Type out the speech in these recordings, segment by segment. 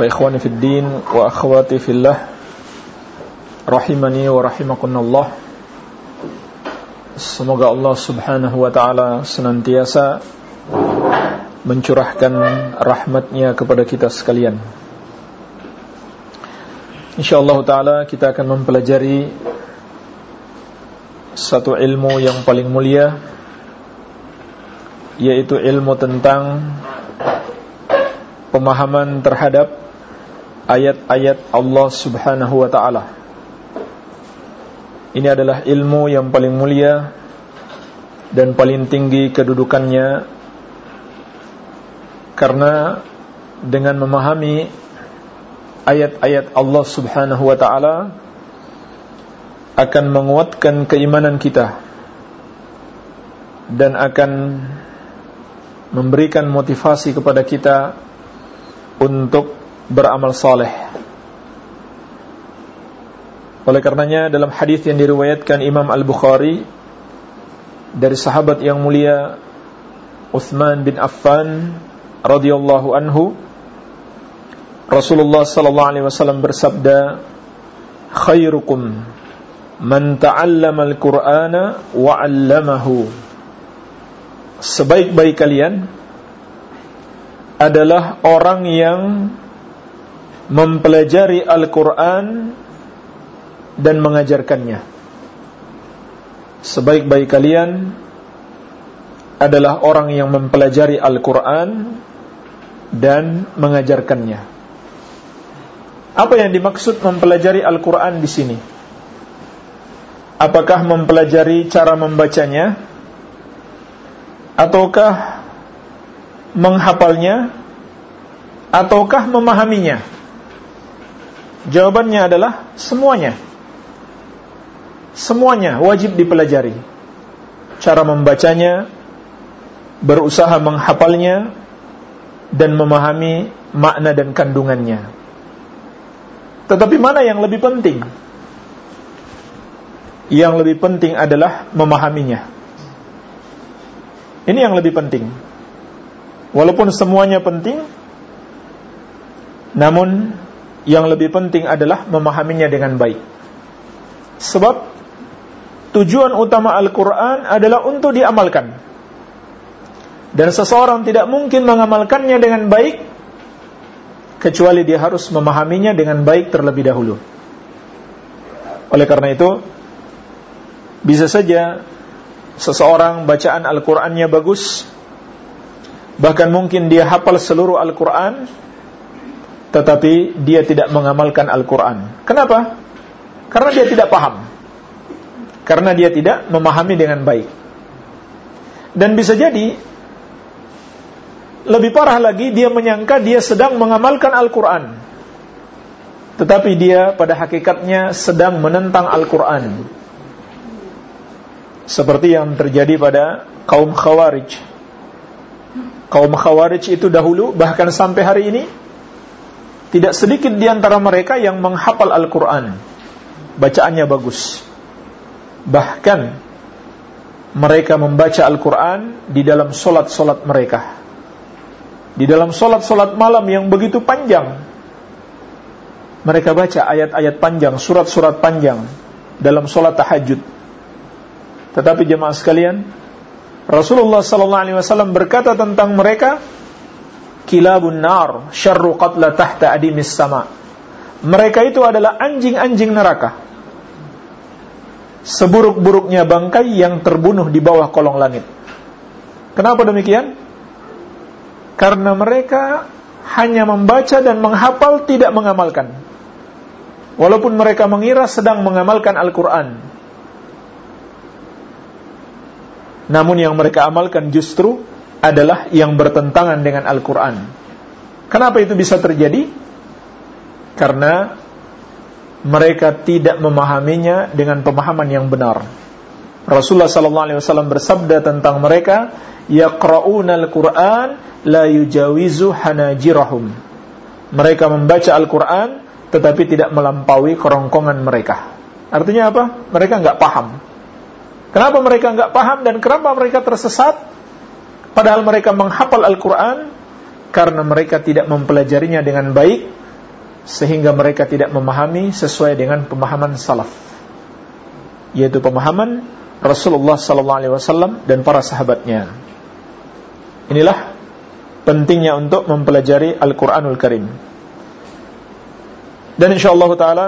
ikhwani fid din wa akhwati fillah rahimani wa rahimakumullah Semoga Allah Subhanahu wa taala senantiasa mencurahkan rahmatnya kepada kita sekalian. Insyaallah taala kita akan mempelajari satu ilmu yang paling mulia yaitu ilmu tentang pemahaman terhadap ayat-ayat Allah Subhanahu wa taala. Ini adalah ilmu yang paling mulia dan paling tinggi kedudukannya karena dengan memahami ayat-ayat Allah Subhanahu wa taala akan menguatkan keimanan kita dan akan memberikan motivasi kepada kita untuk beramal saleh. Oleh karenanya dalam hadis yang diriwayatkan Imam Al-Bukhari dari sahabat yang mulia Uthman bin Affan radhiyallahu anhu Rasulullah sallallahu alaihi wasallam bersabda khairukum man ta'allama al-Qur'ana wa 'allamahu Sebaik-baik kalian adalah orang yang mempelajari Al-Quran dan mengajarkannya. Sebaik-baik kalian adalah orang yang mempelajari Al-Quran dan mengajarkannya. Apa yang dimaksud mempelajari Al-Quran di sini? Apakah mempelajari cara membacanya? Ataukah menghafalnya? Ataukah memahaminya? Jawabannya adalah semuanya. Semuanya wajib dipelajari. Cara membacanya, berusaha menghafalnya, dan memahami makna dan kandungannya. Tetapi mana yang lebih penting? Yang lebih penting adalah memahaminya. Ini yang lebih penting. Walaupun semuanya penting, namun yang lebih penting adalah memahaminya dengan baik. Sebab tujuan utama Al-Quran adalah untuk diamalkan. Dan seseorang tidak mungkin mengamalkannya dengan baik kecuali dia harus memahaminya dengan baik terlebih dahulu. Oleh karena itu, bisa saja seseorang bacaan Al-Qur'annya bagus, bahkan mungkin dia hafal seluruh Al-Qur'an, tetapi dia tidak mengamalkan Al-Quran. Kenapa? Karena dia tidak paham. Karena dia tidak memahami dengan baik. Dan bisa jadi lebih parah lagi dia menyangka dia sedang mengamalkan Al-Quran. Tetapi dia pada hakikatnya sedang menentang Al-Quran. Seperti yang terjadi pada kaum Khawarij. Kaum Khawarij itu dahulu bahkan sampai hari ini tidak sedikit di antara mereka yang menghafal Al-Quran. Bacaannya bagus. Bahkan mereka membaca Al-Quran di dalam solat-solat mereka. Di dalam solat-solat malam yang begitu panjang. Mereka baca ayat-ayat panjang, surat-surat panjang dalam solat tahajud. Tetapi jemaah sekalian, Rasulullah SAW berkata tentang mereka, kilabun nar syarru qatla tahta adimis sama. Mereka itu adalah anjing-anjing neraka. Seburuk-buruknya bangkai yang terbunuh di bawah kolong langit. Kenapa demikian? Karena mereka hanya membaca dan menghafal tidak mengamalkan. Walaupun mereka mengira sedang mengamalkan Al-Quran. Namun yang mereka amalkan justru adalah yang bertentangan dengan Al-Quran. Kenapa itu bisa terjadi? Karena mereka tidak memahaminya dengan pemahaman yang benar. Rasulullah sallallahu alaihi wasallam bersabda tentang mereka, "Yaqra'una al-Qur'an la yujawizu hanajirahum." Mereka membaca Al-Qur'an tetapi tidak melampaui kerongkongan mereka. Artinya apa? Mereka enggak paham. Kenapa mereka enggak paham dan kenapa mereka tersesat? Padahal mereka menghafal Al-Qur'an karena mereka tidak mempelajarinya dengan baik sehingga mereka tidak memahami sesuai dengan pemahaman salaf yaitu pemahaman Rasulullah wasallam dan para sahabatnya. Inilah pentingnya untuk mempelajari Al-Qur'anul Karim. Dan insyaallah taala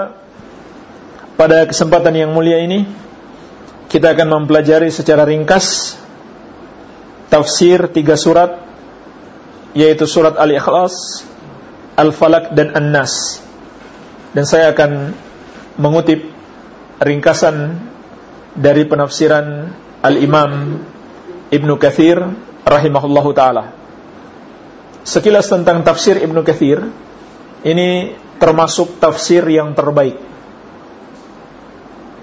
pada kesempatan yang mulia ini kita akan mempelajari secara ringkas tafsir tiga surat yaitu surat Al-Ikhlas, Al-Falaq dan An-Nas. Dan saya akan mengutip ringkasan dari penafsiran Al-Imam Ibnu Kathir rahimahullahu taala. Sekilas tentang tafsir Ibnu Kathir, ini termasuk tafsir yang terbaik.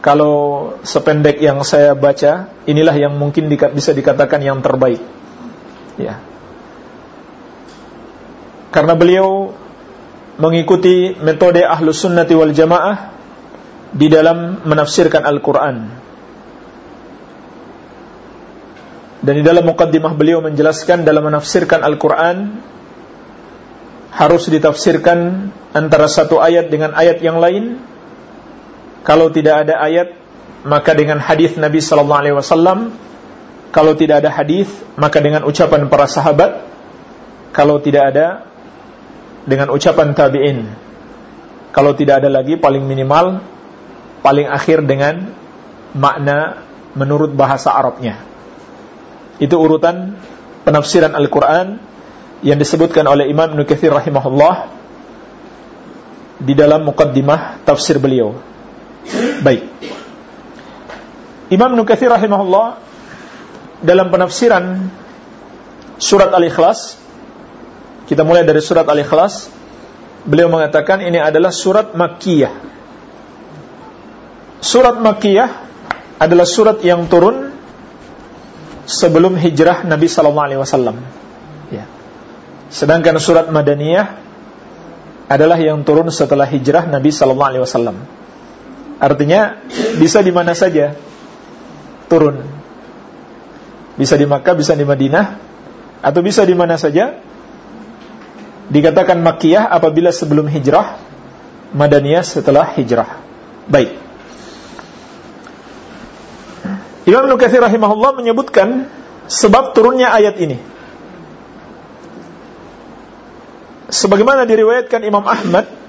Kalau sependek yang saya baca, inilah yang mungkin bisa dikatakan yang terbaik. Ya. Karena beliau mengikuti metode Ahlus Sunnati wal Jamaah di dalam menafsirkan Al-Quran. Dan di dalam mukaddimah beliau menjelaskan dalam menafsirkan Al-Quran harus ditafsirkan antara satu ayat dengan ayat yang lain. Kalau tidak ada ayat, maka dengan hadis Nabi sallallahu alaihi wasallam. Kalau tidak ada hadis, maka dengan ucapan para sahabat. Kalau tidak ada dengan ucapan tabi'in. Kalau tidak ada lagi paling minimal paling akhir dengan makna menurut bahasa Arabnya. Itu urutan penafsiran Al-Quran yang disebutkan oleh Imam Ibn Kathir rahimahullah di dalam muqaddimah tafsir beliau. Baik. Imam Ibn Kathir rahimahullah dalam penafsiran surat Al-Ikhlas kita mulai dari surat Al-Ikhlas beliau mengatakan ini adalah surat Makkiyah. Surat Makkiyah adalah surat yang turun sebelum hijrah Nabi sallallahu alaihi wasallam. Ya. Sedangkan surat Madaniyah adalah yang turun setelah hijrah Nabi sallallahu alaihi wasallam. Artinya bisa di mana saja turun. Bisa di Makkah, bisa di Madinah, atau bisa di mana saja. Dikatakan Makkiyah apabila sebelum hijrah, Madaniyah setelah hijrah. Baik. Imam Nukathir rahimahullah menyebutkan sebab turunnya ayat ini. Sebagaimana diriwayatkan Imam Ahmad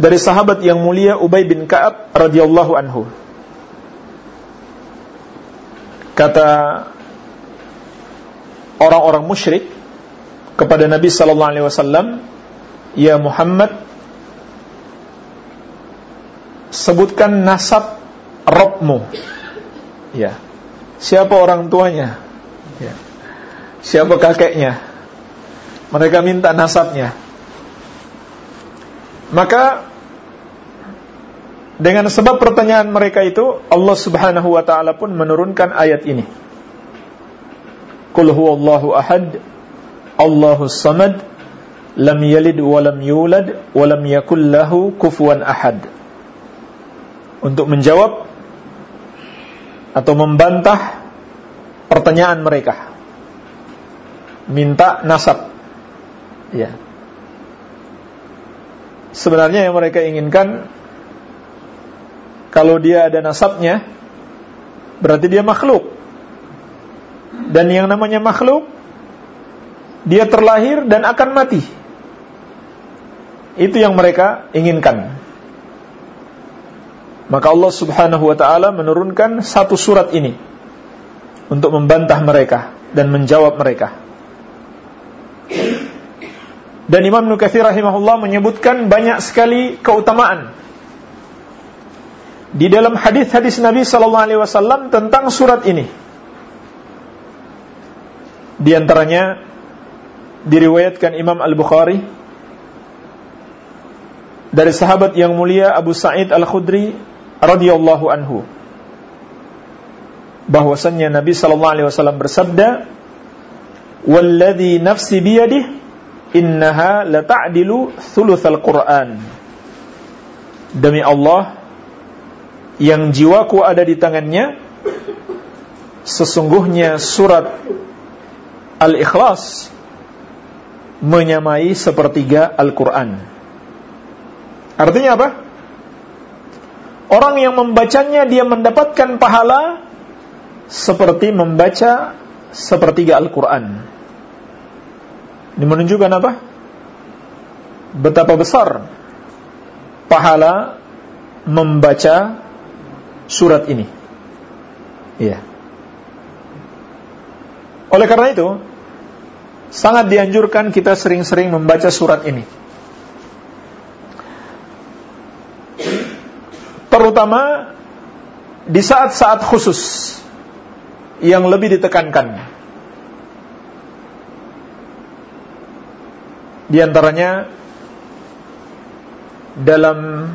dari sahabat yang mulia Ubay bin Ka'ab radhiyallahu anhu. Kata orang-orang musyrik kepada Nabi sallallahu alaihi wasallam, "Ya Muhammad, sebutkan nasab Rabbmu." Ya. Siapa orang tuanya? Ya. Siapa kakeknya? Mereka minta nasabnya. Maka dengan sebab pertanyaan mereka itu Allah Subhanahu wa taala pun menurunkan ayat ini. Qul huwallahu ahad, Allahus samad, lam yalid wa lam yulad wa lam yakul lahu kufuwan ahad. Untuk menjawab atau membantah pertanyaan mereka. Minta nasab. Ya. Sebenarnya yang mereka inginkan kalau dia ada nasabnya berarti dia makhluk. Dan yang namanya makhluk dia terlahir dan akan mati. Itu yang mereka inginkan. Maka Allah subhanahu wa ta'ala menurunkan satu surat ini Untuk membantah mereka Dan menjawab mereka Dan Imam Nukathir rahimahullah menyebutkan banyak sekali keutamaan Di dalam hadis-hadis Nabi sallallahu alaihi wasallam tentang surat ini. Di antaranya diriwayatkan Imam Al-Bukhari dari sahabat yang mulia Abu Sa'id Al-Khudri radhiyallahu anhu bahwasannya Nabi sallallahu alaihi wasallam bersabda "Walladzi nafsi biyadihi innaha la ta'dilu thulutsal Qur'an." Demi Allah yang jiwaku ada di tangannya sesungguhnya surat Al-Ikhlas menyamai sepertiga Al-Quran. Artinya apa? Orang yang membacanya dia mendapatkan pahala seperti membaca sepertiga Al-Quran. Ini menunjukkan apa? Betapa besar pahala membaca surat ini. Iya. Oleh karena itu, sangat dianjurkan kita sering-sering membaca surat ini. Terutama di saat-saat khusus yang lebih ditekankan. Di antaranya dalam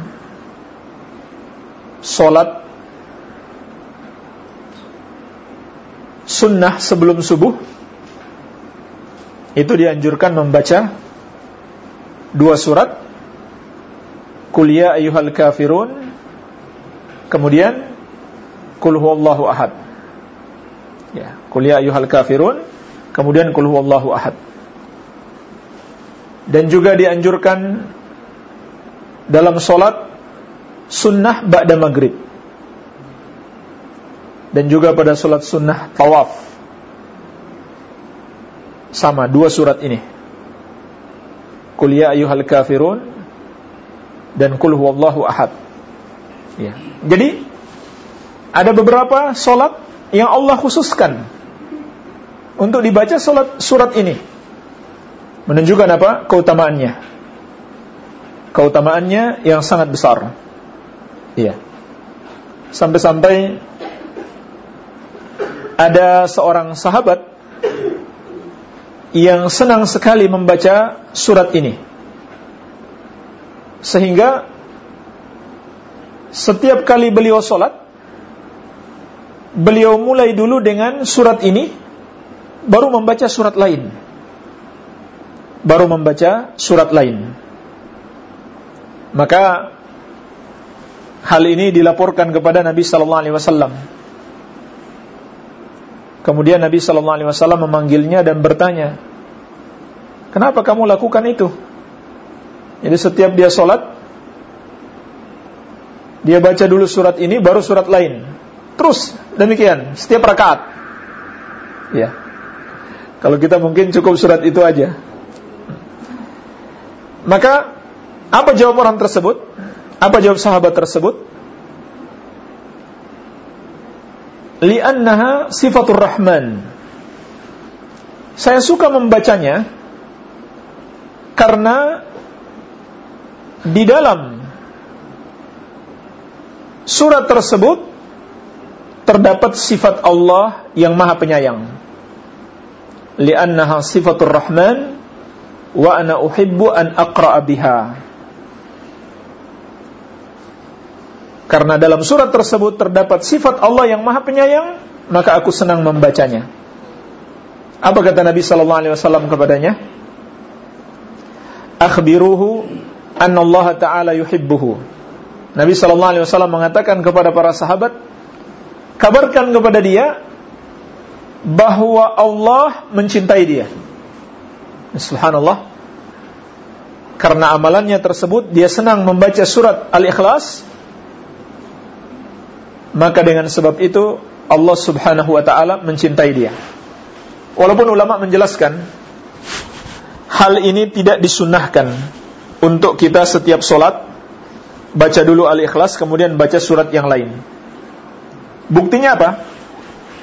solat sunnah sebelum subuh itu dianjurkan membaca dua surat. Kuliah ya ayyuhal kafirun. Kemudian kul huwallahu ahad. Ya kuliah ya ayyuhal kafirun. Kemudian kul huwallahu ahad. Dan juga dianjurkan dalam solat sunnah ba'da maghrib dan juga pada solat sunnah tawaf sama dua surat ini. Qul ya ayyuhal kafirun dan qul huwallahu ahad. Ya. Jadi ada beberapa solat yang Allah khususkan untuk dibaca solat surat ini. Menunjukkan apa? Keutamaannya. Keutamaannya yang sangat besar. Iya. Sampai-sampai ada seorang sahabat yang senang sekali membaca surat ini. Sehingga setiap kali beliau sholat, beliau mulai dulu dengan surat ini, baru membaca surat lain. Baru membaca surat lain. Maka hal ini dilaporkan kepada Nabi sallallahu alaihi wasallam. Kemudian Nabi Shallallahu Alaihi Wasallam memanggilnya dan bertanya, kenapa kamu lakukan itu? Jadi setiap dia sholat, dia baca dulu surat ini, baru surat lain. Terus demikian, setiap rakaat. Ya. Kalau kita mungkin cukup surat itu aja. Maka apa jawab orang tersebut? Apa jawab sahabat tersebut? Li'annaha sifatur rahman. Saya suka membacanya karena di dalam surat tersebut terdapat sifat Allah yang Maha Penyayang. Li'annaha sifatur rahman wa ana uhibbu an aqra'a biha. Karena dalam surat tersebut terdapat sifat Allah yang Maha Penyayang, maka aku senang membacanya. Apa kata Nabi sallallahu alaihi wasallam kepadanya? Akhbiruhu anna Allah taala yuhibbuhu. Nabi sallallahu alaihi wasallam mengatakan kepada para sahabat, kabarkan kepada dia bahwa Allah mencintai dia. Subhanallah. Karena amalannya tersebut dia senang membaca surat Al-Ikhlas maka dengan sebab itu Allah Subhanahu wa taala mencintai dia. Walaupun ulama menjelaskan hal ini tidak disunnahkan untuk kita setiap solat baca dulu Al-Ikhlas kemudian baca surat yang lain. Buktinya apa?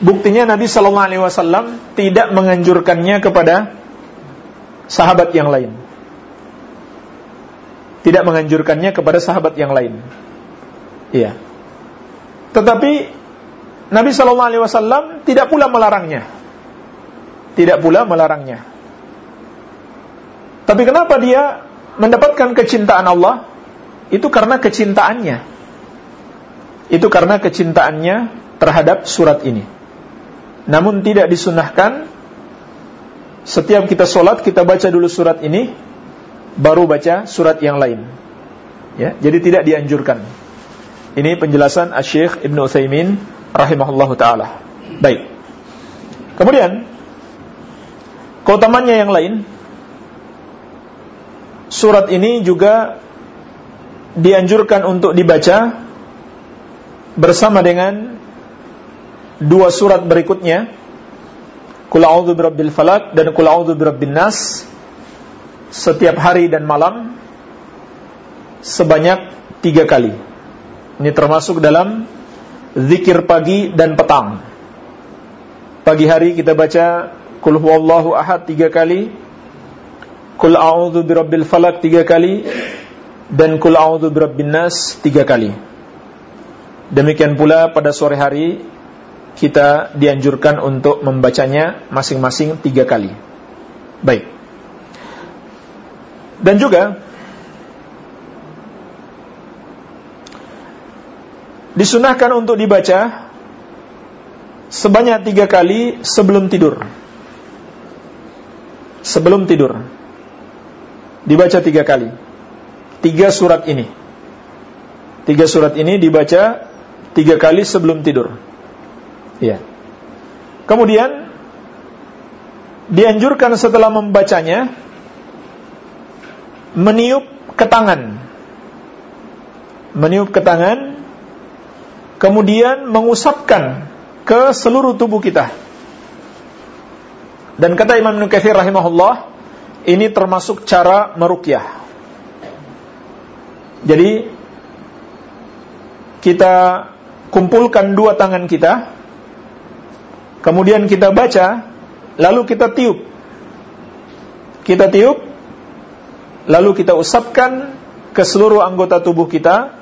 Buktinya Nabi Shallallahu Alaihi Wasallam tidak menganjurkannya kepada sahabat yang lain. Tidak menganjurkannya kepada sahabat yang lain. Iya. Tetapi Nabi Shallallahu Alaihi Wasallam tidak pula melarangnya, tidak pula melarangnya. Tapi kenapa dia mendapatkan kecintaan Allah? Itu karena kecintaannya. Itu karena kecintaannya terhadap surat ini. Namun tidak disunahkan setiap kita sholat kita baca dulu surat ini, baru baca surat yang lain. Ya, jadi tidak dianjurkan. Ini penjelasan Asy-Syaikh Ibnu Utsaimin rahimahullahu taala. Baik. Kemudian keutamannya yang lain surat ini juga dianjurkan untuk dibaca bersama dengan dua surat berikutnya Qul a'udzu birabbil falaq dan Qul a'udzu birabbin nas setiap hari dan malam sebanyak tiga kali. Ini termasuk dalam zikir pagi dan petang. Pagi hari kita baca Qul huwallahu ahad tiga kali, Qul a'udzu birabbil falaq tiga kali, dan Qul a'udzu birabbin nas tiga kali. Demikian pula pada sore hari kita dianjurkan untuk membacanya masing-masing tiga kali. Baik. Dan juga disunahkan untuk dibaca sebanyak tiga kali sebelum tidur. Sebelum tidur. Dibaca tiga kali. Tiga surat ini. Tiga surat ini dibaca tiga kali sebelum tidur. Ya. Kemudian dianjurkan setelah membacanya meniup ke tangan. Meniup ke tangan kemudian mengusapkan ke seluruh tubuh kita. Dan kata Imam Nukathir rahimahullah, ini termasuk cara merukyah. Jadi kita kumpulkan dua tangan kita Kemudian kita baca, lalu kita tiup. Kita tiup, lalu kita usapkan ke seluruh anggota tubuh kita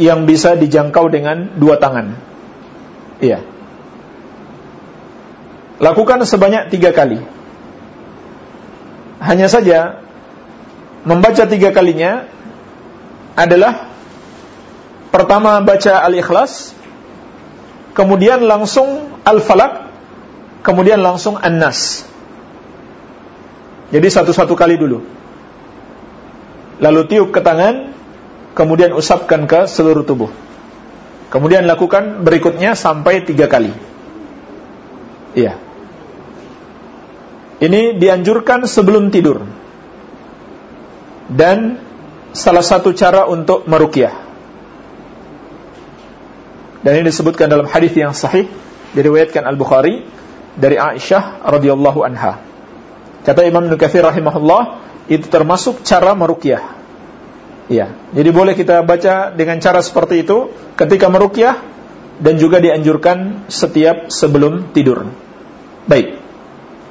yang bisa dijangkau dengan dua tangan. Iya. Lakukan sebanyak tiga kali. Hanya saja membaca tiga kalinya adalah pertama baca al-ikhlas, kemudian langsung al-falak, kemudian langsung an-nas. Jadi satu-satu kali dulu. Lalu tiup ke tangan, kemudian usapkan ke seluruh tubuh. Kemudian lakukan berikutnya sampai tiga kali. Iya. Ini dianjurkan sebelum tidur. Dan salah satu cara untuk merukyah. Dan ini disebutkan dalam hadis yang sahih diriwayatkan Al-Bukhari dari Aisyah radhiyallahu anha. Kata Imam Nukathir rahimahullah, itu termasuk cara merukyah. Iya, jadi boleh kita baca dengan cara seperti itu ketika merukyah dan juga dianjurkan setiap sebelum tidur. Baik.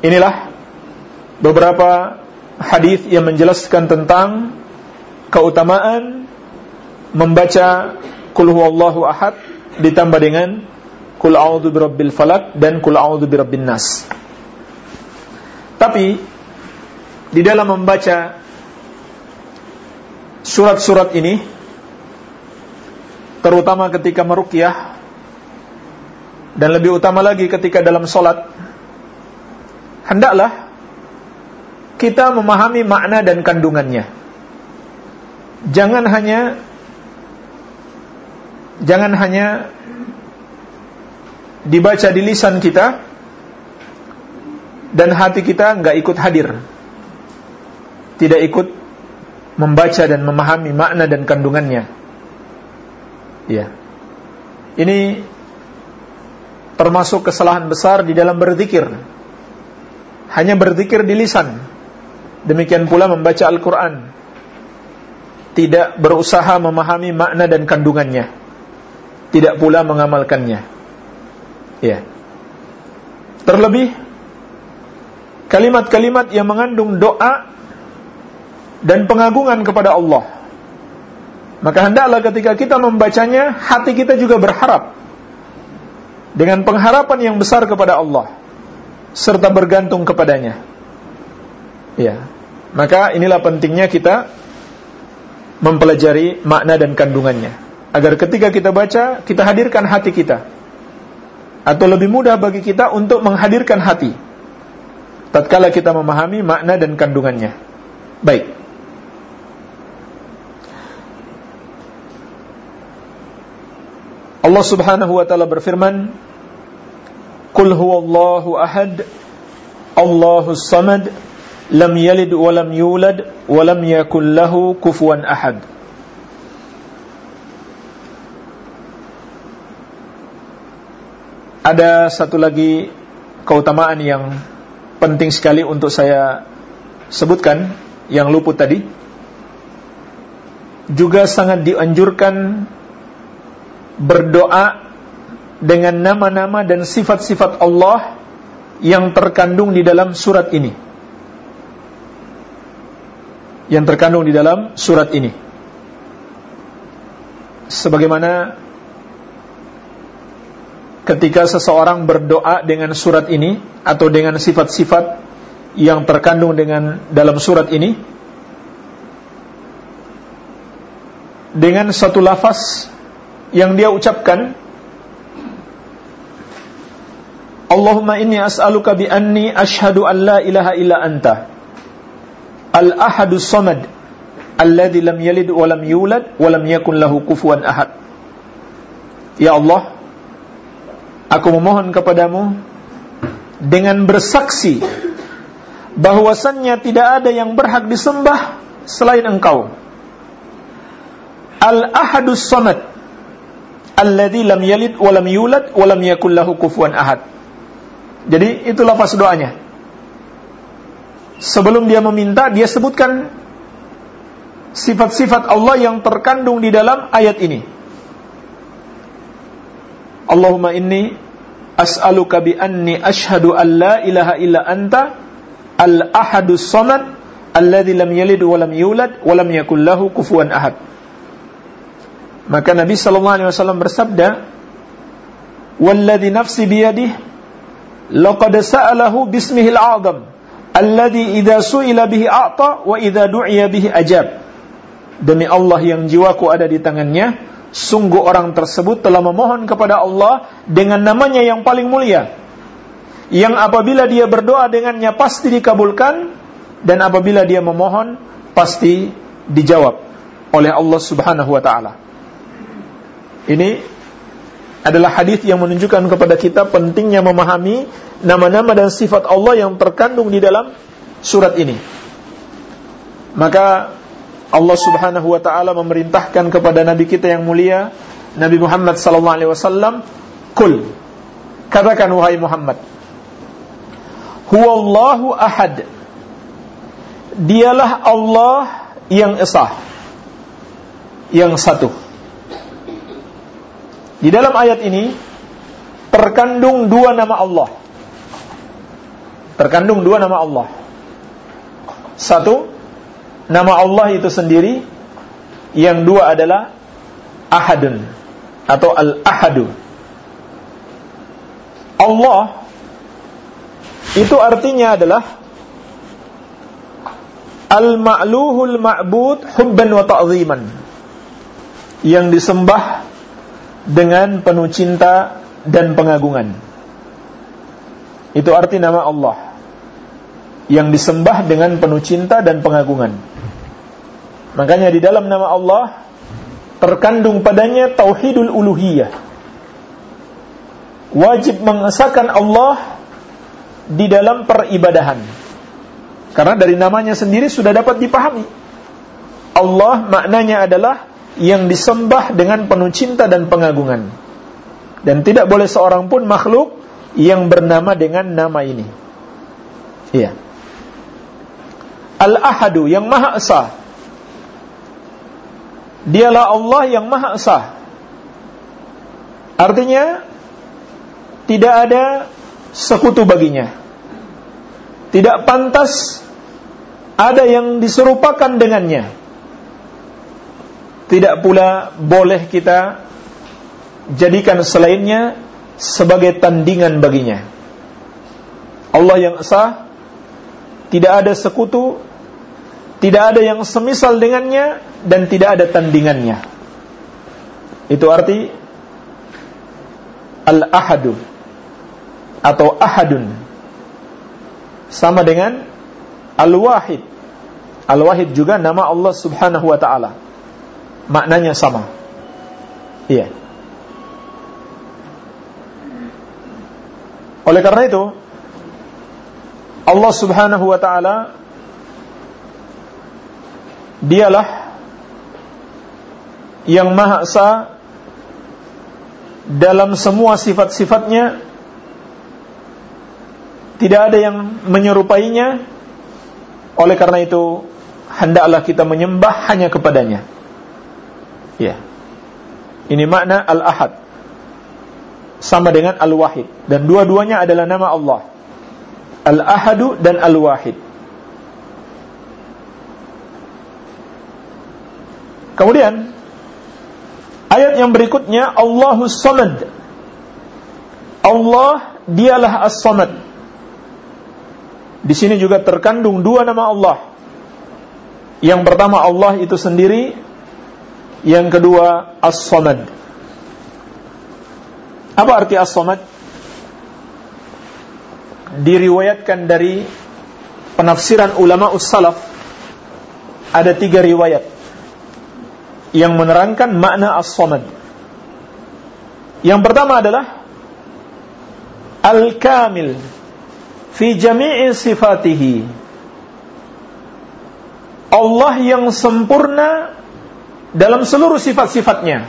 Inilah beberapa hadis yang menjelaskan tentang keutamaan membaca Qul huwallahu ahad ditambah dengan Kul a'udzu birabbil falak dan kul a'udzu birabbin nas. Tapi di dalam membaca surat-surat ini terutama ketika meruqyah dan lebih utama lagi ketika dalam solat hendaklah kita memahami makna dan kandungannya. Jangan hanya jangan hanya dibaca di lisan kita dan hati kita nggak ikut hadir, tidak ikut membaca dan memahami makna dan kandungannya. Ya, ini termasuk kesalahan besar di dalam berzikir. Hanya berzikir di lisan. Demikian pula membaca Al-Quran. Tidak berusaha memahami makna dan kandungannya. Tidak pula mengamalkannya. Ya. Terlebih kalimat-kalimat yang mengandung doa dan pengagungan kepada Allah. Maka hendaklah ketika kita membacanya, hati kita juga berharap dengan pengharapan yang besar kepada Allah serta bergantung kepadanya. Ya. Maka inilah pentingnya kita mempelajari makna dan kandungannya. Agar ketika kita baca, kita hadirkan hati kita. Atau lebih mudah bagi kita untuk menghadirkan hati. Tatkala kita memahami makna dan kandungannya. Baik. Allah Subhanahu wa taala berfirman, "Qul huwallahu ahad, Allahus samad, lam yalid wa lam yulad wa lam yakul lahu kufuwan ahad." Ada satu lagi keutamaan yang penting sekali untuk saya sebutkan yang luput tadi. Juga sangat dianjurkan berdoa dengan nama-nama dan sifat-sifat Allah yang terkandung di dalam surat ini. Yang terkandung di dalam surat ini. Sebagaimana ketika seseorang berdoa dengan surat ini atau dengan sifat-sifat yang terkandung dengan dalam surat ini dengan satu lafaz yang dia ucapkan Allahumma inni as'aluka bi anni ashhadu an la ilaha illa anta. Al-ahadus samad alladhi lam yalid wa lam yulad wa lam yakun lahu kufuwan ahad. Ya Allah aku memohon kepadamu dengan bersaksi bahwasannya tidak ada yang berhak disembah selain engkau. Al-Ahadus Samad alladzi lam yalid wa lam yulad wa lam yakul ahad. Jadi itu lafaz doanya. Sebelum dia meminta, dia sebutkan sifat-sifat Allah yang terkandung di dalam ayat ini. Allahumma inni as'aluka bi anni ashhadu an la ilaha illa anta al-ahadus samad alladzi lam yalid wa lam yulad wa lam yakul ahad. Maka Nabi sallallahu alaihi wasallam bersabda, "Walladzi nafsi biyadihi laqad sa'alahu bismihil 'azam alladzi idza su'ila bihi a'ta wa idza du'iya bihi ajab." Demi Allah yang jiwaku ada di tangannya, sungguh orang tersebut telah memohon kepada Allah dengan namanya yang paling mulia. Yang apabila dia berdoa dengannya pasti dikabulkan dan apabila dia memohon pasti dijawab oleh Allah Subhanahu wa taala. Ini adalah hadis yang menunjukkan kepada kita pentingnya memahami nama-nama dan sifat Allah yang terkandung di dalam surat ini. Maka Allah Subhanahu wa taala memerintahkan kepada nabi kita yang mulia, Nabi Muhammad sallallahu alaihi wasallam, "Kul." Katakan wahai Muhammad, "Huwallahu ahad." Dialah Allah yang esa. Yang satu. Di dalam ayat ini terkandung dua nama Allah. Terkandung dua nama Allah. Satu, nama Allah itu sendiri. Yang dua adalah Ahadun atau Al-Ahadu. Allah itu artinya adalah Al-Ma'luhul Ma'bud hubban wa ta'ziman. Yang disembah dengan penuh cinta dan pengagungan. Itu arti nama Allah yang disembah dengan penuh cinta dan pengagungan. Makanya di dalam nama Allah terkandung padanya tauhidul uluhiyah. Wajib mengesahkan Allah di dalam peribadahan. Karena dari namanya sendiri sudah dapat dipahami. Allah maknanya adalah yang disembah dengan penuh cinta dan pengagungan. Dan tidak boleh seorang pun makhluk yang bernama dengan nama ini. Iya. Al-Ahadu yang Maha Esa. Dialah Allah yang Maha Esa. Artinya tidak ada sekutu baginya. Tidak pantas ada yang diserupakan dengannya tidak pula boleh kita jadikan selainnya sebagai tandingan baginya. Allah yang esa tidak ada sekutu Tidak ada yang semisal dengannya dan tidak ada tandingannya. Itu arti al-ahadu atau ahadun sama dengan al-wahid. Al-wahid juga nama Allah Subhanahu wa taala. Maknanya sama. Iya. Oleh karena itu Allah Subhanahu wa taala dialah yang Maha Esa dalam semua sifat-sifatnya tidak ada yang menyerupainya oleh karena itu hendaklah kita menyembah hanya kepadanya ya. Ini makna al-ahad. Sama dengan al-wahid. Dan dua-duanya adalah nama Allah. Al-ahadu dan al-wahid. Kemudian ayat yang berikutnya Allahus Samad. Allah dialah As-Samad. Di sini juga terkandung dua nama Allah. Yang pertama Allah itu sendiri, yang kedua As-Samad. Apa arti As-Samad? Diriwayatkan dari penafsiran ulama us-salaf ada tiga riwayat yang menerangkan makna As-Samad. Yang pertama adalah Al-Kamil fi jami'i sifatihi Allah yang sempurna dalam seluruh sifat-sifatnya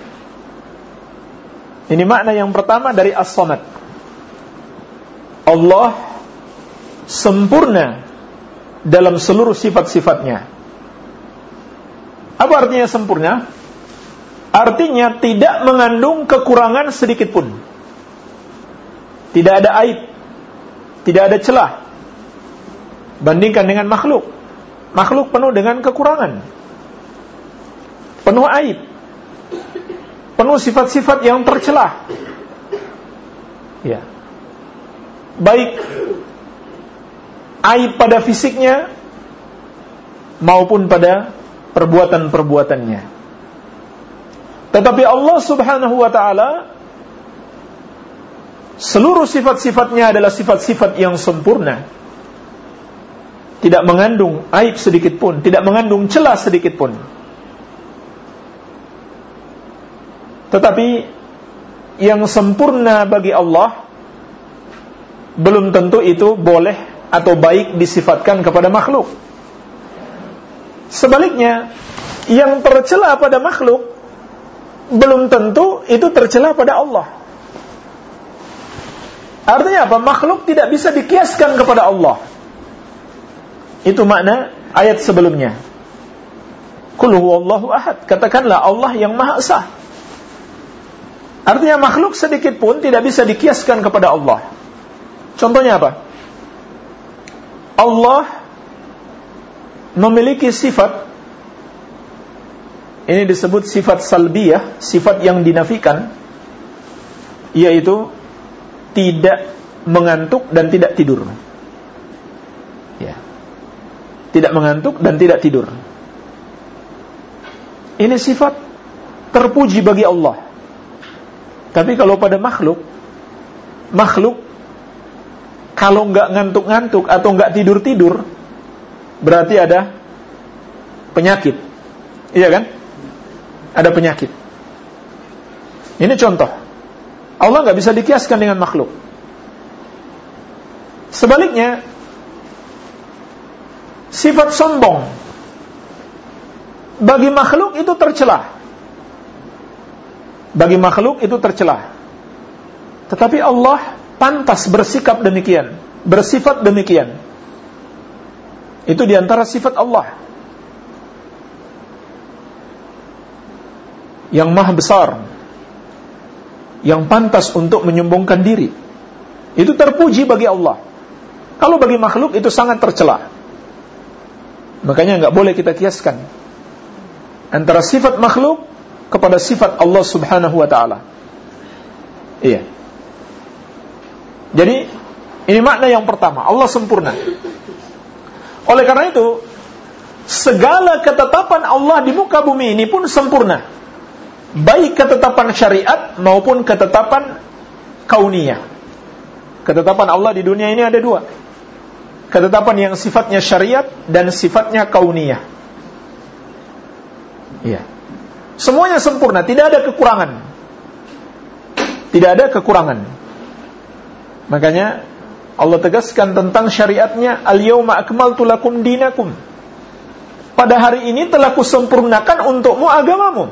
ini makna yang pertama dari as-samad Allah sempurna dalam seluruh sifat-sifatnya apa artinya sempurna? Artinya tidak mengandung kekurangan sedikit pun. Tidak ada aib tidak ada celah. Bandingkan dengan makhluk. Makhluk penuh dengan kekurangan. Penuh aib. Penuh sifat-sifat yang tercelah. Ya. Baik aib pada fisiknya maupun pada perbuatan-perbuatannya. Tetapi Allah Subhanahu wa taala Seluruh sifat-sifatnya adalah sifat-sifat yang sempurna. Tidak mengandung aib sedikit pun, tidak mengandung celah sedikit pun. Tetapi yang sempurna bagi Allah belum tentu itu boleh atau baik disifatkan kepada makhluk. Sebaliknya, yang tercela pada makhluk belum tentu itu tercela pada Allah. Artinya apa? Makhluk tidak bisa dikiaskan kepada Allah. Itu makna ayat sebelumnya. Qul huwallahu ahad. Katakanlah Allah yang Maha Esa. Artinya makhluk sedikit pun tidak bisa dikiaskan kepada Allah. Contohnya apa? Allah memiliki sifat ini disebut sifat salbiyah, sifat yang dinafikan yaitu tidak mengantuk dan tidak tidur. Ya. Tidak mengantuk dan tidak tidur. Ini sifat terpuji bagi Allah. Tapi kalau pada makhluk, makhluk kalau nggak ngantuk-ngantuk atau nggak tidur-tidur, berarti ada penyakit. Iya kan? Ada penyakit. Ini contoh. Allah nggak bisa dikiaskan dengan makhluk. Sebaliknya, sifat sombong bagi makhluk itu tercelah. Bagi makhluk itu tercelah. Tetapi Allah pantas bersikap demikian, bersifat demikian. Itu di antara sifat Allah. Yang maha besar, yang pantas untuk menyombongkan diri. Itu terpuji bagi Allah. Kalau bagi makhluk itu sangat tercela. Makanya nggak boleh kita kiaskan antara sifat makhluk kepada sifat Allah Subhanahu wa taala. Iya. Jadi ini makna yang pertama, Allah sempurna. Oleh karena itu, segala ketetapan Allah di muka bumi ini pun sempurna. Baik ketetapan syariat maupun ketetapan kauniyah. Ketetapan Allah di dunia ini ada dua. Ketetapan yang sifatnya syariat dan sifatnya kauniyah. Iya. Semuanya sempurna, tidak ada kekurangan. Tidak ada kekurangan. Makanya Allah tegaskan tentang syariatnya al-yauma akmaltu lakum dinakum pada hari ini telah kusempurnakan untukmu agamamu.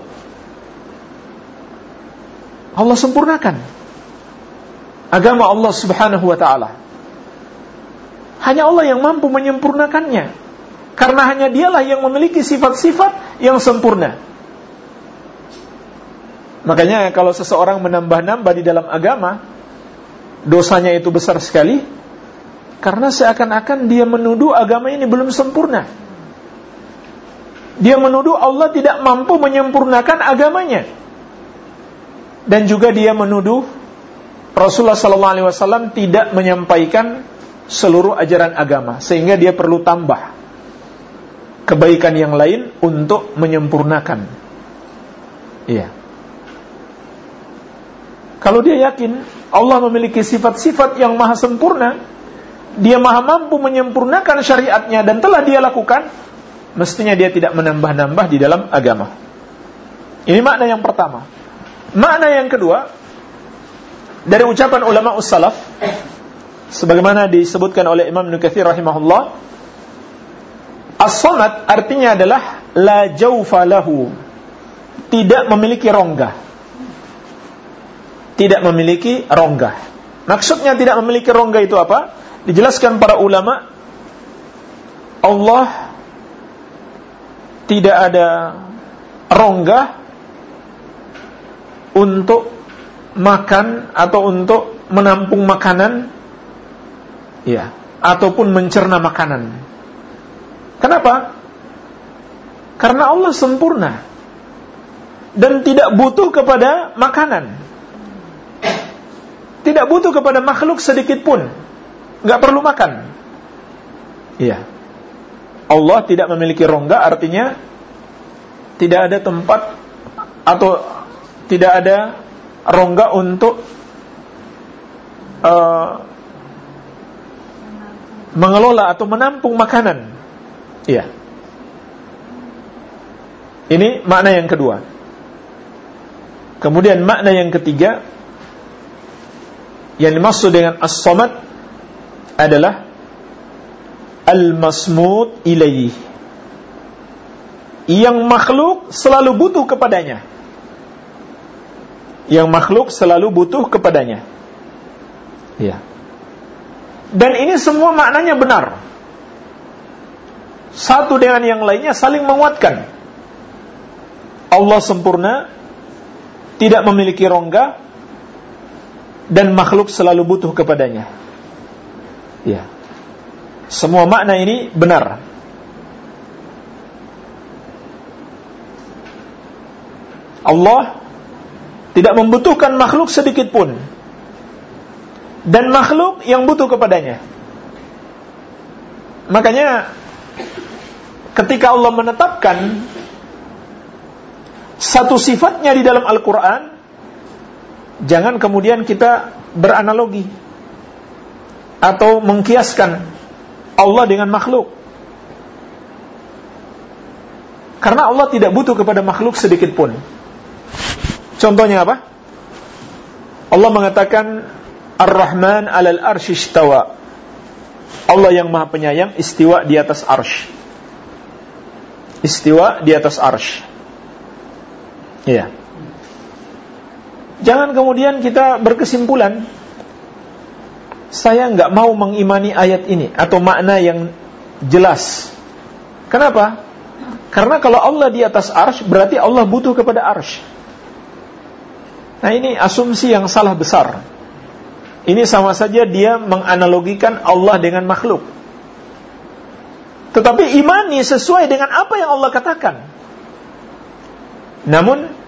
Allah sempurnakan agama Allah Subhanahu wa taala. Hanya Allah yang mampu menyempurnakannya. Karena hanya dialah yang memiliki sifat-sifat yang sempurna. Makanya kalau seseorang menambah-nambah di dalam agama, dosanya itu besar sekali, karena seakan-akan dia menuduh agama ini belum sempurna. Dia menuduh Allah tidak mampu menyempurnakan agamanya. Dan juga dia menuduh Rasulullah wasallam tidak menyampaikan seluruh ajaran agama sehingga dia perlu tambah kebaikan yang lain untuk menyempurnakan. Iya. Kalau dia yakin Allah memiliki sifat-sifat yang maha sempurna, dia maha mampu menyempurnakan syariatnya dan telah dia lakukan, mestinya dia tidak menambah-nambah di dalam agama. Ini makna yang pertama. Makna yang kedua dari ucapan ulama ussalaf sebagaimana disebutkan oleh Imam Nukathir rahimahullah As-samad artinya adalah la jaufa lahu tidak memiliki rongga tidak memiliki rongga maksudnya tidak memiliki rongga itu apa dijelaskan para ulama Allah tidak ada rongga untuk makan atau untuk menampung makanan ya ataupun mencerna makanan. Kenapa? Karena Allah sempurna dan tidak butuh kepada makanan. Tidak butuh kepada makhluk sedikit pun. Nggak perlu makan. Iya. Allah tidak memiliki rongga artinya tidak ada tempat atau tidak ada rongga untuk uh, mengelola atau menampung makanan. Iya. Ini makna yang kedua. Kemudian makna yang ketiga yang dimaksud dengan as-samad adalah al-masmud ilaih. Yang makhluk selalu butuh kepadanya. Yang makhluk selalu butuh kepadanya. Ya. Dan ini semua maknanya benar. Satu dengan yang lainnya saling menguatkan. Allah sempurna, tidak memiliki rongga, dan makhluk selalu butuh kepadanya. Ya. Semua makna ini benar. Allah tidak membutuhkan makhluk sedikit pun. Dan makhluk yang butuh kepadanya. Makanya ketika Allah menetapkan satu sifatnya di dalam Al-Quran, jangan kemudian kita beranalogi atau mengkiaskan Allah dengan makhluk. Karena Allah tidak butuh kepada makhluk sedikit pun. Contohnya apa? Allah mengatakan Ar-Rahman alal arsh istawa. Allah yang Maha Penyayang istiwa di atas arsh. Istiwa di atas arsh. Iya. Jangan kemudian kita berkesimpulan saya nggak mau mengimani ayat ini atau makna yang jelas. Kenapa? Karena kalau Allah di atas arsh berarti Allah butuh kepada arsh. Nah ini asumsi yang salah besar. Ini sama saja dia menganalogikan Allah dengan makhluk. Tetapi imani sesuai dengan apa yang Allah katakan. Namun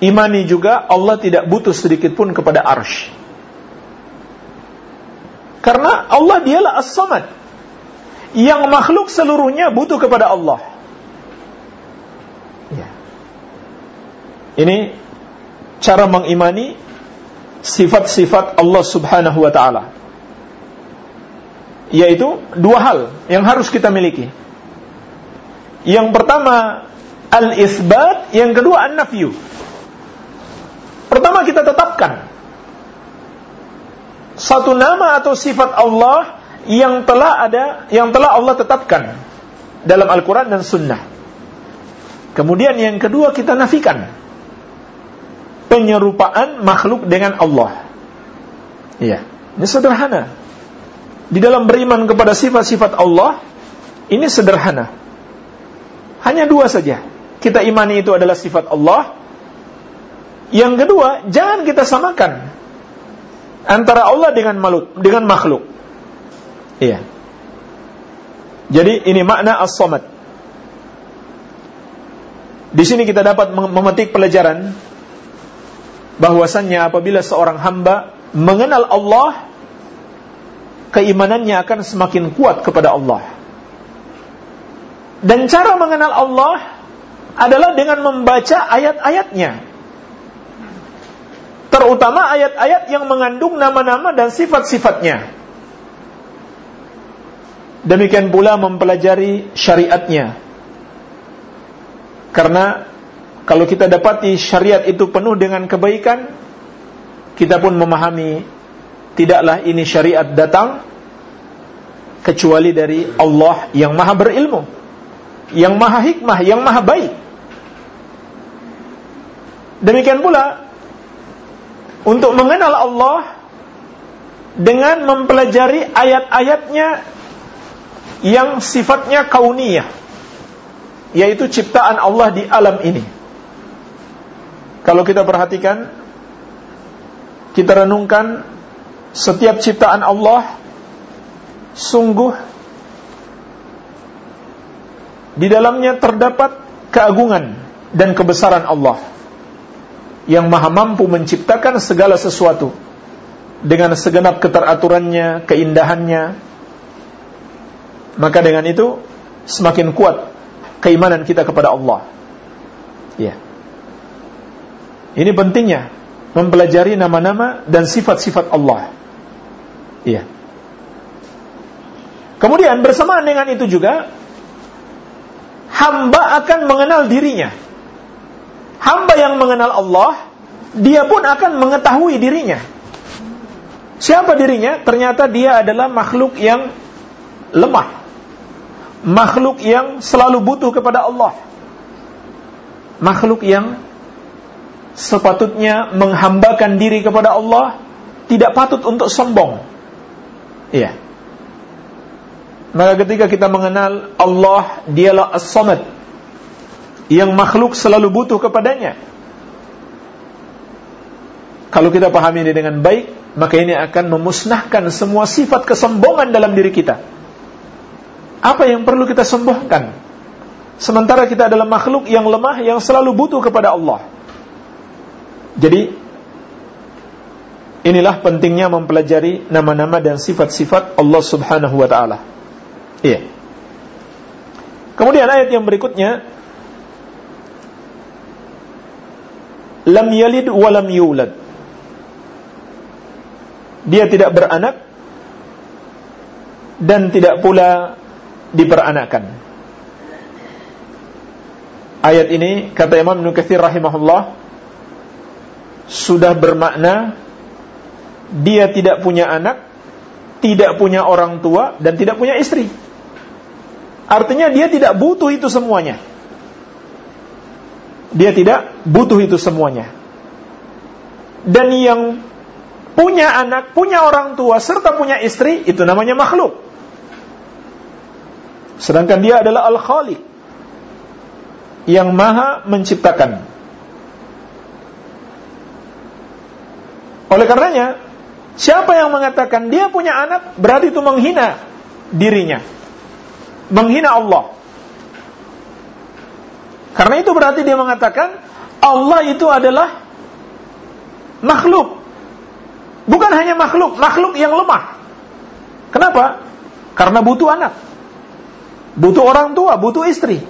imani juga Allah tidak butuh sedikit pun kepada arsh. Karena Allah dialah as-samad. Yang makhluk seluruhnya butuh kepada Allah. Ya. Ini cara mengimani sifat-sifat Allah Subhanahu wa taala. Yaitu dua hal yang harus kita miliki. Yang pertama al-isbat, yang kedua an-nafyu. Pertama kita tetapkan satu nama atau sifat Allah yang telah ada, yang telah Allah tetapkan dalam Al-Quran dan Sunnah. Kemudian yang kedua kita nafikan penyerupaan makhluk dengan Allah. Iya, ini sederhana. Di dalam beriman kepada sifat-sifat Allah, ini sederhana. Hanya dua saja. Kita imani itu adalah sifat Allah. Yang kedua, jangan kita samakan antara Allah dengan makhluk, dengan makhluk. Iya. Jadi ini makna as-samad. Di sini kita dapat memetik pelajaran bahwasannya apabila seorang hamba mengenal Allah, keimanannya akan semakin kuat kepada Allah. Dan cara mengenal Allah adalah dengan membaca ayat-ayatnya. Terutama ayat-ayat yang mengandung nama-nama dan sifat-sifatnya. Demikian pula mempelajari syariatnya. Karena kalau kita dapati syariat itu penuh dengan kebaikan, kita pun memahami tidaklah ini syariat datang kecuali dari Allah yang maha berilmu, yang maha hikmah, yang maha baik. Demikian pula untuk mengenal Allah dengan mempelajari ayat-ayatnya yang sifatnya kauniyah yaitu ciptaan Allah di alam ini. Kalau kita perhatikan kita renungkan setiap ciptaan Allah sungguh di dalamnya terdapat keagungan dan kebesaran Allah yang maha mampu menciptakan segala sesuatu dengan segenap keteraturannya, keindahannya, maka dengan itu semakin kuat keimanan kita kepada Allah. Ya. Ini pentingnya mempelajari nama-nama dan sifat-sifat Allah. Iya. Kemudian bersamaan dengan itu juga hamba akan mengenal dirinya. Hamba yang mengenal Allah, dia pun akan mengetahui dirinya. Siapa dirinya? Ternyata dia adalah makhluk yang lemah makhluk yang selalu butuh kepada Allah. Makhluk yang sepatutnya menghambakan diri kepada Allah tidak patut untuk sombong. Iya. Maka ketika kita mengenal Allah, dialah As-Samad yang makhluk selalu butuh kepadanya. Kalau kita pahami ini dengan baik, maka ini akan memusnahkan semua sifat kesombongan dalam diri kita apa yang perlu kita sembuhkan? Sementara kita adalah makhluk yang lemah yang selalu butuh kepada Allah. Jadi inilah pentingnya mempelajari nama-nama dan sifat-sifat Allah Subhanahu wa taala. Iya. Kemudian ayat yang berikutnya lam yalid wa lam yulad. Dia tidak beranak dan tidak pula diperanakan. Ayat ini kata Imam Ibnu Katsir rahimahullah sudah bermakna dia tidak punya anak, tidak punya orang tua dan tidak punya istri. Artinya dia tidak butuh itu semuanya. Dia tidak butuh itu semuanya. Dan yang punya anak, punya orang tua serta punya istri itu namanya makhluk. Sedangkan dia adalah Al-Khaliq yang maha menciptakan. Oleh karenanya, siapa yang mengatakan dia punya anak berarti itu menghina dirinya. Menghina Allah. Karena itu berarti dia mengatakan Allah itu adalah makhluk. Bukan hanya makhluk, makhluk yang lemah. Kenapa? Karena butuh anak. butuh orang tua, butuh istri.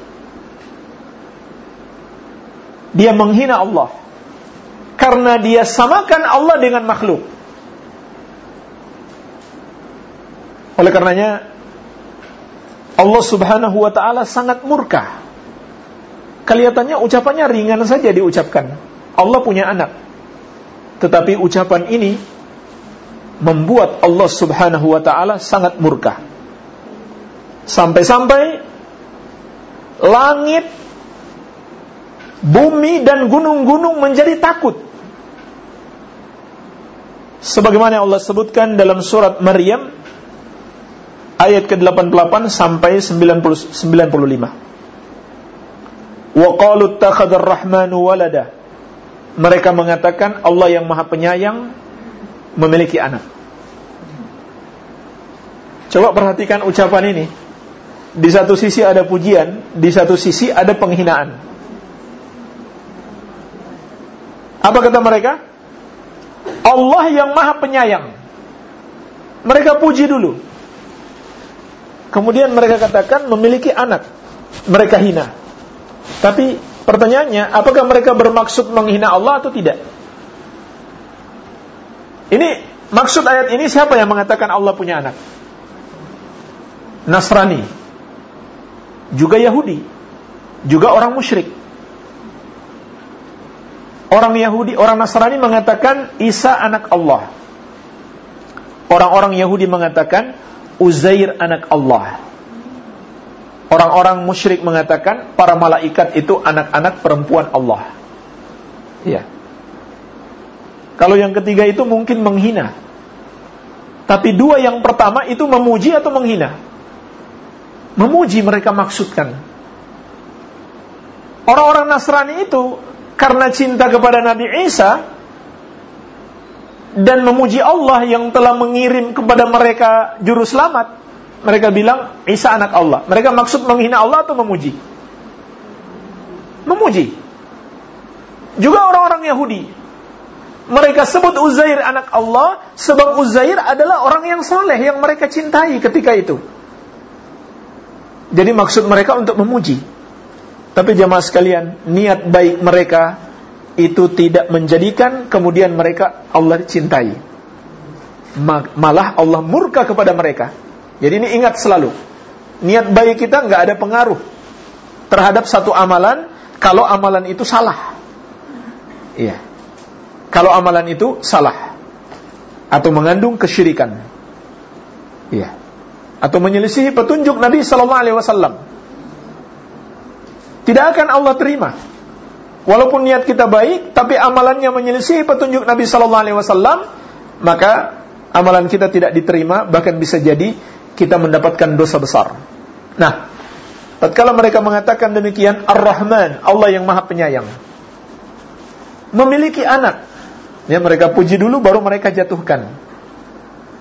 Dia menghina Allah karena dia samakan Allah dengan makhluk. Oleh karenanya Allah Subhanahu wa taala sangat murka. Kelihatannya ucapannya ringan saja diucapkan. Allah punya anak. Tetapi ucapan ini membuat Allah Subhanahu wa taala sangat murka. Sampai-sampai langit, bumi dan gunung-gunung menjadi takut. Sebagaimana Allah sebutkan dalam surat Maryam ayat ke-88 sampai 90, 95. Wa qalu ittakhadar rahmanu walada. Mereka mengatakan Allah yang Maha Penyayang memiliki anak. Coba perhatikan ucapan ini. Di satu sisi ada pujian, di satu sisi ada penghinaan. Apa kata mereka? Allah yang maha penyayang. Mereka puji dulu. Kemudian mereka katakan memiliki anak. Mereka hina. Tapi pertanyaannya, apakah mereka bermaksud menghina Allah atau tidak? Ini maksud ayat ini siapa yang mengatakan Allah punya anak? Nasrani. Juga Yahudi. Juga orang musyrik. Orang Yahudi, orang Nasrani mengatakan Isa anak Allah. Orang-orang Yahudi mengatakan Uzair anak Allah. Orang-orang musyrik mengatakan para malaikat itu anak-anak perempuan Allah. Iya. Kalau yang ketiga itu mungkin menghina. Tapi dua yang pertama itu memuji atau menghina? Memuji mereka maksudkan. Orang-orang Nasrani itu karena cinta kepada Nabi Isa dan memuji Allah yang telah mengirim kepada mereka juru selamat, mereka bilang Isa anak Allah. Mereka maksud menghina Allah atau memuji? Memuji. Juga orang-orang Yahudi mereka sebut Uzair anak Allah sebab Uzair adalah orang yang soleh yang mereka cintai ketika itu. Jadi maksud mereka untuk memuji. Tapi jamaah sekalian, niat baik mereka itu tidak menjadikan kemudian mereka Allah cintai. Malah Allah murka kepada mereka. Jadi ini ingat selalu. Niat baik kita nggak ada pengaruh terhadap satu amalan kalau amalan itu salah. Iya kalau amalan itu salah atau mengandung kesyirikan. Iya. Atau menyelisihi petunjuk Nabi sallallahu alaihi wasallam. Tidak akan Allah terima. Walaupun niat kita baik, tapi amalannya menyelisihi petunjuk Nabi sallallahu alaihi wasallam, maka amalan kita tidak diterima, bahkan bisa jadi kita mendapatkan dosa besar. Nah, tatkala mereka mengatakan demikian, Ar-Rahman, Allah yang Maha Penyayang, memiliki anak, Ya mereka puji dulu baru mereka jatuhkan.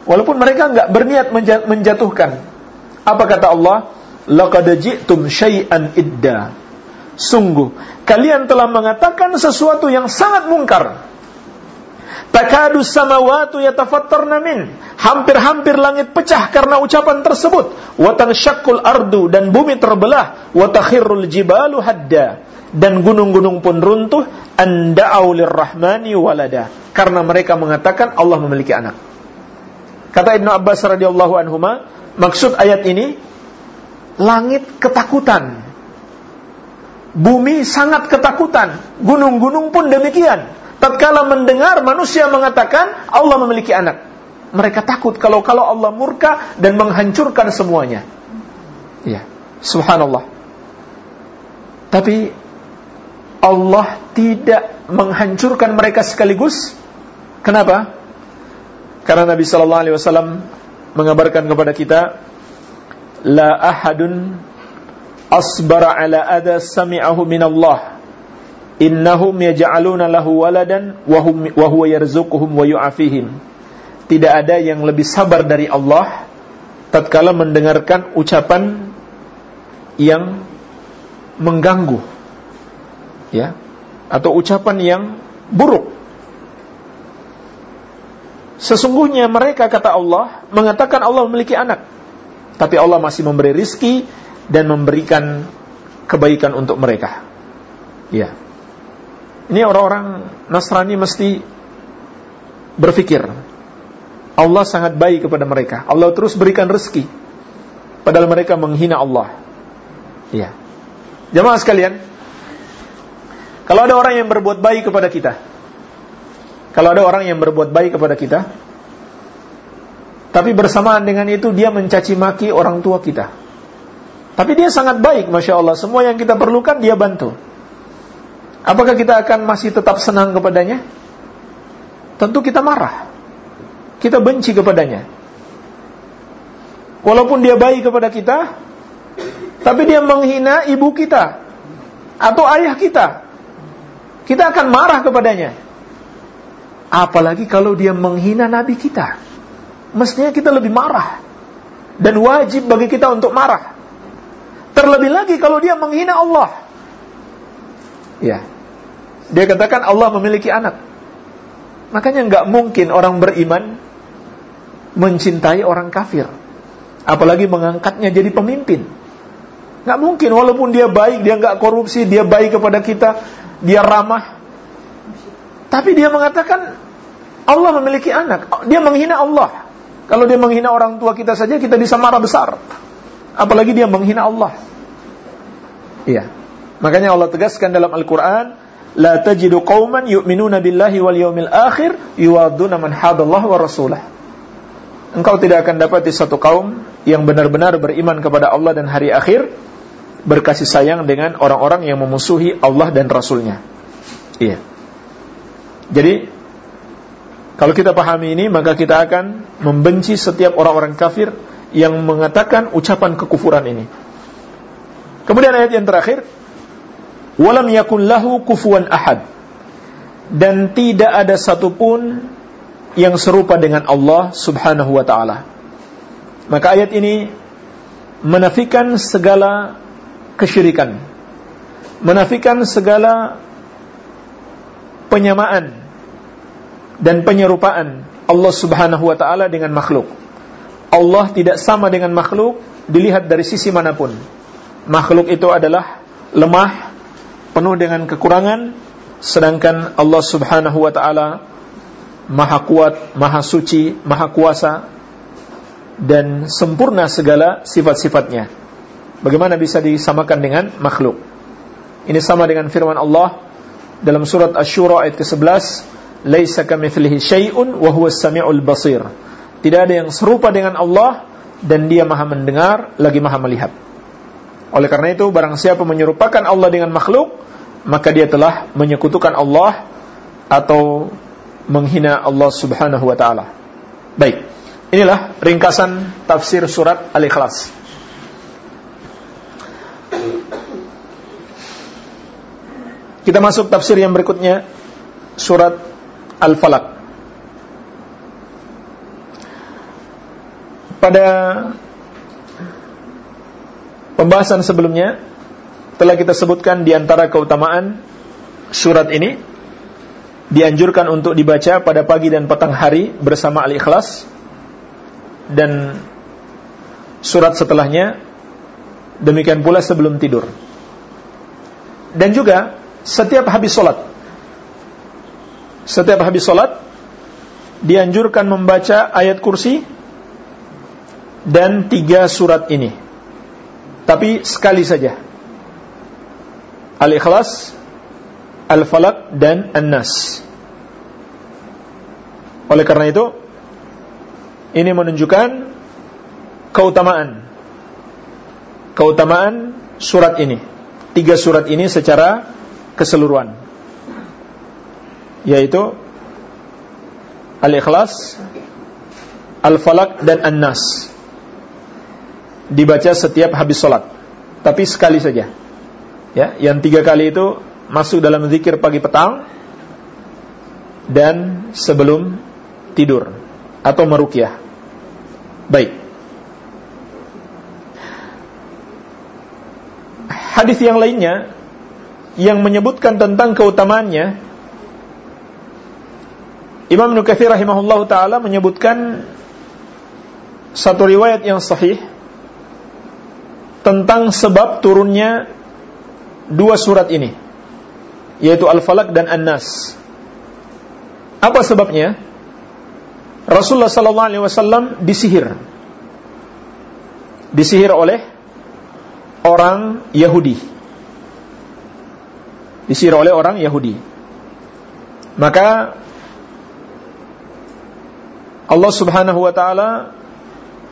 Walaupun mereka enggak berniat menjatuhkan. Apa kata Allah? Laqad ji'tum syai'an idda. Sungguh kalian telah mengatakan sesuatu yang sangat mungkar. Takadu samawatu yatafattarna min. Hampir-hampir langit pecah karena ucapan tersebut. Wa tansyaqqul ardu dan bumi terbelah. Wa takhirrul jibalu hadda dan gunung-gunung pun runtuh anda'au lirrahmani walada karena mereka mengatakan Allah memiliki anak. Kata Ibnu Abbas radhiyallahu anhu maksud ayat ini langit ketakutan. Bumi sangat ketakutan, gunung-gunung pun demikian. Tatkala mendengar manusia mengatakan Allah memiliki anak, mereka takut kalau kalau Allah murka dan menghancurkan semuanya. Ya, subhanallah. Tapi Allah tidak menghancurkan mereka sekaligus. Kenapa? Karena Nabi sallallahu alaihi wasallam mengabarkan kepada kita la ahadun asbara ala ada sami'ahu min Allah innahum yaj'aluna lahu waladan wa huwa yarzuquhum wa yu'afihim tidak ada yang lebih sabar dari Allah tatkala mendengarkan ucapan yang mengganggu ya atau ucapan yang buruk. Sesungguhnya mereka kata Allah mengatakan Allah memiliki anak, tapi Allah masih memberi rizki dan memberikan kebaikan untuk mereka. Ya. Ini orang-orang Nasrani mesti berpikir Allah sangat baik kepada mereka. Allah terus berikan rezeki padahal mereka menghina Allah. Ya. Jemaah sekalian, kalau ada orang yang berbuat baik kepada kita, kalau ada orang yang berbuat baik kepada kita, tapi bersamaan dengan itu dia mencaci maki orang tua kita. Tapi dia sangat baik, Masya Allah. Semua yang kita perlukan dia bantu. Apakah kita akan masih tetap senang kepadanya? Tentu kita marah. Kita benci kepadanya. Walaupun dia baik kepada kita, tapi dia menghina ibu kita atau ayah kita. Kita akan marah kepadanya. Apalagi kalau dia menghina nabi kita. Mestinya kita lebih marah. Dan wajib bagi kita untuk marah. Terlebih lagi kalau dia menghina Allah. Ya. Dia katakan Allah memiliki anak. Makanya nggak mungkin orang beriman mencintai orang kafir. Apalagi mengangkatnya jadi pemimpin. Nggak mungkin, walaupun dia baik, dia nggak korupsi, dia baik kepada kita, dia ramah, tapi dia mengatakan Allah memiliki anak. Dia menghina Allah. Kalau dia menghina orang tua kita saja kita bisa marah besar. Apalagi dia menghina Allah. Iya. Makanya Allah tegaskan dalam Al-Qur'an, "La tajidu qauman yu'minuna billahi wal yawmil akhir yuwadduna man hadallahu wa rasulah." Engkau tidak akan dapat di satu kaum yang benar-benar beriman kepada Allah dan hari akhir berkasih sayang dengan orang-orang yang memusuhi Allah dan Rasulnya. Iya. Jadi kalau kita pahami ini maka kita akan membenci setiap orang-orang kafir yang mengatakan ucapan kekufuran ini. Kemudian ayat yang terakhir, walam yakun lahu kufuwan ahad. Dan tidak ada satupun yang serupa dengan Allah Subhanahu wa taala. Maka ayat ini menafikan segala kesyirikan. Menafikan segala penyamaan dan penyerupaan Allah Subhanahu wa taala dengan makhluk. Allah tidak sama dengan makhluk dilihat dari sisi mana pun. Makhluk itu adalah lemah, penuh dengan kekurangan, sedangkan Allah Subhanahu wa taala Maha kuat, Maha suci, Maha kuasa dan sempurna segala sifat-sifatnya. Bagaimana bisa disamakan dengan makhluk? Ini sama dengan firman Allah dalam surat Asy-Syura ayat ke-11, "Laisa kamitslihi syai'un wa huwas samiul basir." Tidak ada yang serupa dengan Allah dan Dia Maha mendengar lagi Maha melihat. Oleh karena itu, barang siapa menyerupakan Allah dengan makhluk, maka dia telah menyekutukan Allah atau menghina Allah Subhanahu wa taala. Baik. Inilah ringkasan tafsir surat Al-Ikhlas. Kita masuk tafsir yang berikutnya surat Al-Falaq. Pada pembahasan sebelumnya telah kita sebutkan di antara keutamaan surat ini. Dianjurkan untuk dibaca pada pagi dan petang hari bersama Al-Ikhlas dan surat setelahnya. Demikian pula sebelum tidur. Dan juga setiap habis sholat setiap habis sholat dianjurkan membaca ayat kursi dan tiga surat ini tapi sekali saja. Al-Ikhlas Al-Falaq dan An-Nas. Oleh karena itu ini menunjukkan keutamaan. Keutamaan surat ini. Tiga surat ini secara keseluruhan. Yaitu Al-Ikhlas Al-Falaq dan An-Nas dibaca setiap habis sholat. Tapi sekali saja. Ya yang tiga kali itu masuk dalam zikir pagi petang dan sebelum tidur atau merukyah baik. Hadis yang lainnya yang menyebutkan tentang keutamaannya Imam Nukathir rahimahullah taala menyebutkan satu riwayat yang sahih tentang sebab turunnya dua surat ini yaitu Al-Falaq dan An-Nas. Apa sebabnya? Rasulullah sallallahu alaihi wasallam disihir. Disihir oleh orang Yahudi. Disihir oleh orang Yahudi. Maka Allah Subhanahu wa taala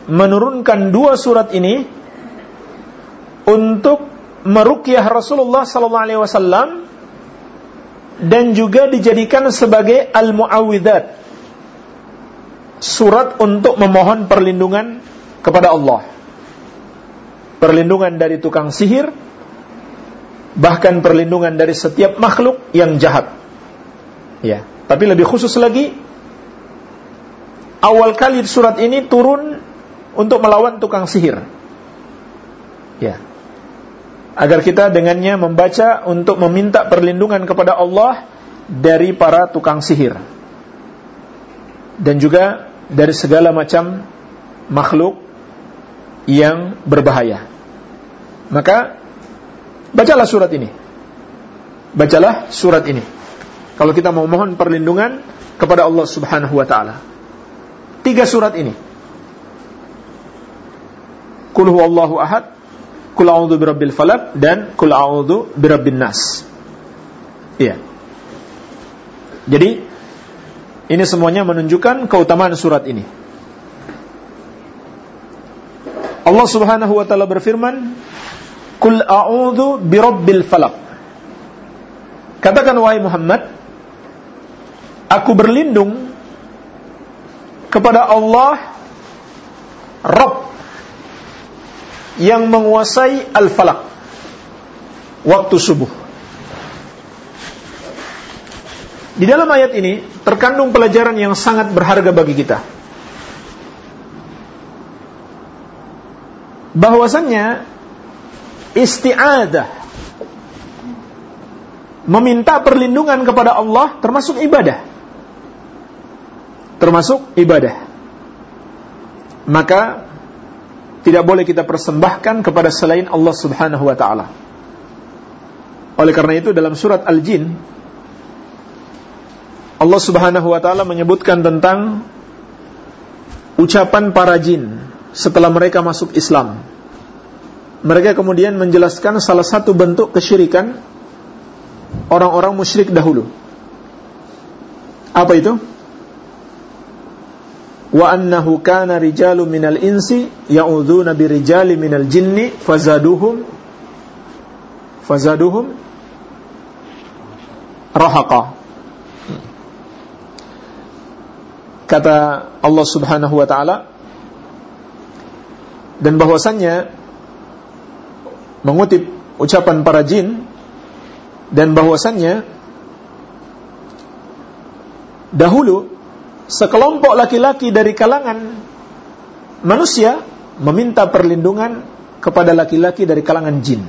menurunkan dua surat ini untuk meruqyah Rasulullah sallallahu alaihi wasallam dan juga dijadikan sebagai al-muawwidat surat untuk memohon perlindungan kepada Allah. Perlindungan dari tukang sihir bahkan perlindungan dari setiap makhluk yang jahat. Ya tapi lebih khusus lagi awal kali surat ini turun untuk melawan tukang sihir. Ya agar kita dengannya membaca untuk meminta perlindungan kepada Allah dari para tukang sihir dan juga dari segala macam makhluk yang berbahaya. Maka bacalah surat ini. Bacalah surat ini. Kalau kita mau mohon perlindungan kepada Allah Subhanahu wa taala. Tiga surat ini. Qul huwallahu ahad, Kul a'udzu birabbil falaq dan kul a'udzu birabbin nas. Iya. Jadi ini semuanya menunjukkan keutamaan surat ini. Allah Subhanahu wa taala berfirman, "Kul a'udzu birabbil falaq." Katakan wahai Muhammad, aku berlindung kepada Allah Rabb yang menguasai al-falak waktu subuh. Di dalam ayat ini terkandung pelajaran yang sangat berharga bagi kita. Bahwasannya isti'adah meminta perlindungan kepada Allah termasuk ibadah. Termasuk ibadah. Maka tidak boleh kita persembahkan kepada selain Allah Subhanahu wa taala. Oleh karena itu dalam surat Al-Jin Allah Subhanahu wa taala menyebutkan tentang ucapan para jin setelah mereka masuk Islam. Mereka kemudian menjelaskan salah satu bentuk kesyirikan orang-orang musyrik dahulu. Apa itu? Wa annahu kana rijalu minal insi ya'udzuuna birijali minal jinni fazaduhum fazaduhum rahaqa. Kata Allah Subhanahu wa taala dan bahwasannya mengutip ucapan para jin dan bahwasannya dahulu sekelompok laki-laki dari kalangan manusia meminta perlindungan kepada laki-laki dari kalangan jin.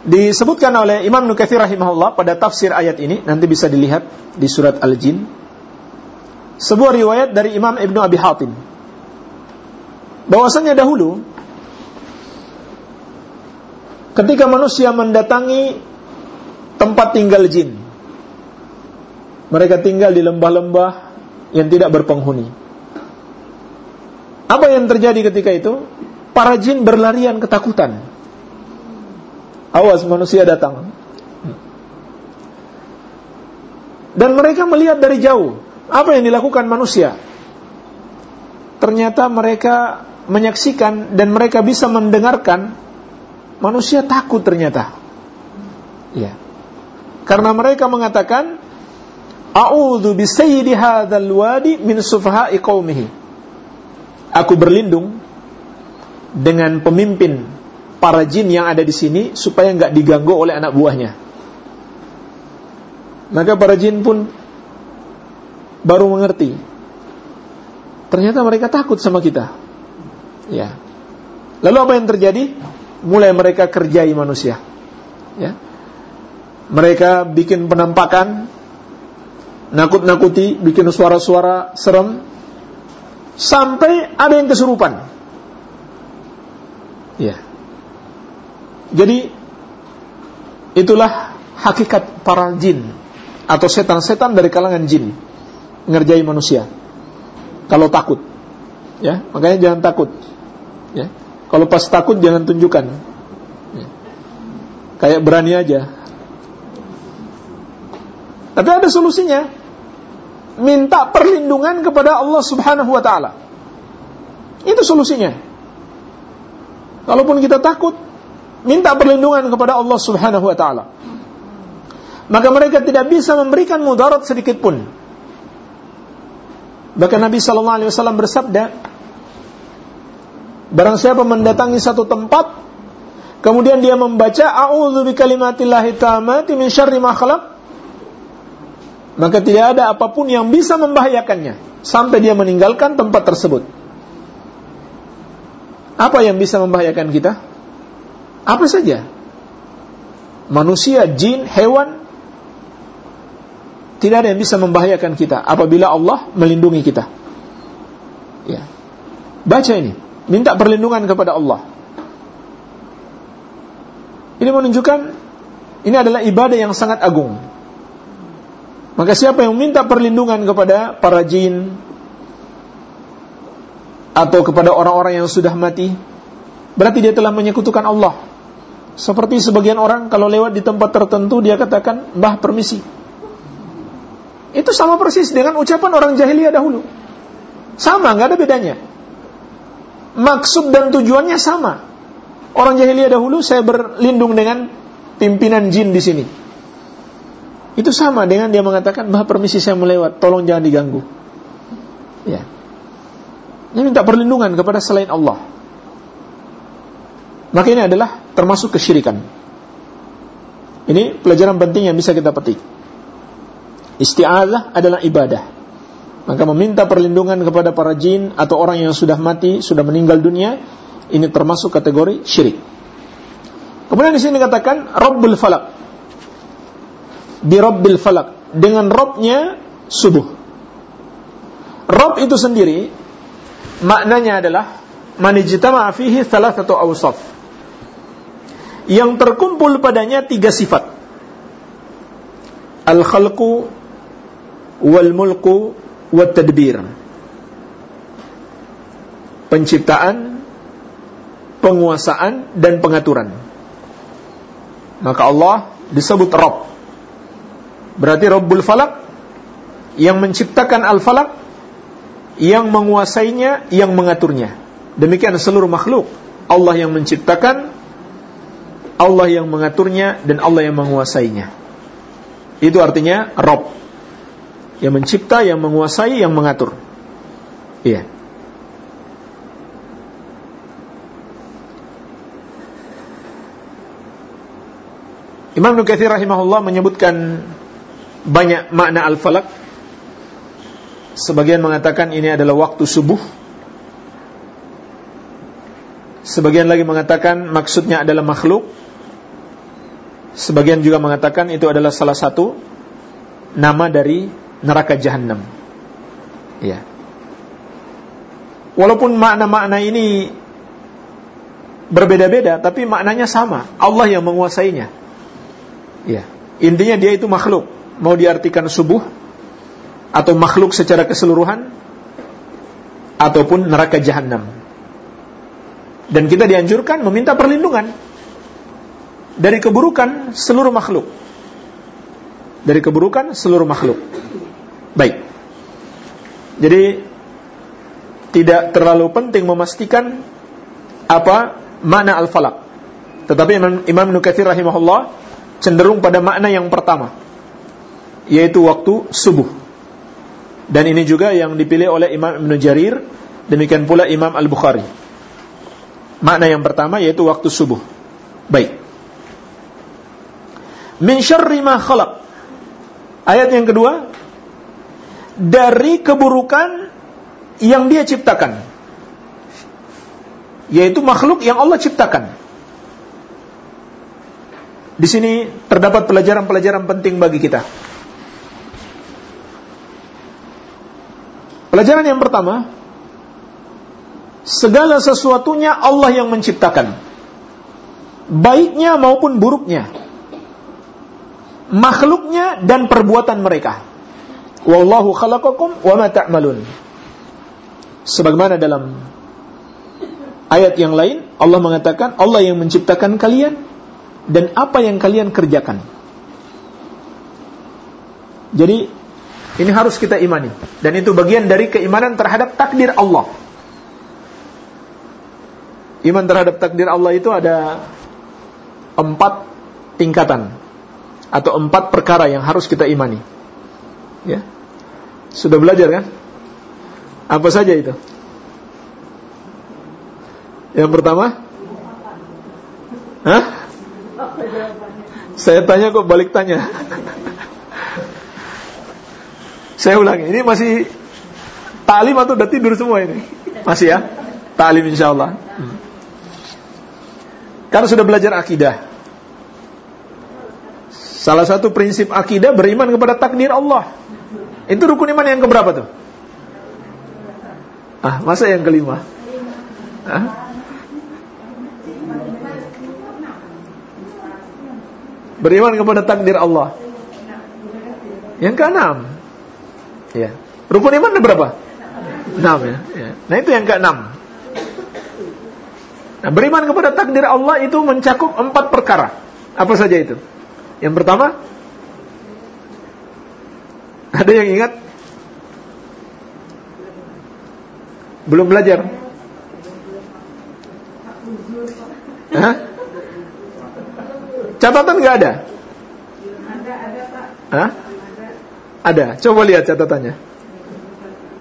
Disebutkan oleh Imam Nukathir rahimahullah pada tafsir ayat ini, nanti bisa dilihat di surat Al-Jin. Sebuah riwayat dari Imam Ibnu Abi Hatim. Bahwasanya dahulu ketika manusia mendatangi tempat tinggal jin, mereka tinggal di lembah-lembah yang tidak berpenghuni. Apa yang terjadi ketika itu? Para jin berlarian ketakutan. Awas manusia datang. Dan mereka melihat dari jauh apa yang dilakukan manusia. Ternyata mereka menyaksikan dan mereka bisa mendengarkan manusia takut ternyata. Ya. Karena mereka mengatakan A'udzu bi sayyidi hadzal wadi min sufaha'i qaumihi. Aku berlindung dengan pemimpin para jin yang ada di sini supaya enggak diganggu oleh anak buahnya. Maka para jin pun baru mengerti. Ternyata mereka takut sama kita. Ya. Lalu apa yang terjadi? Mulai mereka kerjai manusia. Ya. Mereka bikin penampakan nakut-nakuti, bikin suara-suara serem, sampai ada yang kesurupan. Ya. Jadi itulah hakikat para jin atau setan-setan dari kalangan jin ngerjai manusia. Kalau takut. Ya, makanya jangan takut. Ya. Kalau pas takut jangan tunjukkan. Ya. Kayak berani aja. Tapi ada solusinya. Minta perlindungan kepada Allah Subhanahu wa taala. Itu solusinya. Kalaupun kita takut, minta perlindungan kepada Allah Subhanahu wa taala. Maka mereka tidak bisa memberikan mudarat sedikit pun. Bahkan Nabi sallallahu alaihi wasallam bersabda, Barang siapa mendatangi satu tempat kemudian dia membaca a'udzu bikalimatillahi tammati min syarri ma maka tidak ada apa pun yang bisa membahayakannya sampai dia meninggalkan tempat tersebut. Apa yang bisa membahayakan kita? Apa saja? Manusia, jin, hewan tidak ada yang bisa membahayakan kita apabila Allah melindungi kita. Ya. Baca ini minta perlindungan kepada Allah. Ini menunjukkan ini adalah ibadah yang sangat agung. Maka siapa yang minta perlindungan kepada para jin atau kepada orang-orang yang sudah mati, berarti dia telah menyekutukan Allah. Seperti sebagian orang kalau lewat di tempat tertentu dia katakan, "Mbah, permisi." Itu sama persis dengan ucapan orang jahiliyah dahulu. Sama, nggak ada bedanya maksud dan tujuannya sama. Orang jahiliyah dahulu saya berlindung dengan pimpinan jin di sini. Itu sama dengan dia mengatakan, "Bah, permisi saya melewat, tolong jangan diganggu." Ya. Ini minta perlindungan kepada selain Allah. Maka ini adalah termasuk kesyirikan. Ini pelajaran penting yang bisa kita petik. Isti'adzah adalah ibadah. Maka meminta perlindungan kepada para jin atau orang yang sudah mati, sudah meninggal dunia, ini termasuk kategori syirik. Kemudian di sini dikatakan Rabbul Falak. Bi Rabbil Falak dengan Robnya subuh. Rob itu sendiri maknanya adalah manijtama fihi thalathatu awsaf. Yang terkumpul padanya tiga sifat. Al-khalqu wal mulku wa tadbir. Penciptaan, penguasaan dan pengaturan. Maka Allah disebut Rabb. Berarti Rabbul Falak yang menciptakan Al-Falak, yang menguasainya, yang mengaturnya. Demikian seluruh makhluk. Allah yang menciptakan, Allah yang mengaturnya dan Allah yang menguasainya. Itu artinya Rabb yang mencipta, yang menguasai, yang mengatur. Iya. Imam Nukathir rahimahullah menyebutkan banyak makna al-falak. Sebagian mengatakan ini adalah waktu subuh. Sebagian lagi mengatakan maksudnya adalah makhluk. Sebagian juga mengatakan itu adalah salah satu nama dari neraka jahanam. Ya. Walaupun makna-makna ini berbeda-beda, tapi maknanya sama. Allah yang menguasainya. Ya. Intinya dia itu makhluk. Mau diartikan subuh atau makhluk secara keseluruhan ataupun neraka jahanam. Dan kita dianjurkan meminta perlindungan dari keburukan seluruh makhluk. Dari keburukan seluruh makhluk. Baik. Jadi tidak terlalu penting memastikan apa makna al-falak. Tetapi Imam, Imam Nukathir rahimahullah cenderung pada makna yang pertama yaitu waktu subuh. Dan ini juga yang dipilih oleh Imam Ibn Jarir, demikian pula Imam Al-Bukhari. Makna yang pertama yaitu waktu subuh. Baik. Min syarri ma khalaq. Ayat yang kedua, dari keburukan yang dia ciptakan yaitu makhluk yang Allah ciptakan di sini terdapat pelajaran-pelajaran penting bagi kita pelajaran yang pertama segala sesuatunya Allah yang menciptakan. Baiknya maupun buruknya. Makhluknya dan perbuatan mereka. Wallahu khalaqakum wa ma ta'malun. Sebagaimana dalam ayat yang lain Allah mengatakan Allah yang menciptakan kalian dan apa yang kalian kerjakan. Jadi ini harus kita imani dan itu bagian dari keimanan terhadap takdir Allah. Iman terhadap takdir Allah itu ada empat tingkatan atau empat perkara yang harus kita imani. Ya, sudah belajar kan? Apa saja itu? Yang pertama? Hah? Saya tanya kok balik tanya. Saya ulangi, ini masih talim atau udah tidur semua ini? Masih ya? Talim insya Allah. Karena sudah belajar akidah. Salah satu prinsip akidah beriman kepada takdir Allah. Itu rukun iman yang keberapa tuh? Ah, masa yang kelima? Ah? Beriman kepada takdir Allah. Yang keenam. Ya. Rukun iman ada berapa? Enam ya. ya. Nah itu yang keenam. Nah, beriman kepada takdir Allah itu mencakup empat perkara. Apa saja itu? Yang pertama, ada yang ingat? Belum belajar? Hah? Catatan nggak ada? Ada, ada Pak. Hah? Ada. Coba lihat catatannya.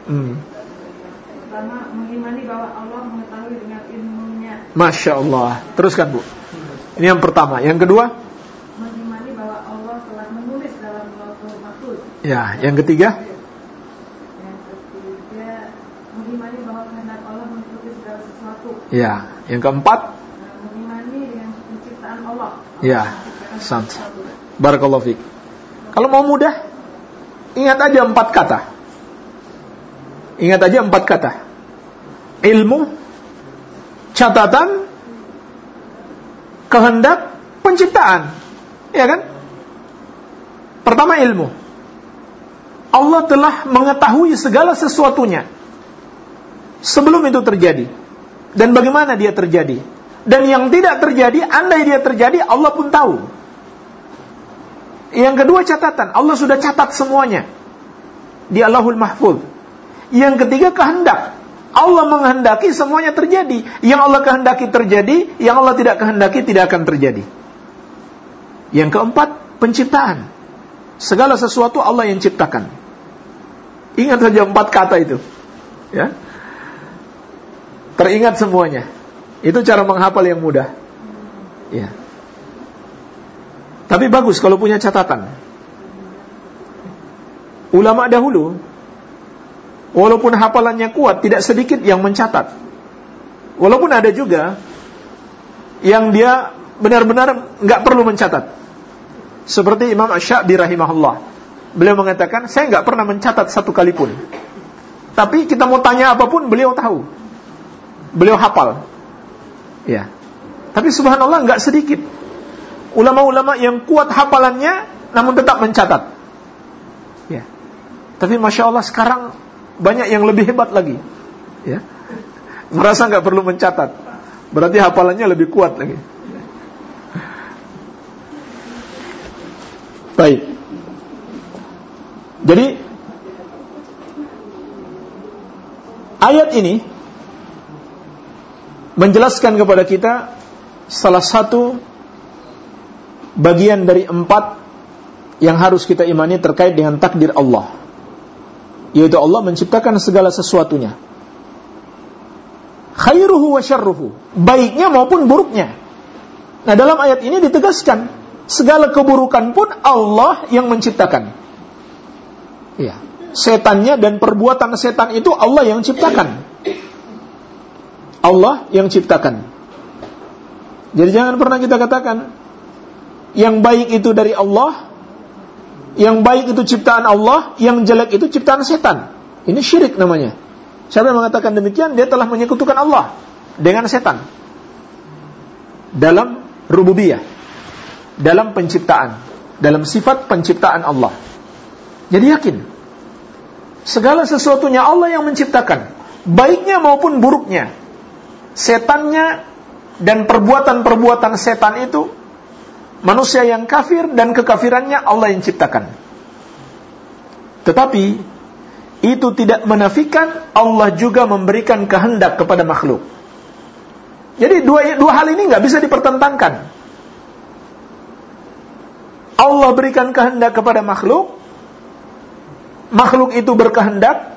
Hmm. Pertama, mengimani bahwa Allah mengetahui dengan ilmunya. Masya Allah. Teruskan Bu. Ini yang pertama. Yang kedua? Mengimani bahwa Allah telah menulis dalam lauhul mahfuz. Ya. Yang ketiga? Yang ketiga, mengimani bahwa kehendak Allah mengikuti segala sesuatu. Ya. Yang keempat? Ya, sant. Barakallahu fiik. Kalau mau mudah, ingat aja empat kata. Ingat aja empat kata. Ilmu, catatan, kehendak, penciptaan. Ya kan? Pertama ilmu. Allah telah mengetahui segala sesuatunya sebelum itu terjadi dan bagaimana dia terjadi dan yang tidak terjadi, andai dia terjadi, Allah pun tahu. Yang kedua catatan, Allah sudah catat semuanya. Di Allahul Mahfud. Yang ketiga kehendak. Allah menghendaki semuanya terjadi. Yang Allah kehendaki terjadi, yang Allah tidak kehendaki tidak akan terjadi. Yang keempat, penciptaan. Segala sesuatu Allah yang ciptakan. Ingat saja empat kata itu. Ya. Teringat semuanya. Itu cara menghafal yang mudah. Ya. Tapi bagus kalau punya catatan. Ulama dahulu walaupun hafalannya kuat tidak sedikit yang mencatat. Walaupun ada juga yang dia benar-benar nggak perlu mencatat. Seperti Imam Ash-Sha'bi rahimahullah. Beliau mengatakan, saya nggak pernah mencatat satu kali pun. Tapi kita mau tanya apa pun, beliau tahu. Beliau hafal. Ya. Tapi subhanallah nggak sedikit ulama-ulama yang kuat hafalannya namun tetap mencatat. Ya. Tapi masya Allah sekarang banyak yang lebih hebat lagi. Ya. Merasa nggak perlu mencatat. Berarti hafalannya lebih kuat lagi. Baik. Jadi ayat ini menjelaskan kepada kita salah satu bagian dari empat yang harus kita imani terkait dengan takdir Allah. Yaitu Allah menciptakan segala sesuatunya. Khairuhu wa syarruhu. Baiknya maupun buruknya. Nah dalam ayat ini ditegaskan segala keburukan pun Allah yang menciptakan. Ya setannya dan perbuatan setan itu Allah yang ciptakan. Allah yang ciptakan. Jadi jangan pernah kita katakan yang baik itu dari Allah, yang baik itu ciptaan Allah, yang jelek itu ciptaan setan. Ini syirik namanya. Siapa yang mengatakan demikian, dia telah menyekutukan Allah dengan setan. Dalam rububiyah, dalam penciptaan, dalam sifat penciptaan Allah. Jadi yakin, segala sesuatunya Allah yang menciptakan, baiknya maupun buruknya. Setannya dan perbuatan-perbuatan setan itu manusia yang kafir dan kekafirannya Allah yang ciptakan. Tetapi itu tidak menafikan Allah juga memberikan kehendak kepada makhluk. Jadi dua dua hal ini nggak bisa dipertentangkan. Allah berikan kehendak kepada makhluk, makhluk itu berkehendak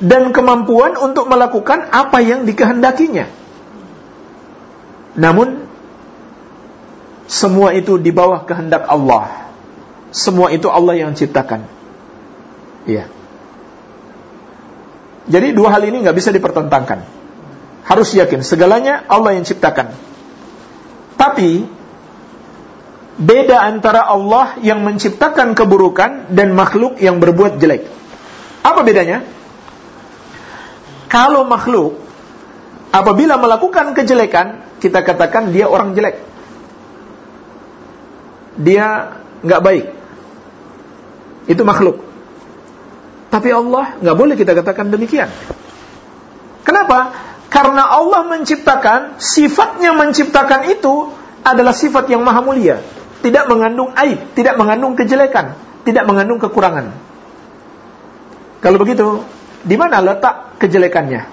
dan kemampuan untuk melakukan apa yang dikehendakinya. Namun semua itu di bawah kehendak Allah. Semua itu Allah yang ciptakan. Iya. Jadi dua hal ini nggak bisa dipertentangkan. Harus yakin segalanya Allah yang ciptakan. Tapi beda antara Allah yang menciptakan keburukan dan makhluk yang berbuat jelek. Apa bedanya? Kalau makhluk apabila melakukan kejelekan, kita katakan dia orang jelek. Dia nggak baik. Itu makhluk. Tapi Allah nggak boleh kita katakan demikian. Kenapa? Karena Allah menciptakan, sifatnya menciptakan itu adalah sifat yang maha mulia. Tidak mengandung aib, tidak mengandung kejelekan, tidak mengandung kekurangan. Kalau begitu, di mana letak kejelekannya?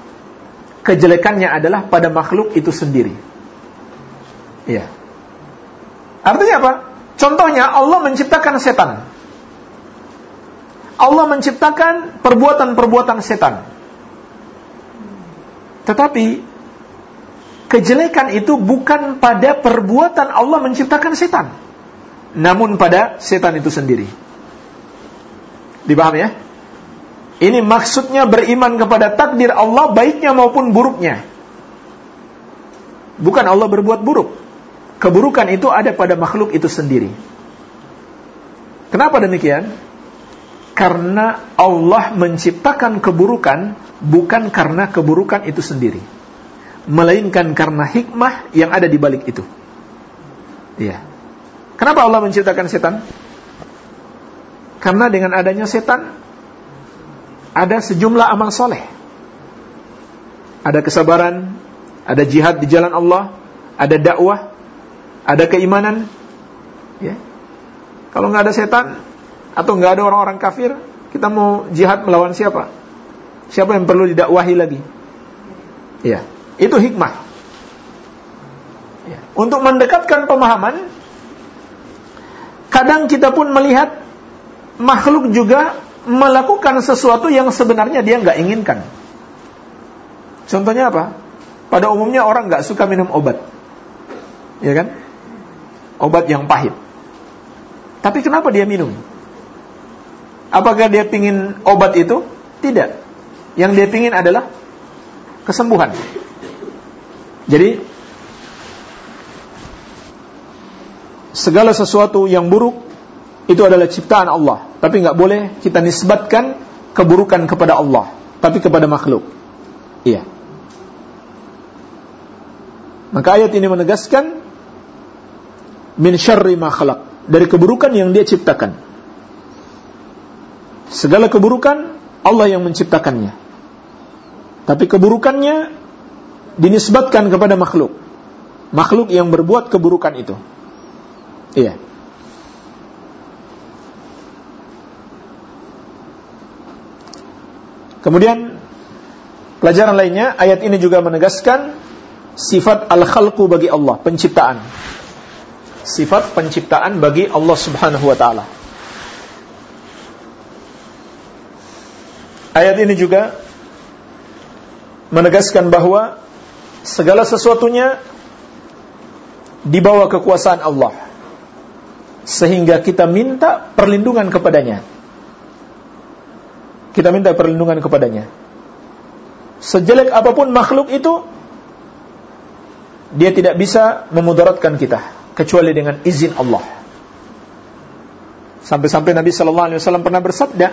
Kejelekannya adalah pada makhluk itu sendiri. Iya. Artinya apa? Contohnya Allah menciptakan setan. Allah menciptakan perbuatan-perbuatan setan. Tetapi kejelekan itu bukan pada perbuatan Allah menciptakan setan, namun pada setan itu sendiri. Dipahami ya? Ini maksudnya beriman kepada takdir Allah baiknya maupun buruknya. Bukan Allah berbuat buruk. Keburukan itu ada pada makhluk itu sendiri. Kenapa demikian? karena Allah menciptakan keburukan bukan karena keburukan itu sendiri. Melainkan karena hikmah yang ada di balik itu. Iya. Kenapa Allah menciptakan setan? Karena dengan adanya setan ada sejumlah amal soleh. Ada kesabaran ada jihad di jalan Allah ada dakwah ada keimanan ya kalau nggak ada setan atau nggak ada orang-orang kafir, kita mau jihad melawan siapa? Siapa yang perlu didakwahi lagi? Ya, itu hikmah. Ya. Untuk mendekatkan pemahaman, kadang kita pun melihat makhluk juga melakukan sesuatu yang sebenarnya dia nggak inginkan. Contohnya apa? Pada umumnya orang nggak suka minum obat, ya kan? Obat yang pahit. Tapi kenapa dia minum? Apakah dia pingin obat itu? Tidak. Yang dia pingin adalah kesembuhan. Jadi segala sesuatu yang buruk itu adalah ciptaan Allah, tapi nggak boleh kita nisbatkan keburukan kepada Allah, tapi kepada makhluk. Iya. Maka ayat ini menegaskan min syarri ma khalaq, dari keburukan yang dia ciptakan. Segala keburukan Allah yang menciptakannya. Tapi keburukannya dinisbatkan kepada makhluk. Makhluk yang berbuat keburukan itu. Iya. Kemudian pelajaran lainnya ayat ini juga menegaskan sifat al-khalqu bagi Allah, penciptaan. Sifat penciptaan bagi Allah Subhanahu wa taala. Ayat ini juga menegaskan bahwa segala sesuatunya di bawah kekuasaan Allah. Sehingga kita minta perlindungan kepadanya. Kita minta perlindungan kepadanya. Sejelek apa pun makhluk itu, dia tidak bisa memudaratkan kita kecuali dengan izin Allah. Sampai-sampai Nabi Sallallahu Alaihi Wasallam pernah bersabda,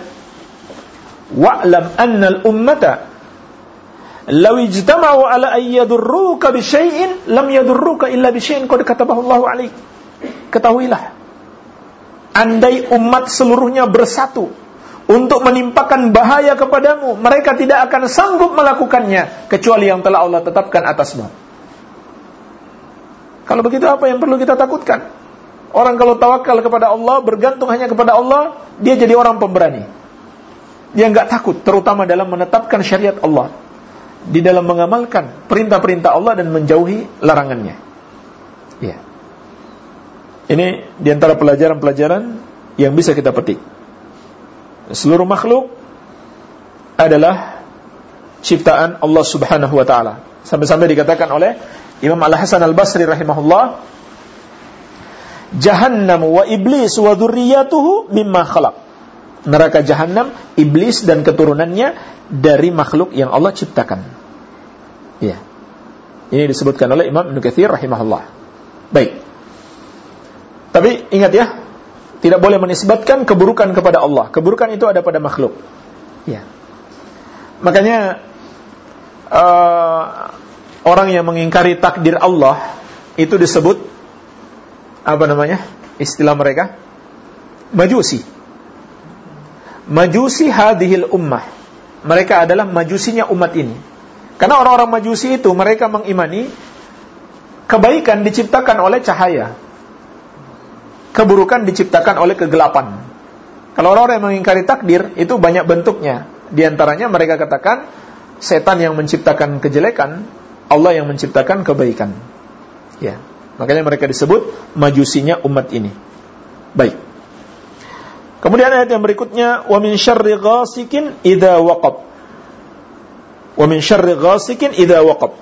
wa'lam annal ummata "Law ijtama'u ala ay yadurruka bi syai'in lam yadurruka illa bi syai'in qad katabahu Allahu 'alaik." Ketahuilah, andai umat seluruhnya bersatu untuk menimpakan bahaya kepadamu, mereka tidak akan sanggup melakukannya kecuali yang telah Allah tetapkan atasmu. Kalau begitu apa yang perlu kita takutkan? Orang kalau tawakal kepada Allah, bergantung hanya kepada Allah, dia jadi orang pemberani. Dia nggak takut, terutama dalam menetapkan syariat Allah. Di dalam mengamalkan perintah-perintah Allah dan menjauhi larangannya. Ya. Ini di antara pelajaran-pelajaran yang bisa kita petik. Seluruh makhluk adalah ciptaan Allah Subhanahu wa taala. Sampai-sampai dikatakan oleh Imam Al-Hasan Al-Basri rahimahullah, Jahannam wa iblis wa dzurriyyatuhu mimma khalaq. Neraka Jahannam, iblis dan keturunannya dari makhluk yang Allah ciptakan. Ya. Ini disebutkan oleh Imam Ibnu Katsir rahimahullah. Baik. Tapi ingat ya, tidak boleh menisbatkan keburukan kepada Allah. Keburukan itu ada pada makhluk. Ya. Makanya uh, orang yang mengingkari takdir Allah itu disebut apa namanya? Istilah mereka majusi. Majusi hadhil ummah. Mereka adalah majusinya umat ini. Karena orang-orang majusi itu mereka mengimani kebaikan diciptakan oleh cahaya. Keburukan diciptakan oleh kegelapan. Kalau orang-orang yang mengingkari takdir itu banyak bentuknya. Di antaranya mereka katakan setan yang menciptakan kejelekan, Allah yang menciptakan kebaikan. Ya. Makanya mereka disebut majusinya umat ini. Baik. Kemudian ayat yang berikutnya wa min syarri ghasikin idza waqab. Wa min syarri ghasikin idza waqab.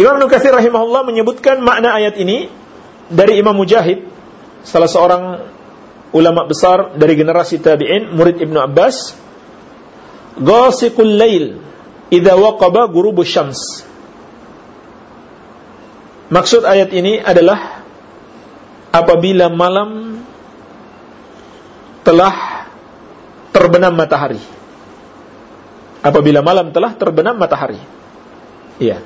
Imam Nukatsir rahimahullah menyebutkan makna ayat ini dari Imam Mujahid, salah seorang ulama besar dari generasi tabi'in, murid Ibnu Abbas. Ghasiqul lail idza waqaba ghurubus syams. Maksud ayat ini adalah apabila malam telah terbenam matahari. Apabila malam telah terbenam matahari. Iya.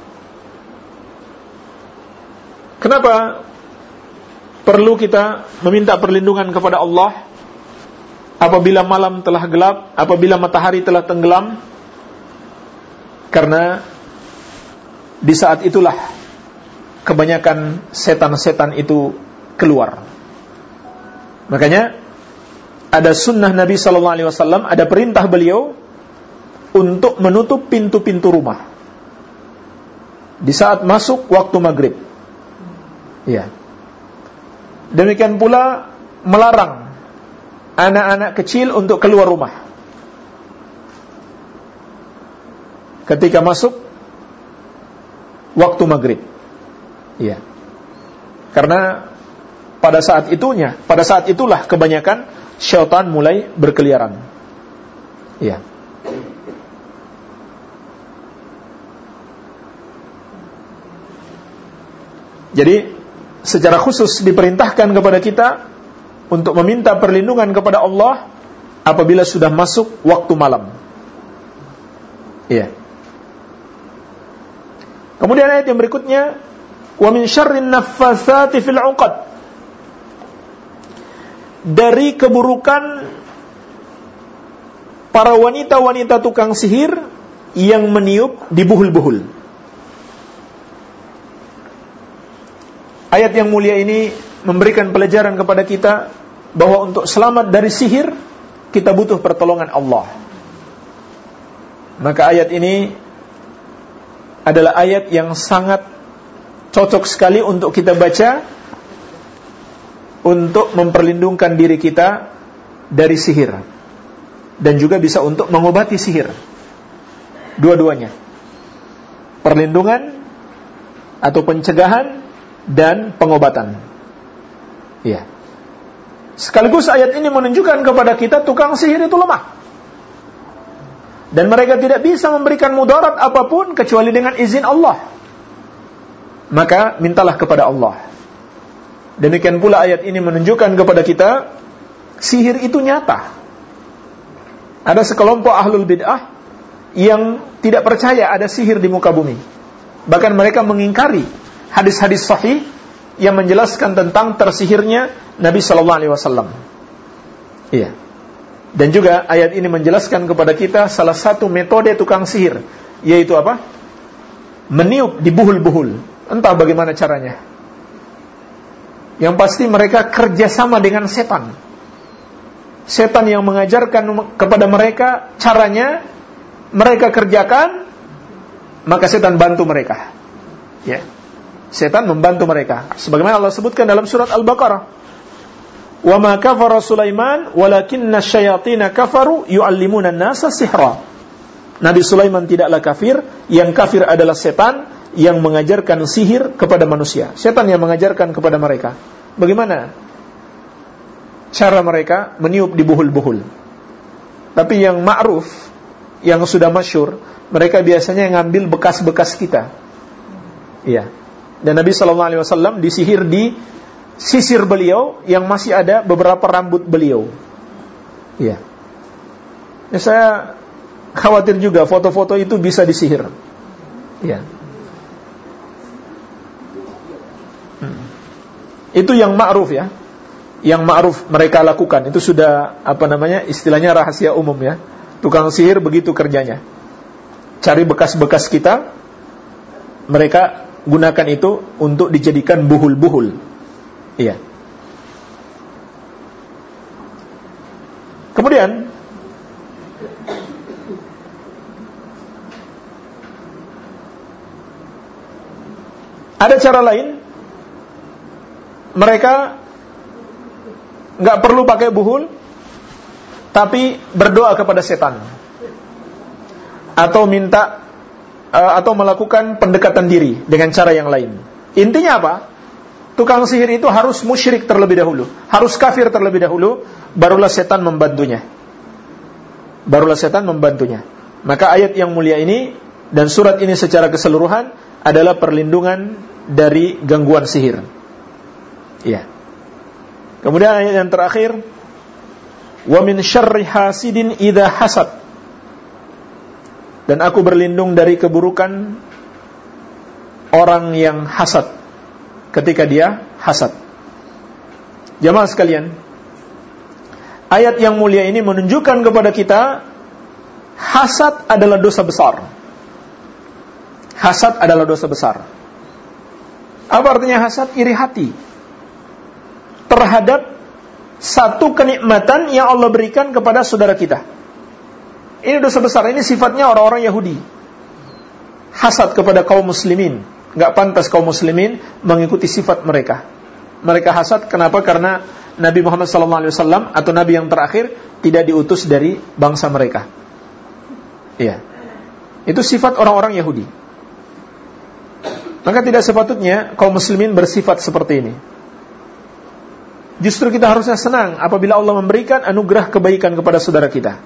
Kenapa perlu kita meminta perlindungan kepada Allah apabila malam telah gelap, apabila matahari telah tenggelam? Karena di saat itulah kebanyakan setan-setan itu keluar. Makanya ada sunnah Nabi Sallallahu Alaihi Wasallam, ada perintah beliau untuk menutup pintu-pintu rumah di saat masuk waktu maghrib. Ya. Demikian pula melarang anak-anak kecil untuk keluar rumah ketika masuk waktu maghrib. Iya. Karena pada saat itunya, pada saat itulah kebanyakan syaitan mulai berkeliaran. Iya. Jadi secara khusus diperintahkan kepada kita untuk meminta perlindungan kepada Allah apabila sudah masuk waktu malam. Iya. Kemudian ayat yang berikutnya wa min syarrin naffatsati fil 'uqad dari keburukan para wanita-wanita tukang sihir yang meniup di buhul-buhul. Ayat yang mulia ini memberikan pelajaran kepada kita bahwa untuk selamat dari sihir kita butuh pertolongan Allah. Maka ayat ini adalah ayat yang sangat cocok sekali untuk kita baca untuk memperlindungkan diri kita dari sihir dan juga bisa untuk mengobati sihir. Dua-duanya. Perlindungan atau pencegahan dan pengobatan. Iya. Sekaligus ayat ini menunjukkan kepada kita tukang sihir itu lemah. Dan mereka tidak bisa memberikan mudarat apa pun kecuali dengan izin Allah maka mintalah kepada Allah. Demikian pula ayat ini menunjukkan kepada kita sihir itu nyata. Ada sekelompok ahlul bid'ah yang tidak percaya ada sihir di muka bumi. Bahkan mereka mengingkari hadis-hadis sahih yang menjelaskan tentang tersihirnya Nabi Shallallahu Alaihi Wasallam. Iya. Dan juga ayat ini menjelaskan kepada kita salah satu metode tukang sihir, yaitu apa? Meniup di buhul-buhul. Entah bagaimana caranya. Yang pasti mereka kerjasama dengan setan. Setan yang mengajarkan kepada mereka caranya, mereka kerjakan, maka setan bantu mereka. Ya. Setan membantu mereka. Sebagaimana Allah sebutkan dalam surat Al-Baqarah. Wa ma kafara Sulaiman walakinna syayatina kafaru yu'allimuna nasa sihra. Nabi Sulaiman tidaklah kafir, yang kafir adalah setan yang mengajarkan sihir kepada manusia. Setan yang mengajarkan kepada mereka. Bagaimana cara mereka meniup di buhul-buhul? Tapi yang ma'ruf, yang sudah masyur, mereka biasanya ngambil bekas-bekas kita. Iya. Dan Nabi Wasallam disihir di sisir beliau yang masih ada beberapa rambut beliau. Iya. Ya, saya khawatir juga foto-foto itu bisa disihir. Iya. Hmm. Itu yang ma'ruf ya. Yang ma'ruf mereka lakukan itu sudah apa namanya? istilahnya rahasia umum ya. Tukang sihir begitu kerjanya. Cari bekas-bekas kita mereka gunakan itu untuk dijadikan buhul-buhul Iya. Kemudian ada cara lain mereka nggak perlu pakai buhul tapi berdoa kepada setan atau minta uh, atau melakukan pendekatan diri dengan cara yang lain. Intinya apa? Tukang sihir itu harus musyrik terlebih dahulu, harus kafir terlebih dahulu, barulah setan membantunya. Barulah setan membantunya. Maka ayat yang mulia ini dan surat ini secara keseluruhan adalah perlindungan dari gangguan sihir. Iya. Kemudian ayat yang terakhir, wa min syarri hasidin idza hasad. Dan aku berlindung dari keburukan orang yang hasad ketika dia hasad. Jamaah sekalian, ayat yang mulia ini menunjukkan kepada kita hasad adalah dosa besar. Hasad adalah dosa besar. Apa artinya hasad? Iri hati terhadap satu kenikmatan yang Allah berikan kepada saudara kita. Ini dosa besar, ini sifatnya orang-orang Yahudi. Hasad kepada kaum muslimin nggak pantas kaum muslimin mengikuti sifat mereka. Mereka hasad kenapa? Karena Nabi Muhammad SAW atau Nabi yang terakhir tidak diutus dari bangsa mereka. Iya. Itu sifat orang-orang Yahudi. Maka tidak sepatutnya kaum muslimin bersifat seperti ini. Justru kita harusnya senang apabila Allah memberikan anugerah kebaikan kepada saudara kita.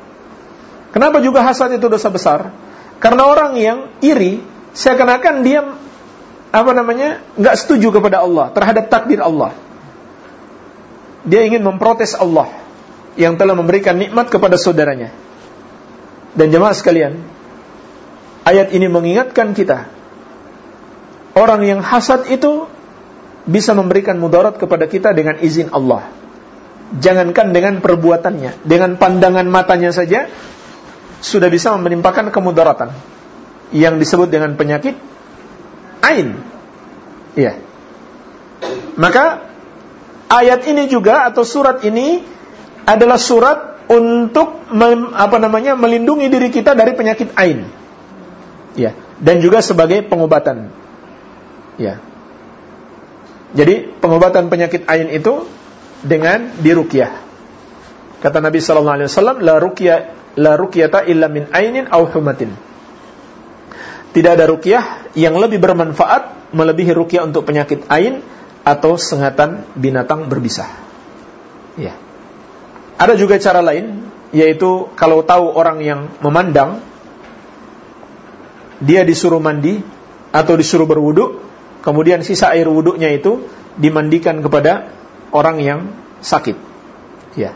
Kenapa juga hasad itu dosa besar? Karena orang yang iri seakan-akan dia apa namanya nggak setuju kepada Allah terhadap takdir Allah. Dia ingin memprotes Allah yang telah memberikan nikmat kepada saudaranya. Dan jemaah sekalian, ayat ini mengingatkan kita orang yang hasad itu bisa memberikan mudarat kepada kita dengan izin Allah. Jangankan dengan perbuatannya, dengan pandangan matanya saja sudah bisa menimpakan kemudaratan yang disebut dengan penyakit ain. Iya. Maka ayat ini juga atau surat ini adalah surat untuk mem, apa namanya melindungi diri kita dari penyakit ain. Ya, dan juga sebagai pengobatan. Ya. Jadi pengobatan penyakit ain itu dengan diruqyah. Kata Nabi sallallahu alaihi wasallam, la ruqyah la ruqyata illa min ainin aw humatin. Tidak ada ruqyah yang lebih bermanfaat melebihi ruqyah untuk penyakit ain atau sengatan binatang berbisa. Ya. Ada juga cara lain yaitu kalau tahu orang yang memandang dia disuruh mandi atau disuruh berwudu, kemudian sisa air wuduknya itu dimandikan kepada orang yang sakit. Ya.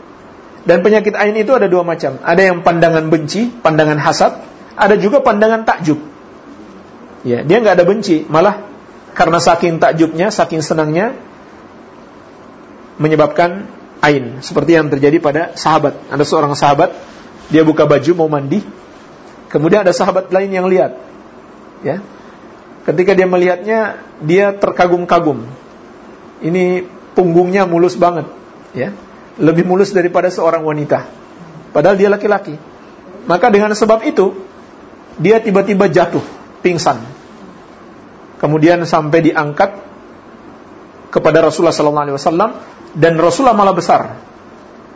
Dan penyakit ain itu ada dua macam. Ada yang pandangan benci, pandangan hasad, ada juga pandangan takjub. Ya, dia nggak ada benci, malah karena saking takjubnya, saking senangnya menyebabkan ain seperti yang terjadi pada sahabat. Ada seorang sahabat dia buka baju mau mandi, kemudian ada sahabat lain yang lihat. Ya. Ketika dia melihatnya, dia terkagum-kagum. Ini punggungnya mulus banget, ya. Lebih mulus daripada seorang wanita. Padahal dia laki-laki. Maka dengan sebab itu, dia tiba-tiba jatuh, pingsan. Kemudian sampai diangkat kepada Rasulullah sallallahu alaihi wasallam dan Rasulullah malah besar.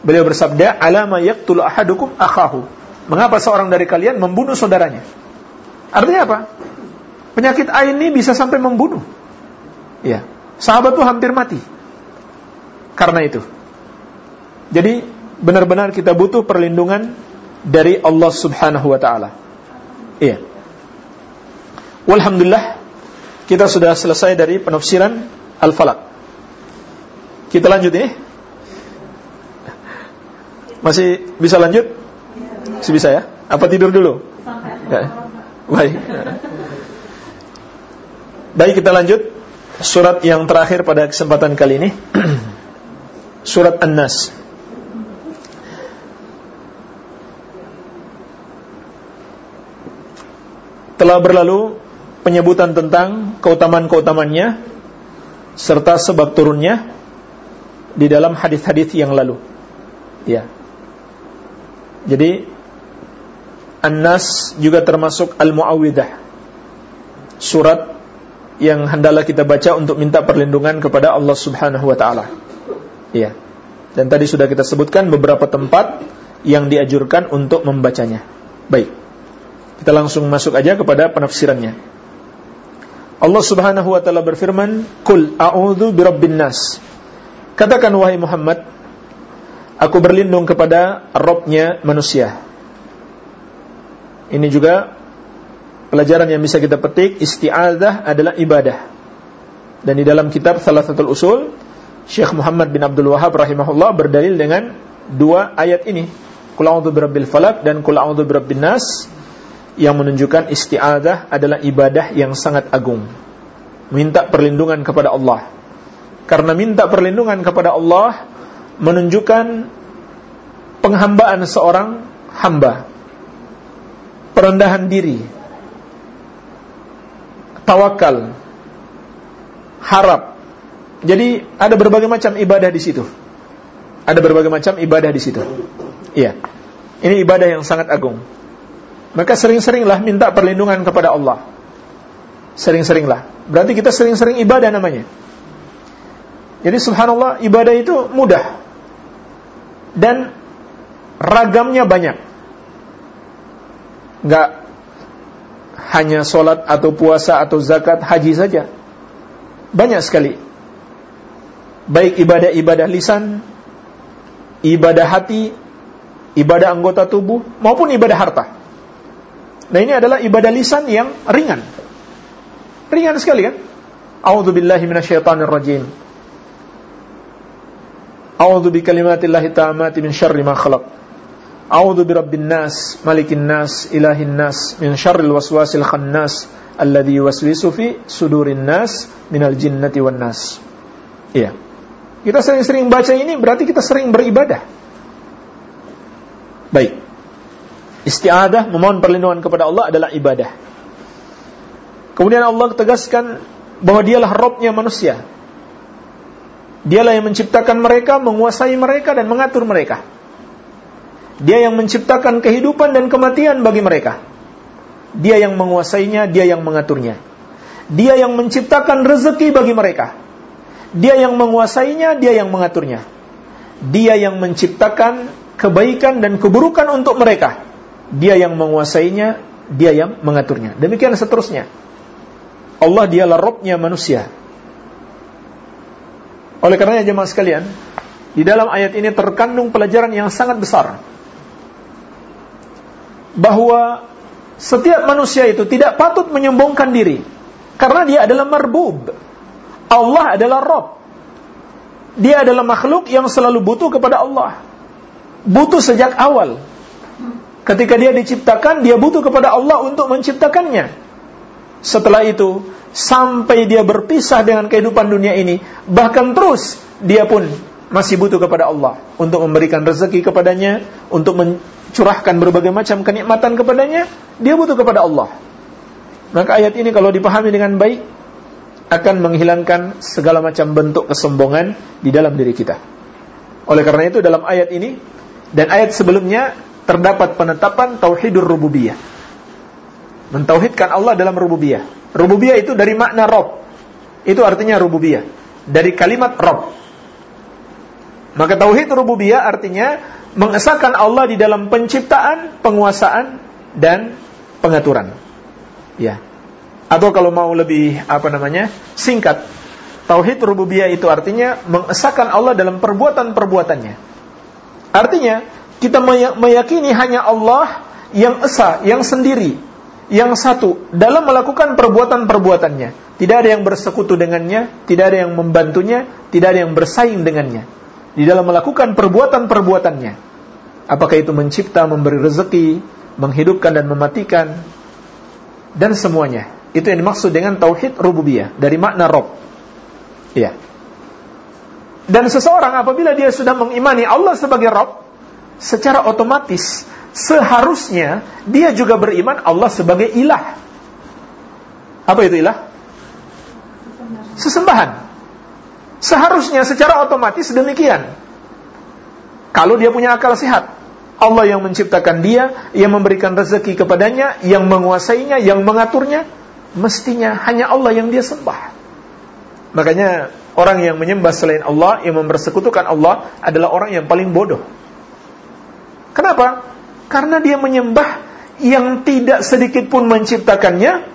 Beliau bersabda, "Alama yaqtulu ahadukum akhahu." Mengapa seorang dari kalian membunuh saudaranya? Artinya apa? Penyakit ain ini bisa sampai membunuh. Ya, sahabat itu hampir mati karena itu. Jadi benar-benar kita butuh perlindungan dari Allah Subhanahu wa taala. Iya. Walhamdulillah kita sudah selesai dari penafsiran Al-Falaq. Kita lanjut ini. Masih bisa lanjut? Si bisa ya? Apa tidur dulu? Ya. Baik. Baik kita lanjut surat yang terakhir pada kesempatan kali ini. surat An-Nas. Telah berlalu penyebutan tentang keutamaan-keutamannya serta sebab turunnya di dalam hadis-hadis yang lalu. Ya. Jadi An-Nas juga termasuk Al-Muawwidah. Surat yang hendaklah kita baca untuk minta perlindungan kepada Allah Subhanahu wa taala. Ya. Dan tadi sudah kita sebutkan beberapa tempat yang diajurkan untuk membacanya. Baik. Kita langsung masuk aja kepada penafsirannya. Allah Subhanahu wa taala berfirman, "Qul a'udzu birabbin nas." Katakan wahai Muhammad, aku berlindung kepada Robnya manusia. Ini juga pelajaran yang bisa kita petik, isti'adah adalah ibadah. Dan di dalam kitab Salah Satu Usul, Syekh Muhammad bin Abdul Wahab rahimahullah berdalil dengan dua ayat ini. Qul a'udzu birabbil falaq dan qul a'udzu birabbin nas yang menunjukkan isti'adah adalah ibadah yang sangat agung. Minta perlindungan kepada Allah. Karena minta perlindungan kepada Allah menunjukkan penghambaan seorang hamba perendahan diri, tawakal, harap. Jadi ada berbagai macam ibadah di situ. Ada berbagai macam ibadah di situ. Iya. Ini ibadah yang sangat agung. Maka sering-seringlah minta perlindungan kepada Allah. Sering-seringlah. Berarti kita sering-sering ibadah namanya. Jadi subhanallah ibadah itu mudah. Dan ragamnya banyak nggak hanya sholat atau puasa atau zakat, haji saja. Banyak sekali. Baik ibadah-ibadah lisan, ibadah hati, ibadah anggota tubuh, maupun ibadah harta. Nah ini adalah ibadah lisan yang ringan. Ringan sekali kan? A'udzu billahi minasyaitonir rajim. A'udzu bikalimatillahi tammati min syarri ma khalaq. A'udzu birabbin nas, malikin nas, ilahin nas, min syarril waswasil khannas, alladzi yuwaswisu fi sudurin nas minal jinnati wan nas. Iya. Kita sering-sering baca ini berarti kita sering beribadah. Baik. Isti'adah memohon perlindungan kepada Allah adalah ibadah. Kemudian Allah tegaskan bahwa dialah Robnya manusia. Dialah yang menciptakan mereka, menguasai mereka dan mengatur mereka. Dia yang menciptakan kehidupan dan kematian bagi mereka. Dia yang menguasainya, dia yang mengaturnya. Dia yang menciptakan rezeki bagi mereka. Dia yang menguasainya, dia yang mengaturnya. Dia yang menciptakan kebaikan dan keburukan untuk mereka. Dia yang menguasainya, dia yang mengaturnya. Demikian seterusnya. Allah dialah Robnya manusia. Oleh karenanya jemaah sekalian, di dalam ayat ini terkandung pelajaran yang sangat besar bahwa setiap manusia itu tidak patut menyombongkan diri karena dia adalah marbub. Allah adalah Rob. Dia adalah makhluk yang selalu butuh kepada Allah. Butuh sejak awal. Ketika dia diciptakan, dia butuh kepada Allah untuk menciptakannya. Setelah itu, sampai dia berpisah dengan kehidupan dunia ini, bahkan terus dia pun masih butuh kepada Allah untuk memberikan rezeki kepadanya, untuk mencurahkan berbagai macam kenikmatan kepadanya, dia butuh kepada Allah. Maka ayat ini kalau dipahami dengan baik akan menghilangkan segala macam bentuk kesombongan di dalam diri kita. Oleh karena itu dalam ayat ini dan ayat sebelumnya terdapat penetapan tauhidur rububiyah. Mentauhidkan Allah dalam rububiyah. Rububiyah itu dari makna Rob. Itu artinya rububiyah. Dari kalimat Rob. Maka tauhid rububiyah artinya mengesahkan Allah di dalam penciptaan, penguasaan, dan pengaturan. Ya. Atau kalau mau lebih apa namanya? singkat, tauhid rububiyah itu artinya mengesahkan Allah dalam perbuatan-perbuatannya. Artinya, kita meyakini hanya Allah yang esa, yang sendiri, yang satu dalam melakukan perbuatan-perbuatannya. Tidak ada yang bersekutu dengannya, tidak ada yang membantunya, tidak ada yang bersaing dengannya. Di dalam melakukan perbuatan-perbuatannya. Apakah itu mencipta, memberi rezeki, menghidupkan dan mematikan, dan semuanya. Itu yang dimaksud dengan tauhid rububiyah dari makna rob. Ya. Dan seseorang apabila dia sudah mengimani Allah sebagai Rob, secara otomatis seharusnya dia juga beriman Allah sebagai ilah. Apa itu ilah? Sesembahan. Seharusnya secara otomatis demikian. Kalau dia punya akal sehat, Allah yang menciptakan dia, yang memberikan rezeki kepadanya, yang menguasainya, yang mengaturnya, mestinya hanya Allah yang dia sembah. Makanya orang yang menyembah selain Allah, yang mempersekutukan Allah adalah orang yang paling bodoh. Kenapa? Karena dia menyembah yang tidak sedikit pun menciptakannya,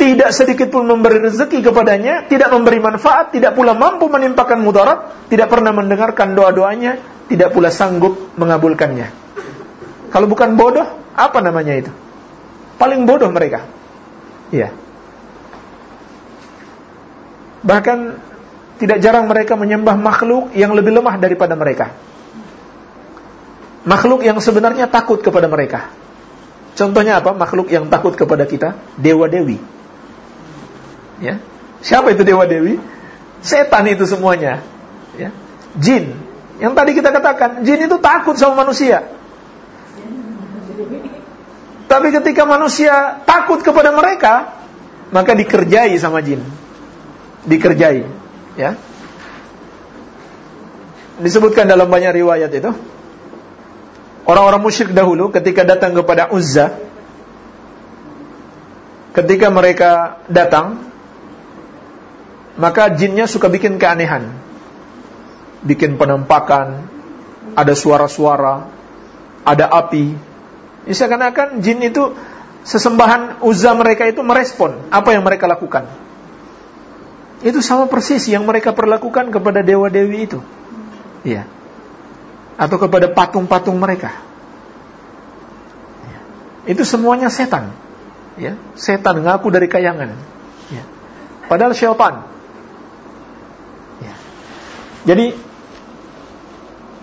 tidak sedikit pun memberi rezeki kepadanya, tidak memberi manfaat, tidak pula mampu menimpakan mudarat, tidak pernah mendengarkan doa-doanya, tidak pula sanggup mengabulkannya. Kalau bukan bodoh, apa namanya itu? Paling bodoh mereka. Iya. Bahkan tidak jarang mereka menyembah makhluk yang lebih lemah daripada mereka makhluk yang sebenarnya takut kepada mereka. Contohnya apa? Makhluk yang takut kepada kita, dewa dewi. Ya. Siapa itu dewa dewi? Setan itu semuanya. Ya. Jin. Yang tadi kita katakan, jin itu takut sama manusia. Tapi ketika manusia takut kepada mereka, maka dikerjai sama jin. Dikerjai, ya. Disebutkan dalam banyak riwayat itu Orang-orang musyrik dahulu ketika datang kepada Uzza Ketika mereka datang Maka jinnya suka bikin keanehan. Bikin penampakan Ada suara-suara Ada api. Ini seakan-akan jin itu Sesembahan Uzza mereka itu merespon Apa yang mereka lakukan. Itu sama persis yang mereka perlakukan kepada dewa-dewi itu. Iya atau kepada patung-patung mereka. Itu semuanya setan. Ya, setan ngaku dari kayangan. Ya. Padahal syaitan. Ya. Jadi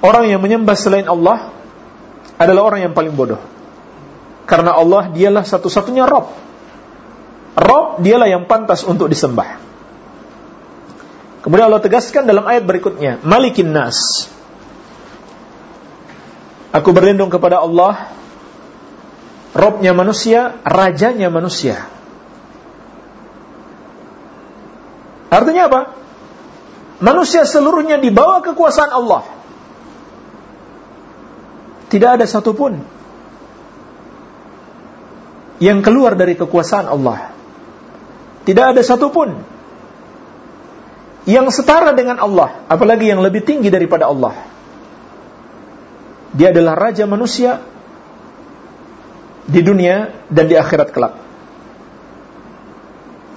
orang yang menyembah selain Allah adalah orang yang paling bodoh. Karena Allah dialah satu-satunya Rob. Rob dialah yang pantas untuk disembah. Kemudian Allah tegaskan dalam ayat berikutnya, Malikin Nas. Aku berlindung kepada Allah Robnya manusia, rajanya manusia. Artinya apa? Manusia seluruhnya di bawah kekuasaan Allah. Tidak ada satupun Yang keluar dari kekuasaan Allah. Tidak ada satupun Yang setara dengan Allah Apalagi yang lebih tinggi daripada Allah dia adalah raja manusia di dunia dan di akhirat kelak.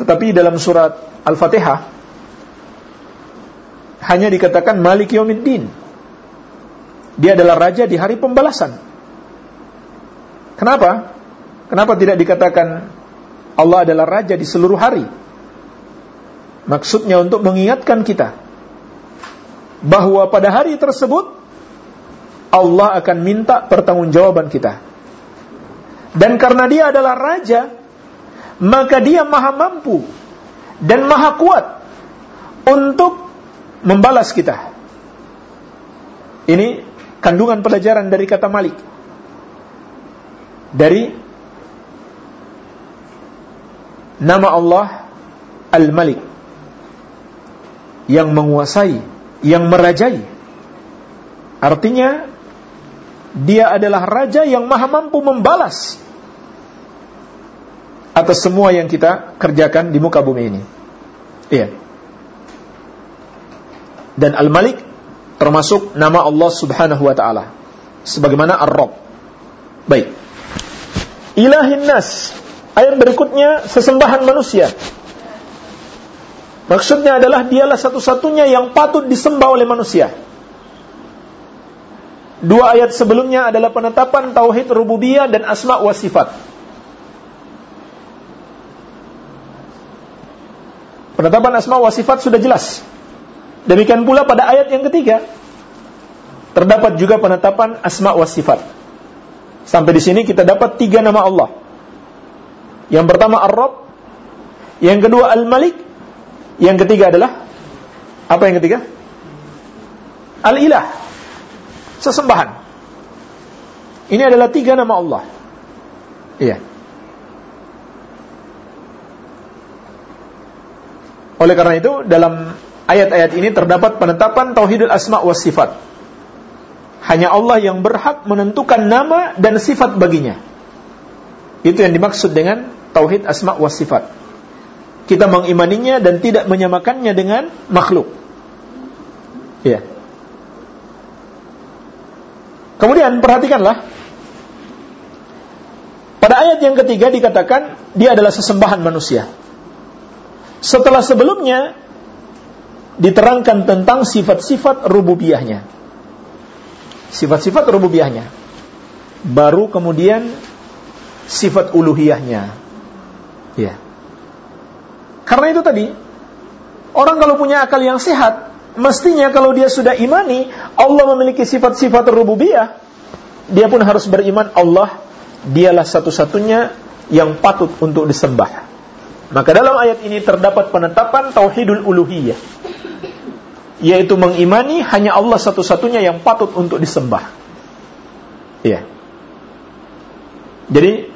Tetapi dalam surat Al-Fatihah hanya dikatakan Malik Yawmiddin. Dia adalah raja di hari pembalasan. Kenapa? Kenapa tidak dikatakan Allah adalah raja di seluruh hari? Maksudnya untuk mengingatkan kita bahwa pada hari tersebut Allah akan minta pertanggungjawaban kita. Dan karena dia adalah raja, maka dia maha mampu dan maha kuat untuk membalas kita. Ini kandungan pelajaran dari kata Malik. Dari nama Allah Al-Malik yang menguasai, yang merajai. Artinya dia adalah raja yang maha mampu membalas atas semua yang kita kerjakan di muka bumi ini. Iya. Dan Al-Malik termasuk nama Allah Subhanahu wa taala sebagaimana Ar-Rabb. Baik. Ilahin nas. Ayat berikutnya sesembahan manusia. Maksudnya adalah dialah satu-satunya yang patut disembah oleh manusia. Dua ayat sebelumnya adalah penetapan tauhid rububiyah dan asma wa sifat. Penetapan asma wa sifat sudah jelas. Demikian pula pada ayat yang ketiga terdapat juga penetapan asma wa sifat. Sampai di sini kita dapat tiga nama Allah. Yang pertama Ar-Rabb, yang kedua Al-Malik, yang ketiga adalah apa yang ketiga? Al-Ilah sesembahan. Ini adalah tiga nama Allah. Iya. Oleh karena itu, dalam ayat-ayat ini terdapat penetapan tauhidul asma wa sifat. Hanya Allah yang berhak menentukan nama dan sifat baginya. Itu yang dimaksud dengan tauhid asma wa sifat. Kita mengimaninya dan tidak menyamakannya dengan makhluk. Ya. Kemudian perhatikanlah pada ayat yang ketiga dikatakan dia adalah sesembahan manusia. Setelah sebelumnya diterangkan tentang sifat-sifat rububiyahnya. Sifat-sifat rububiyahnya. Baru kemudian sifat uluhiyahnya. Ya. Karena itu tadi orang kalau punya akal yang sehat mestinya kalau dia sudah imani Allah memiliki sifat-sifat rububiyah, dia pun harus beriman Allah dialah satu-satunya yang patut untuk disembah. Maka dalam ayat ini terdapat penetapan tauhidul uluhiyah yaitu mengimani hanya Allah satu-satunya yang patut untuk disembah. Iya. Jadi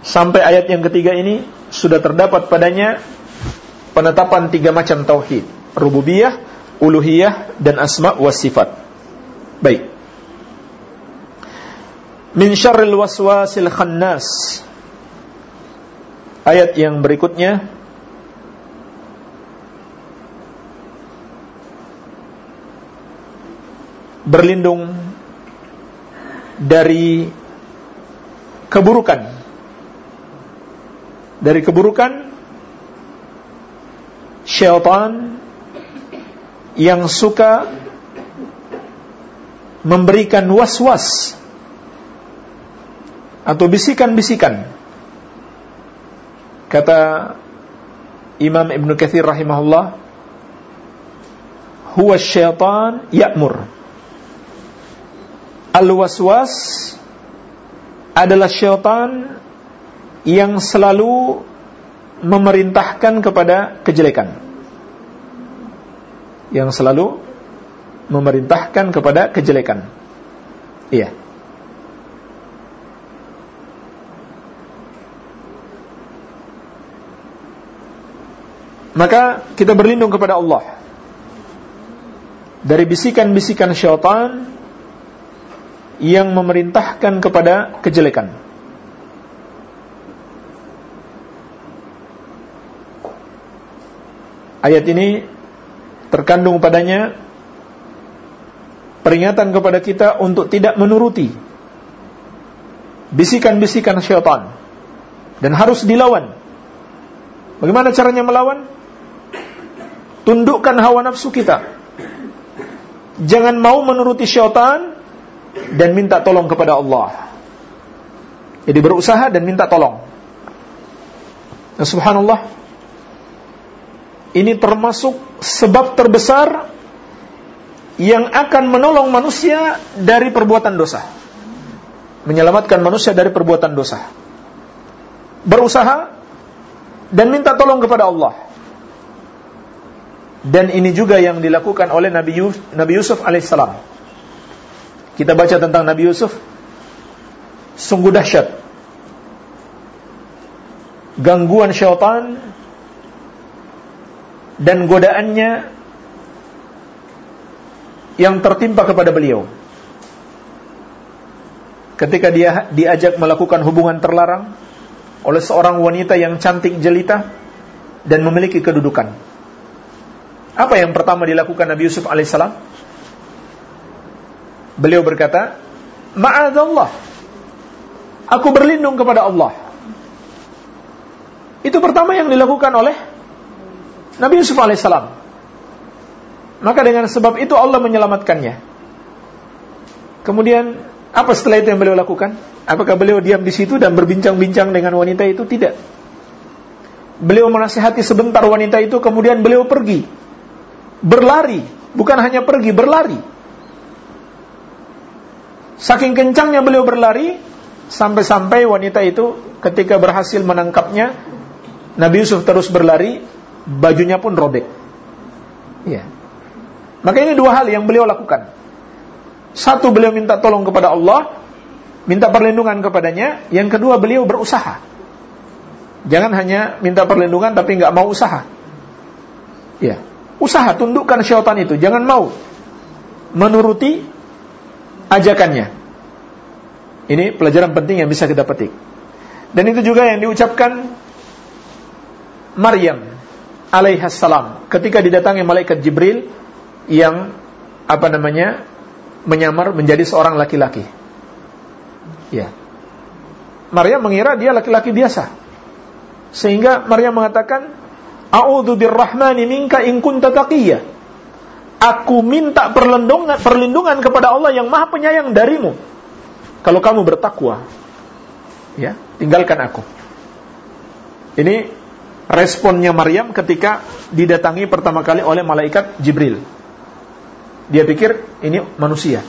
sampai ayat yang ketiga ini sudah terdapat padanya penetapan tiga macam tauhid, rububiyah, uluhiyah dan asma wa sifat. Baik. Min syarril waswasil khannas. Ayat yang berikutnya berlindung dari keburukan dari keburukan syaitan yang suka memberikan was-was atau bisikan-bisikan. Kata Imam Ibn Kathir rahimahullah, huwa syaitan ya'mur. Al-waswas adalah syaitan yang selalu memerintahkan kepada kejelekan yang selalu memerintahkan kepada kejelekan. Iya. Maka kita berlindung kepada Allah dari bisikan-bisikan syaitan yang memerintahkan kepada kejelekan. Ayat ini terkandung padanya peringatan kepada kita untuk tidak menuruti bisikan-bisikan syaitan dan harus dilawan. Bagaimana caranya melawan? Tundukkan hawa nafsu kita. Jangan mau menuruti syaitan dan minta tolong kepada Allah. Jadi berusaha dan minta tolong. Nah, subhanallah, ini termasuk sebab terbesar yang akan menolong manusia dari perbuatan dosa. menyelamatkan manusia dari perbuatan dosa. Berusaha dan minta tolong kepada Allah. Dan ini juga yang dilakukan oleh Nabi Yusuf, Nabi Yusuf alaihissalam. Kita baca tentang Nabi Yusuf, sungguh dahsyat. Gangguan syaitan dan godaannya yang tertimpa kepada beliau. Ketika dia diajak melakukan hubungan terlarang oleh seorang wanita yang cantik jelita dan memiliki kedudukan. Apa yang pertama dilakukan Nabi Yusuf alaihissalam? Beliau berkata, Ma'adallah. Aku berlindung kepada Allah. Itu pertama yang dilakukan oleh Nabi Yusuf alaihissalam. Maka dengan sebab itu Allah menyelamatkannya. Kemudian apa setelah itu yang beliau lakukan? Apakah beliau diam di situ dan berbincang-bincang dengan wanita itu? Tidak. Beliau menasihati sebentar wanita itu, kemudian beliau pergi. Berlari. Bukan hanya pergi, berlari. Saking kencangnya beliau berlari, sampai-sampai wanita itu ketika berhasil menangkapnya, Nabi Yusuf terus berlari, bajunya pun robek. Ya. Maka ini dua hal yang beliau lakukan. Satu beliau minta tolong kepada Allah, minta perlindungan kepadanya. Yang kedua beliau berusaha. Jangan hanya minta perlindungan tapi nggak mau usaha. Ya, usaha tundukkan syaitan itu. Jangan mau menuruti ajakannya. Ini pelajaran penting yang bisa kita petik. Dan itu juga yang diucapkan Maryam alaihassalam ketika didatangi malaikat Jibril yang apa namanya menyamar menjadi seorang laki-laki. Ya. Maria mengira dia laki-laki biasa. Sehingga Maria mengatakan, "A'udzu birrahmani minka in kunta taqiyya." Aku minta perlindungan perlindungan kepada Allah yang Maha Penyayang darimu. Kalau kamu bertakwa. Ya, tinggalkan aku. Ini responnya Maryam ketika didatangi pertama kali oleh malaikat Jibril. Dia pikir ini manusia.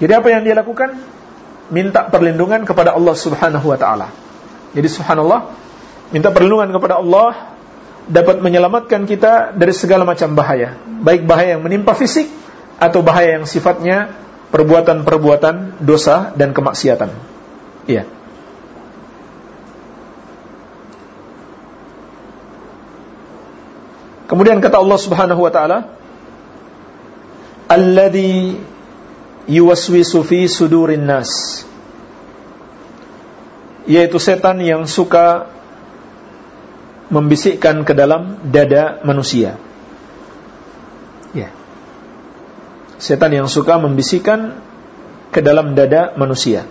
Jadi apa yang dia lakukan? Minta perlindungan kepada Allah Subhanahu wa taala. Jadi subhanallah, minta perlindungan kepada Allah dapat menyelamatkan kita dari segala macam bahaya, baik bahaya yang menimpa fisik atau bahaya yang sifatnya perbuatan-perbuatan dosa dan kemaksiatan. Iya. Kemudian kata Allah Subhanahu wa taala, alladhi yuwaswisu fi sudurin nas. Yaitu setan yang suka membisikkan ke dalam dada manusia. Ya. Setan yang suka membisikkan ke dalam dada manusia.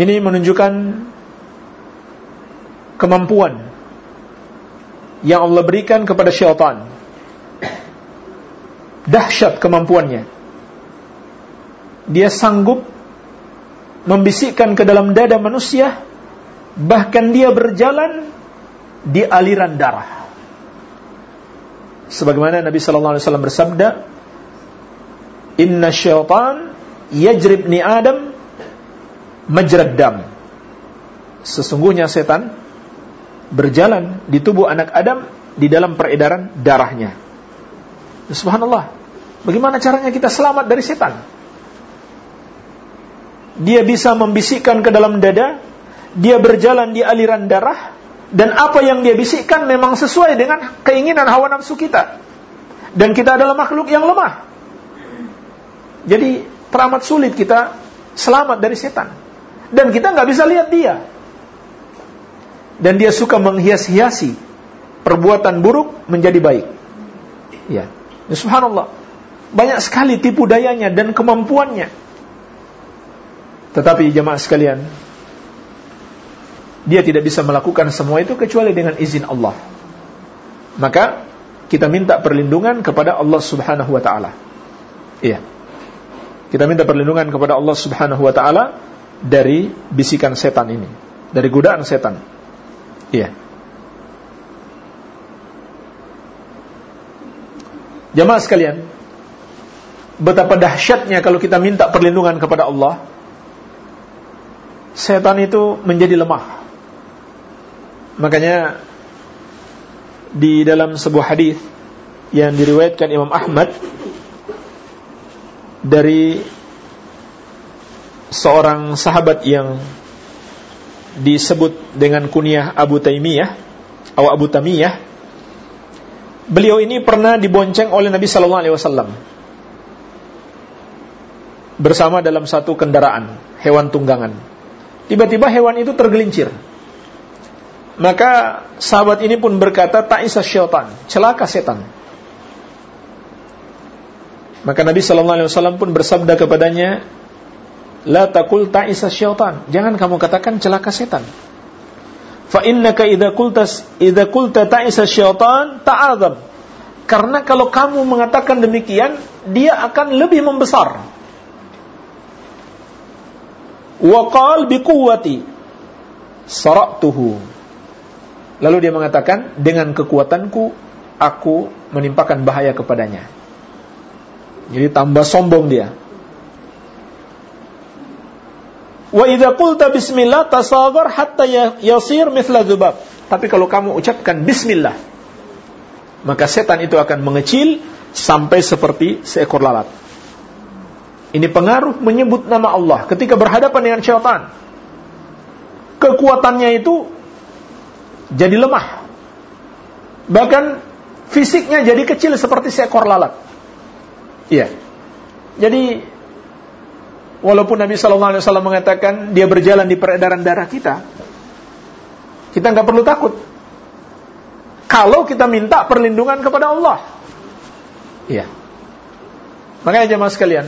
Ini menunjukkan kemampuan yang Allah berikan kepada syaitan. Dahsyat kemampuannya. Dia sanggup membisikkan ke dalam dada manusia, bahkan dia berjalan di aliran darah. Sebagaimana Nabi sallallahu alaihi wasallam bersabda, "Inna syaitan yajrib ni Adam majrad dam." Sesungguhnya setan berjalan di tubuh anak Adam di dalam peredaran darahnya. Subhanallah. Bagaimana caranya kita selamat dari setan? Dia bisa membisikkan ke dalam dada, dia berjalan di aliran darah, dan apa yang dia bisikkan memang sesuai dengan keinginan hawa nafsu kita. Dan kita adalah makhluk yang lemah. Jadi teramat sulit kita selamat dari setan. Dan kita nggak bisa lihat dia dan dia suka menghias-hiasi perbuatan buruk menjadi baik. Ya. ya. Subhanallah. Banyak sekali tipu dayanya dan kemampuannya. Tetapi jemaah sekalian, dia tidak bisa melakukan semua itu kecuali dengan izin Allah. Maka kita minta perlindungan kepada Allah Subhanahu wa taala. Iya. Kita minta perlindungan kepada Allah Subhanahu wa taala dari bisikan setan ini, dari godaan setan. Iya. Jamaah sekalian, betapa dahsyatnya kalau kita minta perlindungan kepada Allah, setan itu menjadi lemah. Makanya di dalam sebuah hadis yang diriwayatkan Imam Ahmad dari seorang sahabat yang disebut dengan kunyah Abu Taimiyah atau Abu Tamiyah beliau ini pernah dibonceng oleh Nabi sallallahu alaihi wasallam bersama dalam satu kendaraan hewan tunggangan. Tiba-tiba hewan itu tergelincir. Maka sahabat ini pun berkata, Ta'isa syaitan, celaka setan. Maka Nabi Sallallahu Alaihi Wasallam pun bersabda kepadanya, La takul ta'isa syaitan. Jangan kamu katakan celaka setan. Fa innaka idza qulta idza qulta ta'isa syaitan ta'adzam. Karena kalau kamu mengatakan demikian, dia akan lebih membesar Waqal biquwati saratuhu. Lalu dia mengatakan, dengan kekuatanku aku menimpakan bahaya kepadanya. Jadi tambah sombong dia. Wa idza qulta bismillah hatta ya-, yasir mithla dzubab. Tapi kalau kamu ucapkan bismillah, maka setan itu akan mengecil sampai seperti seekor lalat. Ini pengaruh menyebut nama Allah ketika berhadapan dengan syaitan. Kekuatannya itu jadi lemah. Bahkan fisiknya jadi kecil seperti seekor lalat. Iya. Jadi walaupun Nabi Shallallahu Alaihi Wasallam mengatakan dia berjalan di peredaran darah kita, kita nggak perlu takut. Kalau kita minta perlindungan kepada Allah, iya. Makanya jemaah sekalian,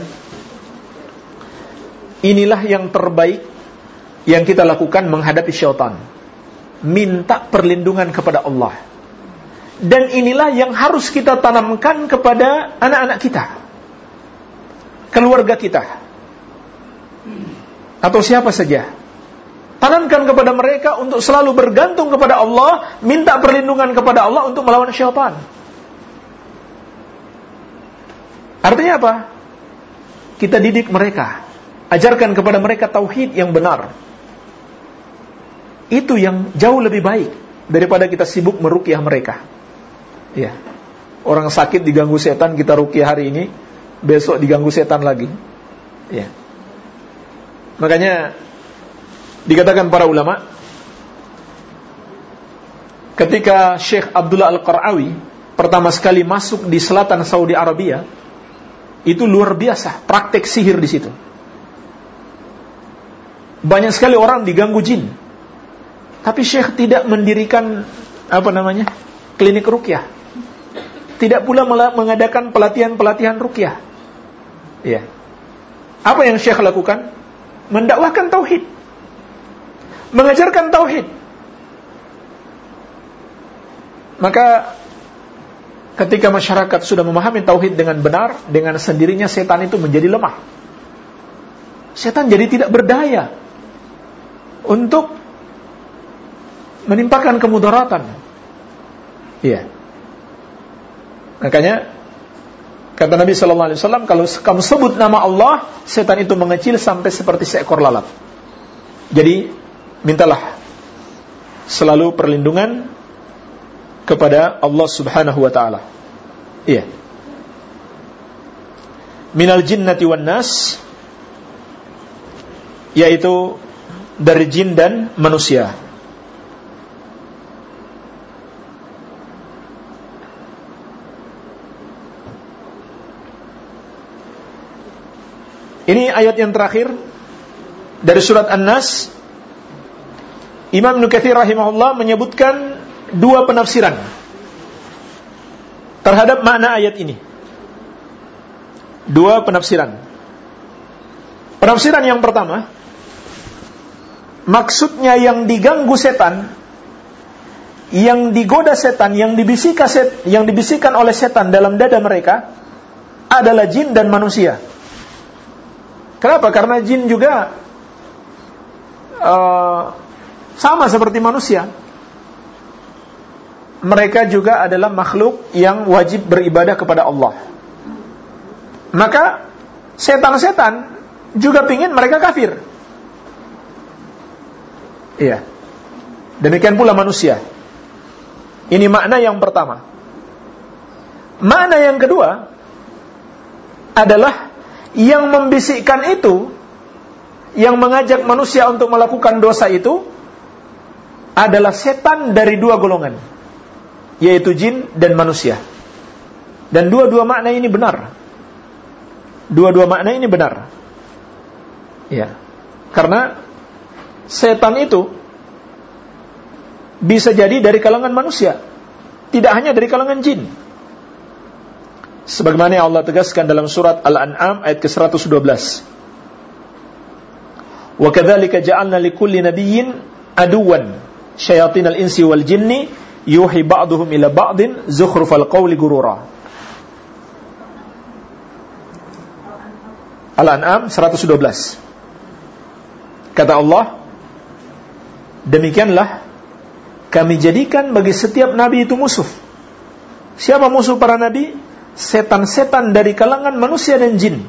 Inilah yang terbaik yang kita lakukan menghadapi syaitan. Minta perlindungan kepada Allah. Dan inilah yang harus kita tanamkan kepada anak-anak kita. Keluarga kita. Atau siapa saja. Tanamkan kepada mereka untuk selalu bergantung kepada Allah, minta perlindungan kepada Allah untuk melawan syaitan. Artinya apa? Kita didik mereka Ajarkan kepada mereka tauhid yang benar. Itu yang jauh lebih baik daripada kita sibuk merukyah mereka. Ya. Orang sakit diganggu setan kita rukyah hari ini, besok diganggu setan lagi. Ya. Makanya dikatakan para ulama ketika Syekh Abdullah Al-Qarawi pertama sekali masuk di selatan Saudi Arabia, itu luar biasa praktek sihir di situ banyak sekali orang diganggu jin. Tapi Syekh tidak mendirikan apa namanya? klinik rukyah. Tidak pula mengadakan pelatihan-pelatihan rukyah. Ya. Apa yang Syekh lakukan? Mendakwahkan tauhid. Mengajarkan tauhid. Maka ketika masyarakat sudah memahami tauhid dengan benar, dengan sendirinya setan itu menjadi lemah. Setan jadi tidak berdaya untuk menimpakan kemudaratan. Iya. Makanya kata Nabi sallallahu alaihi wasallam kalau kamu sebut nama Allah, setan itu mengecil sampai seperti seekor lalat. Jadi mintalah selalu perlindungan kepada Allah Subhanahu wa taala. Iya. Minal jinnati wan nas yaitu dari jin dan manusia. Ini ayat yang terakhir dari surat An-Nas. Imam Nukathir rahimahullah menyebutkan dua penafsiran terhadap makna ayat ini. Dua penafsiran. Penafsiran yang pertama, maksudnya yang diganggu setan, yang digoda setan, yang dibisikkan yang dibisikkan oleh setan dalam dada mereka adalah jin dan manusia. Kenapa? Karena jin juga uh, sama seperti manusia. Mereka juga adalah makhluk yang wajib beribadah kepada Allah. Maka setan-setan juga ingin mereka kafir. Iya. Demikian pula manusia. Ini makna yang pertama. Makna yang kedua adalah yang membisikkan itu, yang mengajak manusia untuk melakukan dosa itu adalah setan dari dua golongan, yaitu jin dan manusia. Dan dua-dua makna ini benar. Dua-dua makna ini benar. Ya. Karena setan itu bisa jadi dari kalangan manusia, tidak hanya dari kalangan jin. Sebagaimana yang Allah tegaskan dalam surat Al-An'am ayat ke-112. Wa kadzalika ja'alna likulli nabiyyin aduwan syayatinal insi wal jinni yuhi ba'duhum ila ba'din zukhrufal qawli gurura. Al-An'am 112. Kata Allah, demikianlah kami jadikan bagi setiap nabi itu musuh. Siapa musuh para nabi? Setan-setan dari kalangan manusia dan jin.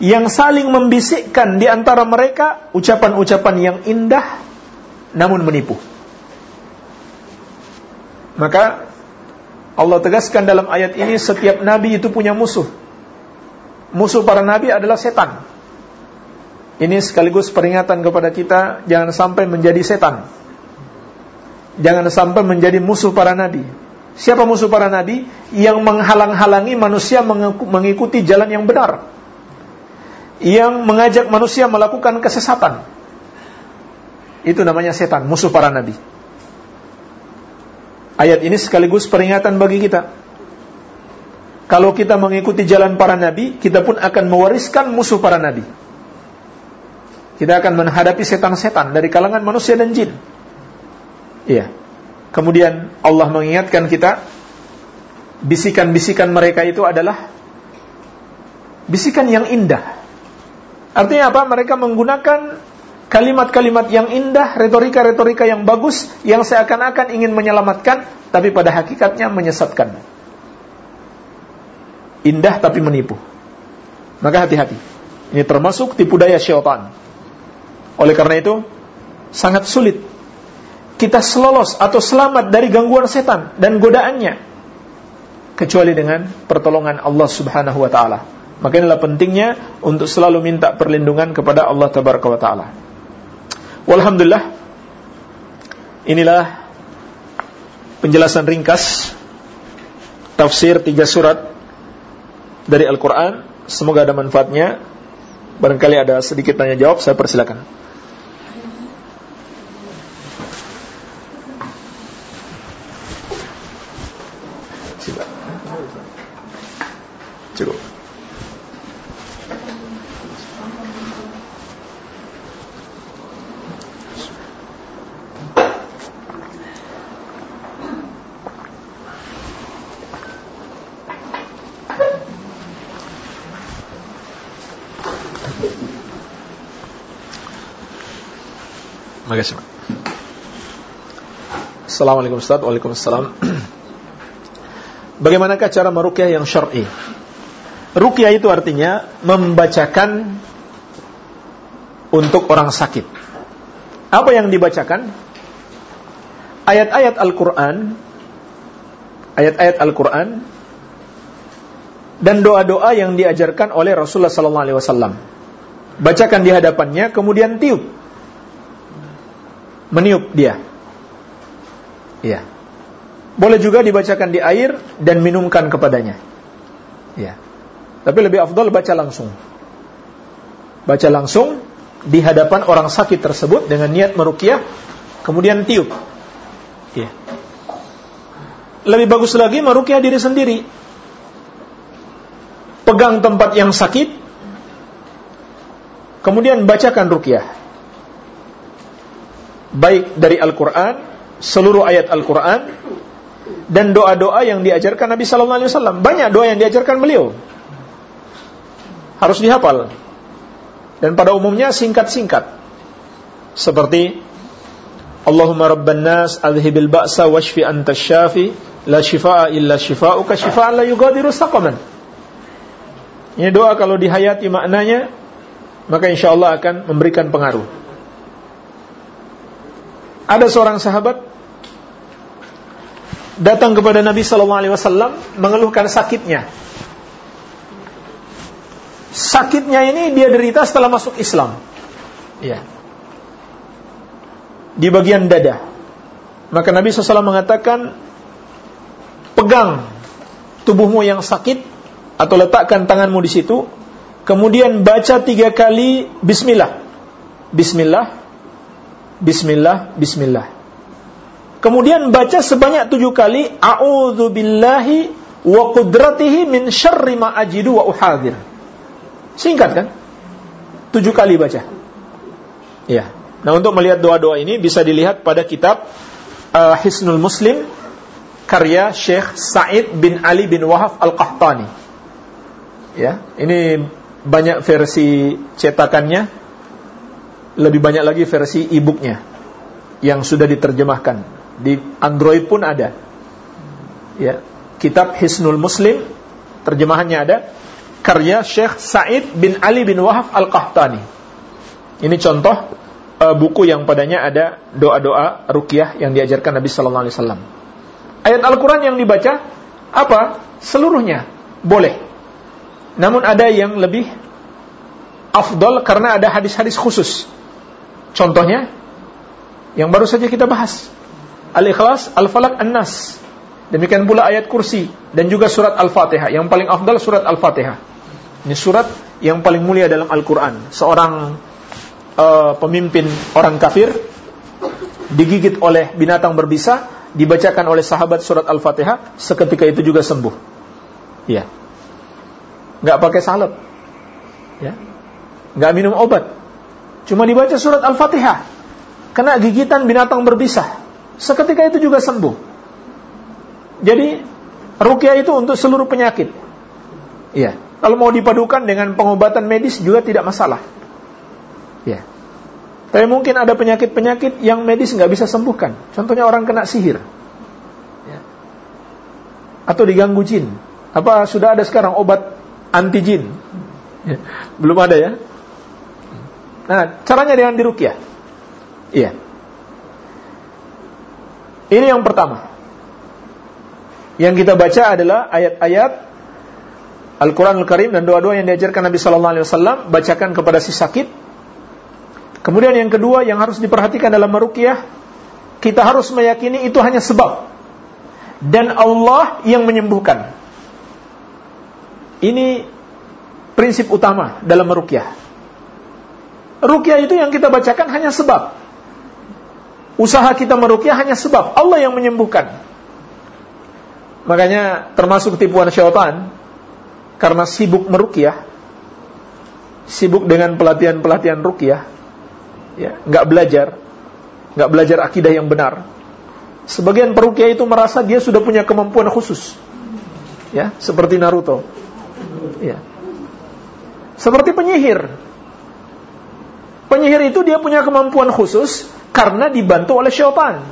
Yang saling membisikkan di antara mereka ucapan-ucapan yang indah namun menipu. Maka Allah tegaskan dalam ayat ini setiap nabi itu punya musuh. Musuh para nabi adalah setan. Ini sekaligus peringatan kepada kita jangan sampai menjadi setan Jangan sampai menjadi musuh para nabi. Siapa musuh para nabi? Yang menghalang-halangi manusia mengikuti jalan yang benar. Yang mengajak manusia melakukan kesesatan. Itu namanya setan, musuh para nabi. Ayat ini sekaligus peringatan bagi kita. Kalau kita mengikuti jalan para nabi, kita pun akan mewariskan musuh para nabi. Kita akan menghadapi setan-setan dari kalangan manusia dan jin. Iya. Kemudian Allah mengingatkan kita bisikan-bisikan mereka itu adalah bisikan yang indah. Artinya apa? Mereka menggunakan kalimat-kalimat yang indah, retorika-retorika yang bagus yang seakan-akan ingin menyelamatkan tapi pada hakikatnya menyesatkan. Indah tapi menipu. Maka hati-hati. Ini termasuk tipu daya syaitan. Oleh karena itu sangat sulit kita selolos atau selamat dari gangguan setan dan godaannya kecuali dengan pertolongan Allah Subhanahu wa taala. Maka inilah pentingnya untuk selalu minta perlindungan kepada Allah tabaraka wa taala. Walhamdulillah inilah penjelasan ringkas tafsir tiga surat dari Al-Qur'an. Semoga ada manfaatnya. Barangkali ada sedikit tanya jawab, saya persilakan. Cukup. Makasih. Assalamualaikum Ustaz. Waalaikumsalam. Bagaimanakah cara merukyah yang syar'i? Rukyah itu artinya membacakan untuk orang sakit. Apa yang dibacakan? Ayat-ayat Al-Quran, ayat-ayat Al-Quran, dan doa-doa yang diajarkan oleh Rasulullah SAW. Bacakan di hadapannya, kemudian tiup, meniup dia. Iya. Boleh juga dibacakan di air dan minumkan kepadanya. Ya. Tapi lebih afdol baca langsung. Baca langsung di hadapan orang sakit tersebut dengan niat merukyah, kemudian tiup. Ya. Lebih bagus lagi merukyah diri sendiri. Pegang tempat yang sakit, kemudian bacakan rukyah. Baik dari Al-Quran, seluruh ayat Al-Quran, dan doa-doa yang diajarkan Nabi Sallallahu Alaihi Wasallam. Banyak doa yang diajarkan beliau harus dihafal. Dan pada umumnya singkat-singkat. Seperti Allahumma rabban nas adhibil ba'sa washfi anta syafi la shifaa illa shifauka shifaan la yugadiru saqaman. Ini doa kalau dihayati maknanya, maka insya Allah akan memberikan pengaruh. Ada seorang sahabat datang kepada Nabi Sallallahu Alaihi Wasallam mengeluhkan sakitnya. Sakitnya ini dia derita setelah masuk Islam. Ya. Di bagian dada. Maka Nabi SAW mengatakan, pegang tubuhmu yang sakit atau letakkan tanganmu di situ, kemudian baca tiga kali Bismillah. Bismillah, Bismillah, Bismillah. Kemudian baca sebanyak tujuh kali A'udzu billahi wa qudratihi min syarri ma ajidu wa uhadir. Singkat kan? Tujuh kali baca. Ya. Nah untuk melihat doa-doa ini bisa dilihat pada kitab uh, Hisnul Muslim karya Syekh Said bin Ali bin Wahab Al-Qahtani. Ya, ini banyak versi cetakannya lebih banyak lagi versi e-booknya yang sudah diterjemahkan. Di Android pun ada. Ya kitab Hisnul Muslim terjemahannya ada karya Syekh Said bin Ali bin Wahab Al-Qahtani. Ini contoh uh, buku yang padanya ada doa-doa ruqyah yang diajarkan Nabi sallallahu alaihi wasallam. Ayat Al-Qur'an yang dibaca apa? Seluruhnya boleh. Namun ada yang lebih afdol karena ada hadis-hadis khusus Contohnya yang baru saja kita bahas. Al-Ikhlas, Al-Falaq, An-Nas. Demikian pula ayat kursi dan juga surat Al-Fatihah. Yang paling afdal surat Al-Fatihah. Ini surat yang paling mulia dalam Al-Quran. Seorang uh, pemimpin orang kafir digigit oleh binatang berbisa, dibacakan oleh sahabat surat Al-Fatihah, seketika itu juga sembuh. Ya. Nggak pakai salep. Ya. Nggak minum obat. Cuma dibaca surat Al-Fatihah. Kena gigitan binatang berbisa. Seketika itu juga sembuh. Jadi, rukyah itu untuk seluruh penyakit. Iya. Kalau mau dipadukan dengan pengobatan medis juga tidak masalah. Ya. Tapi mungkin ada penyakit-penyakit yang medis nggak bisa sembuhkan. Contohnya orang kena sihir. Ya. Atau diganggu jin. Apa sudah ada sekarang obat anti jin? Ya. Belum ada ya? Nah, caranya dengan dirukyah. Iya. Ini yang pertama. Yang kita baca adalah ayat-ayat Al-Quran Al-Karim dan doa-doa yang diajarkan Nabi Sallallahu Alaihi Wasallam bacakan kepada si sakit. Kemudian yang kedua yang harus diperhatikan dalam merukyah, kita harus meyakini itu hanya sebab dan Allah yang menyembuhkan. Ini prinsip utama dalam merukyah. Rukyah itu yang kita bacakan hanya sebab. Usaha kita merukyah hanya sebab. Allah yang menyembuhkan. Makanya termasuk tipuan syaitan karena sibuk merukyah, sibuk dengan pelatihan-pelatihan rukyah, ya, nggak belajar, nggak belajar akidah yang benar. Sebagian perukyah itu merasa dia sudah punya kemampuan khusus, ya, seperti Naruto, ya, seperti penyihir, Penyihir itu dia punya kemampuan khusus karena dibantu oleh syaitan.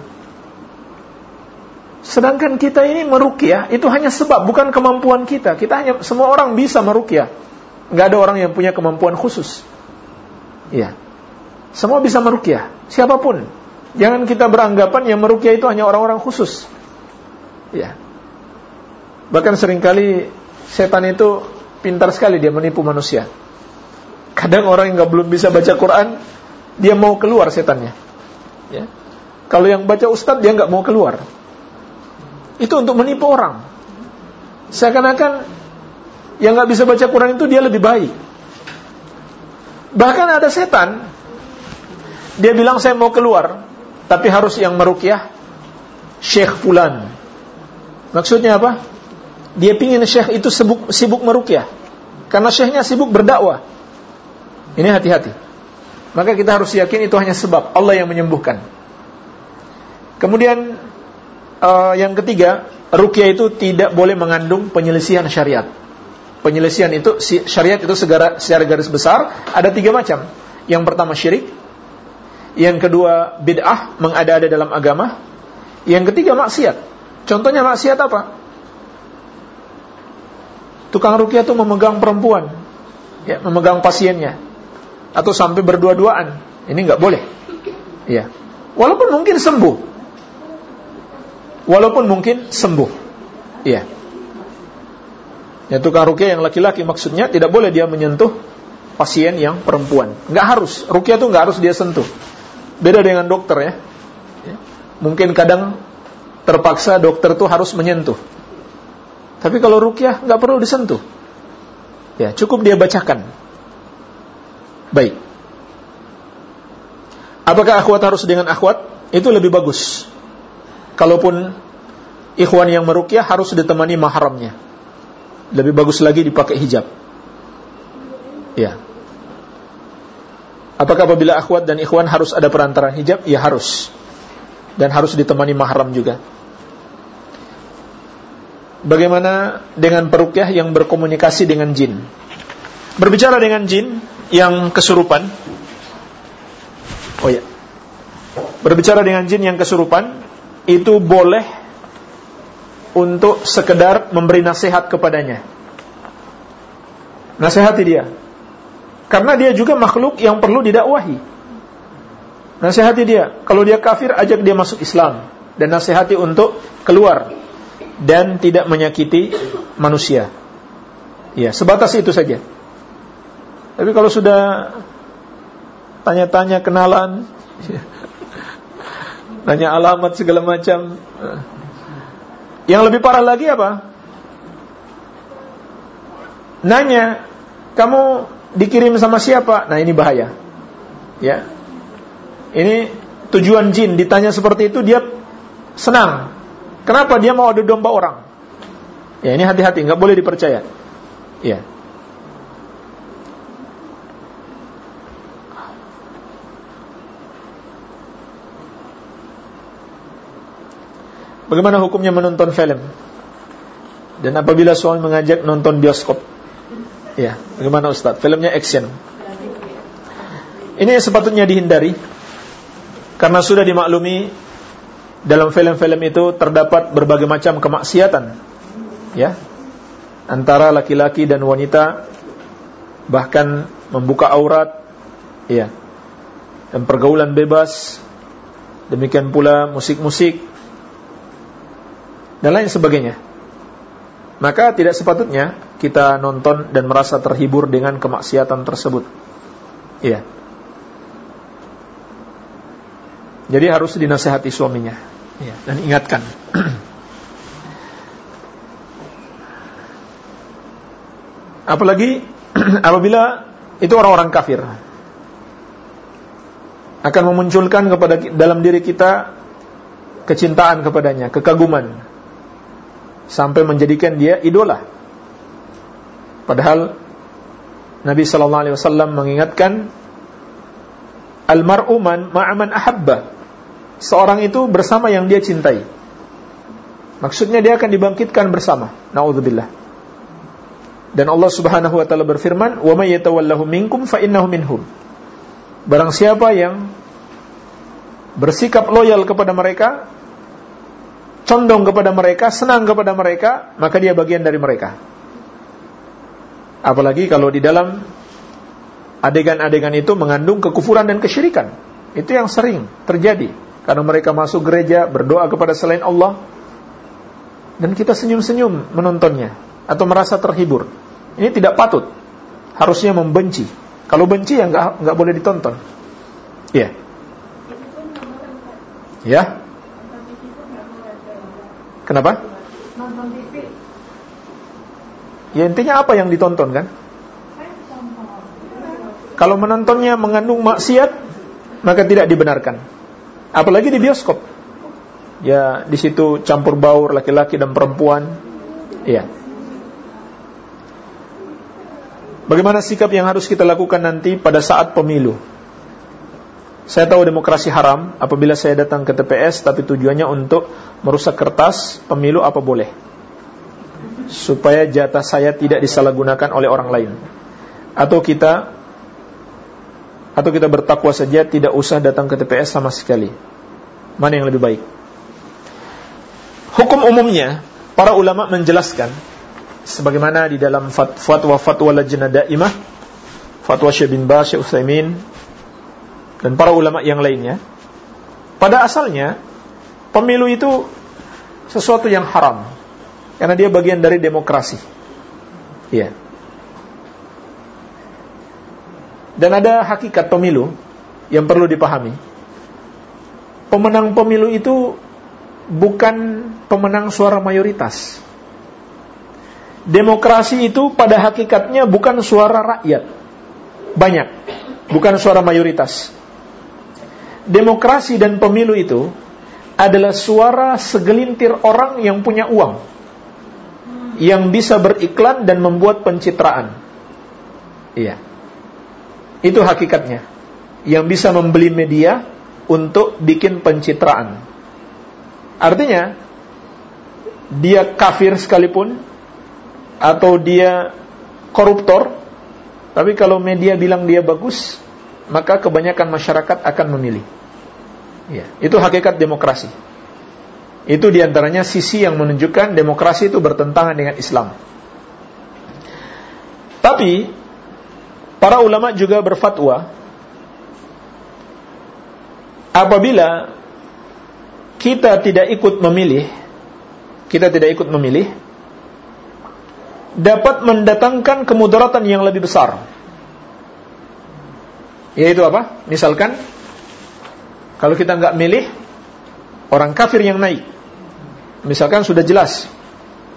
Sedangkan kita ini merukyah itu hanya sebab bukan kemampuan kita. Kita hanya semua orang bisa merukyah. Gak ada orang yang punya kemampuan khusus. Iya. Semua bisa merukyah, siapa pun. Jangan kita beranggapan yang merukyah itu hanya orang-orang khusus. Iya. Bahkan sering kali setan itu pintar sekali dia menipu manusia. Kadang orang yang nggak belum bisa baca Quran, dia mau keluar setannya. Ya. Kalau yang baca Ustadz dia nggak mau keluar. Itu untuk menipu orang. Seakan-akan yang nggak bisa baca Quran itu dia lebih baik. Bahkan ada setan, dia bilang saya mau keluar, tapi harus yang merukyah Syekh Fulan. Maksudnya apa? Dia pingin Syekh itu sibuk, sibuk merukyah. Karena Syekhnya sibuk berdakwah. Ini hati-hati. Maka kita harus yakin itu hanya sebab Allah yang menyembuhkan. Kemudian uh, yang ketiga, rukyah itu tidak boleh mengandung penyelisihan syariat. Penyelisihan itu syariat itu segara, secara garis besar ada tiga macam. Yang pertama syirik, yang kedua bid'ah mengada-ada dalam agama, yang ketiga maksiat. Contohnya maksiat apa? tukang rukyah itu memegang perempuan, ya, memegang pasiennya, atau sampai berdua-duaan. Ini nggak boleh. Ya. Walaupun mungkin sembuh. Walaupun mungkin sembuh. Iya. Ya tukang rukyah yang laki-laki maksudnya tidak boleh dia menyentuh pasien yang perempuan. Nggak harus. Rukyah itu nggak harus dia sentuh. Beda dengan dokter ya. ya. Mungkin kadang terpaksa dokter tuh harus menyentuh. Tapi kalau rukyah nggak perlu disentuh. Ya, cukup dia bacakan. Baik. Apakah akhwat harus dengan akhwat? Itu lebih bagus. Kalaupun ikhwan yang merukyah harus ditemani mahramnya. Lebih bagus lagi dipakai hijab. Ya. Apakah apabila akhwat dan ikhwan harus ada perantara hijab? Ya harus. Dan harus ditemani mahram juga. Bagaimana dengan perukyah yang berkomunikasi dengan jin? Berbicara dengan jin yang kesurupan, Oh ya. Berbicara dengan jin yang kesurupan itu boleh untuk sekedar memberi nasihat kepadanya. Nasihati dia. Karena dia juga makhluk yang perlu didakwahi. Nasihati dia. Kalau dia kafir, ajak dia masuk Islam dan nasihati untuk keluar dan tidak menyakiti manusia. Ya, sebatas itu saja. Tapi kalau sudah tanya-tanya kenalan, nanya alamat segala macam. Yang lebih parah lagi apa? Nanya, kamu dikirim sama siapa? Nah ini bahaya. Ya, ini tujuan jin ditanya seperti itu dia senang. Kenapa dia mau adu domba orang? Ya ini hati-hati, nggak boleh dipercaya. Ya. Bagaimana hukumnya menonton film? Dan apabila suami mengajak nonton bioskop? Ya, bagaimana Ustaz? Filmnya action. Ini sepatutnya dihindari karena sudah dimaklumi dalam film-film itu terdapat berbagai macam kemaksiatan. Ya. Antara laki-laki dan wanita bahkan membuka aurat ya. Dan pergaulan bebas. Demikian pula musik-musik dan lain sebagainya. Maka tidak sepatutnya kita nonton dan merasa terhibur dengan kemaksiatan tersebut. Iya. Jadi harus dinasehati suaminya. Iya. Dan ingatkan. Apalagi apabila itu orang-orang kafir akan memunculkan kepada dalam diri kita kecintaan kepadanya, kekaguman sampai menjadikan dia idola. Padahal Nabi sallallahu alaihi wasallam mengingatkan almar'u man ma'aman ahabba. Seorang itu bersama yang dia cintai. Maksudnya dia akan dibangkitkan bersama. Nauzubillah. Dan Allah Subhanahu wa taala berfirman, "Wa may yatawallahu minkum fa innahu minhum." Barang siapa yang bersikap loyal kepada mereka, condong kepada mereka, senang kepada mereka, maka dia bagian dari mereka. Apalagi kalau di dalam adegan-adegan itu mengandung kekufuran dan kesyirikan. Itu yang sering terjadi. Karena mereka masuk gereja, berdoa kepada selain Allah, dan kita senyum-senyum menontonnya, atau merasa terhibur. Ini tidak patut. Harusnya membenci. Kalau benci ya nggak boleh ditonton. Iya. Yeah. Ya. Kenapa? Nonton TV. Ya intinya apa yang ditonton kan? Kalau menontonnya mengandung maksiat, maka tidak dibenarkan. Apalagi di bioskop. Ya, di situ campur baur laki-laki dan perempuan. Ya. Bagaimana sikap yang harus kita lakukan nanti pada saat pemilu? Saya tahu demokrasi haram apabila saya datang ke TPS tapi tujuannya untuk merusak kertas pemilu apa boleh? Supaya jatah saya tidak disalahgunakan oleh orang lain. Atau kita atau kita bertakwa saja tidak usah datang ke TPS sama sekali. Mana yang lebih baik? Hukum umumnya para ulama menjelaskan sebagaimana di dalam fatwa-fatwa lajnah daimah, fatwa Syekh bin Baz, Syekh Utsaimin dan para ulama yang lainnya. Pada asalnya pemilu itu sesuatu yang haram karena dia bagian dari demokrasi. Iya. Dan ada hakikat pemilu yang perlu dipahami. Pemenang pemilu itu bukan pemenang suara mayoritas. Demokrasi itu pada hakikatnya bukan suara rakyat. Banyak, bukan suara mayoritas. Demokrasi dan pemilu itu adalah suara segelintir orang yang punya uang yang bisa beriklan dan membuat pencitraan. Iya. Itu hakikatnya. Yang bisa membeli media untuk bikin pencitraan. Artinya dia kafir sekalipun atau dia koruptor, tapi kalau media bilang dia bagus, maka kebanyakan masyarakat akan memilih. Ya, itu hakikat demokrasi. Itu di antaranya sisi yang menunjukkan demokrasi itu bertentangan dengan Islam. Tapi para ulama juga berfatwa apabila kita tidak ikut memilih, kita tidak ikut memilih, dapat mendatangkan kemudaratan yang lebih besar. Yaitu apa? Misalkan kalau kita nggak milih orang kafir yang naik. Misalkan sudah jelas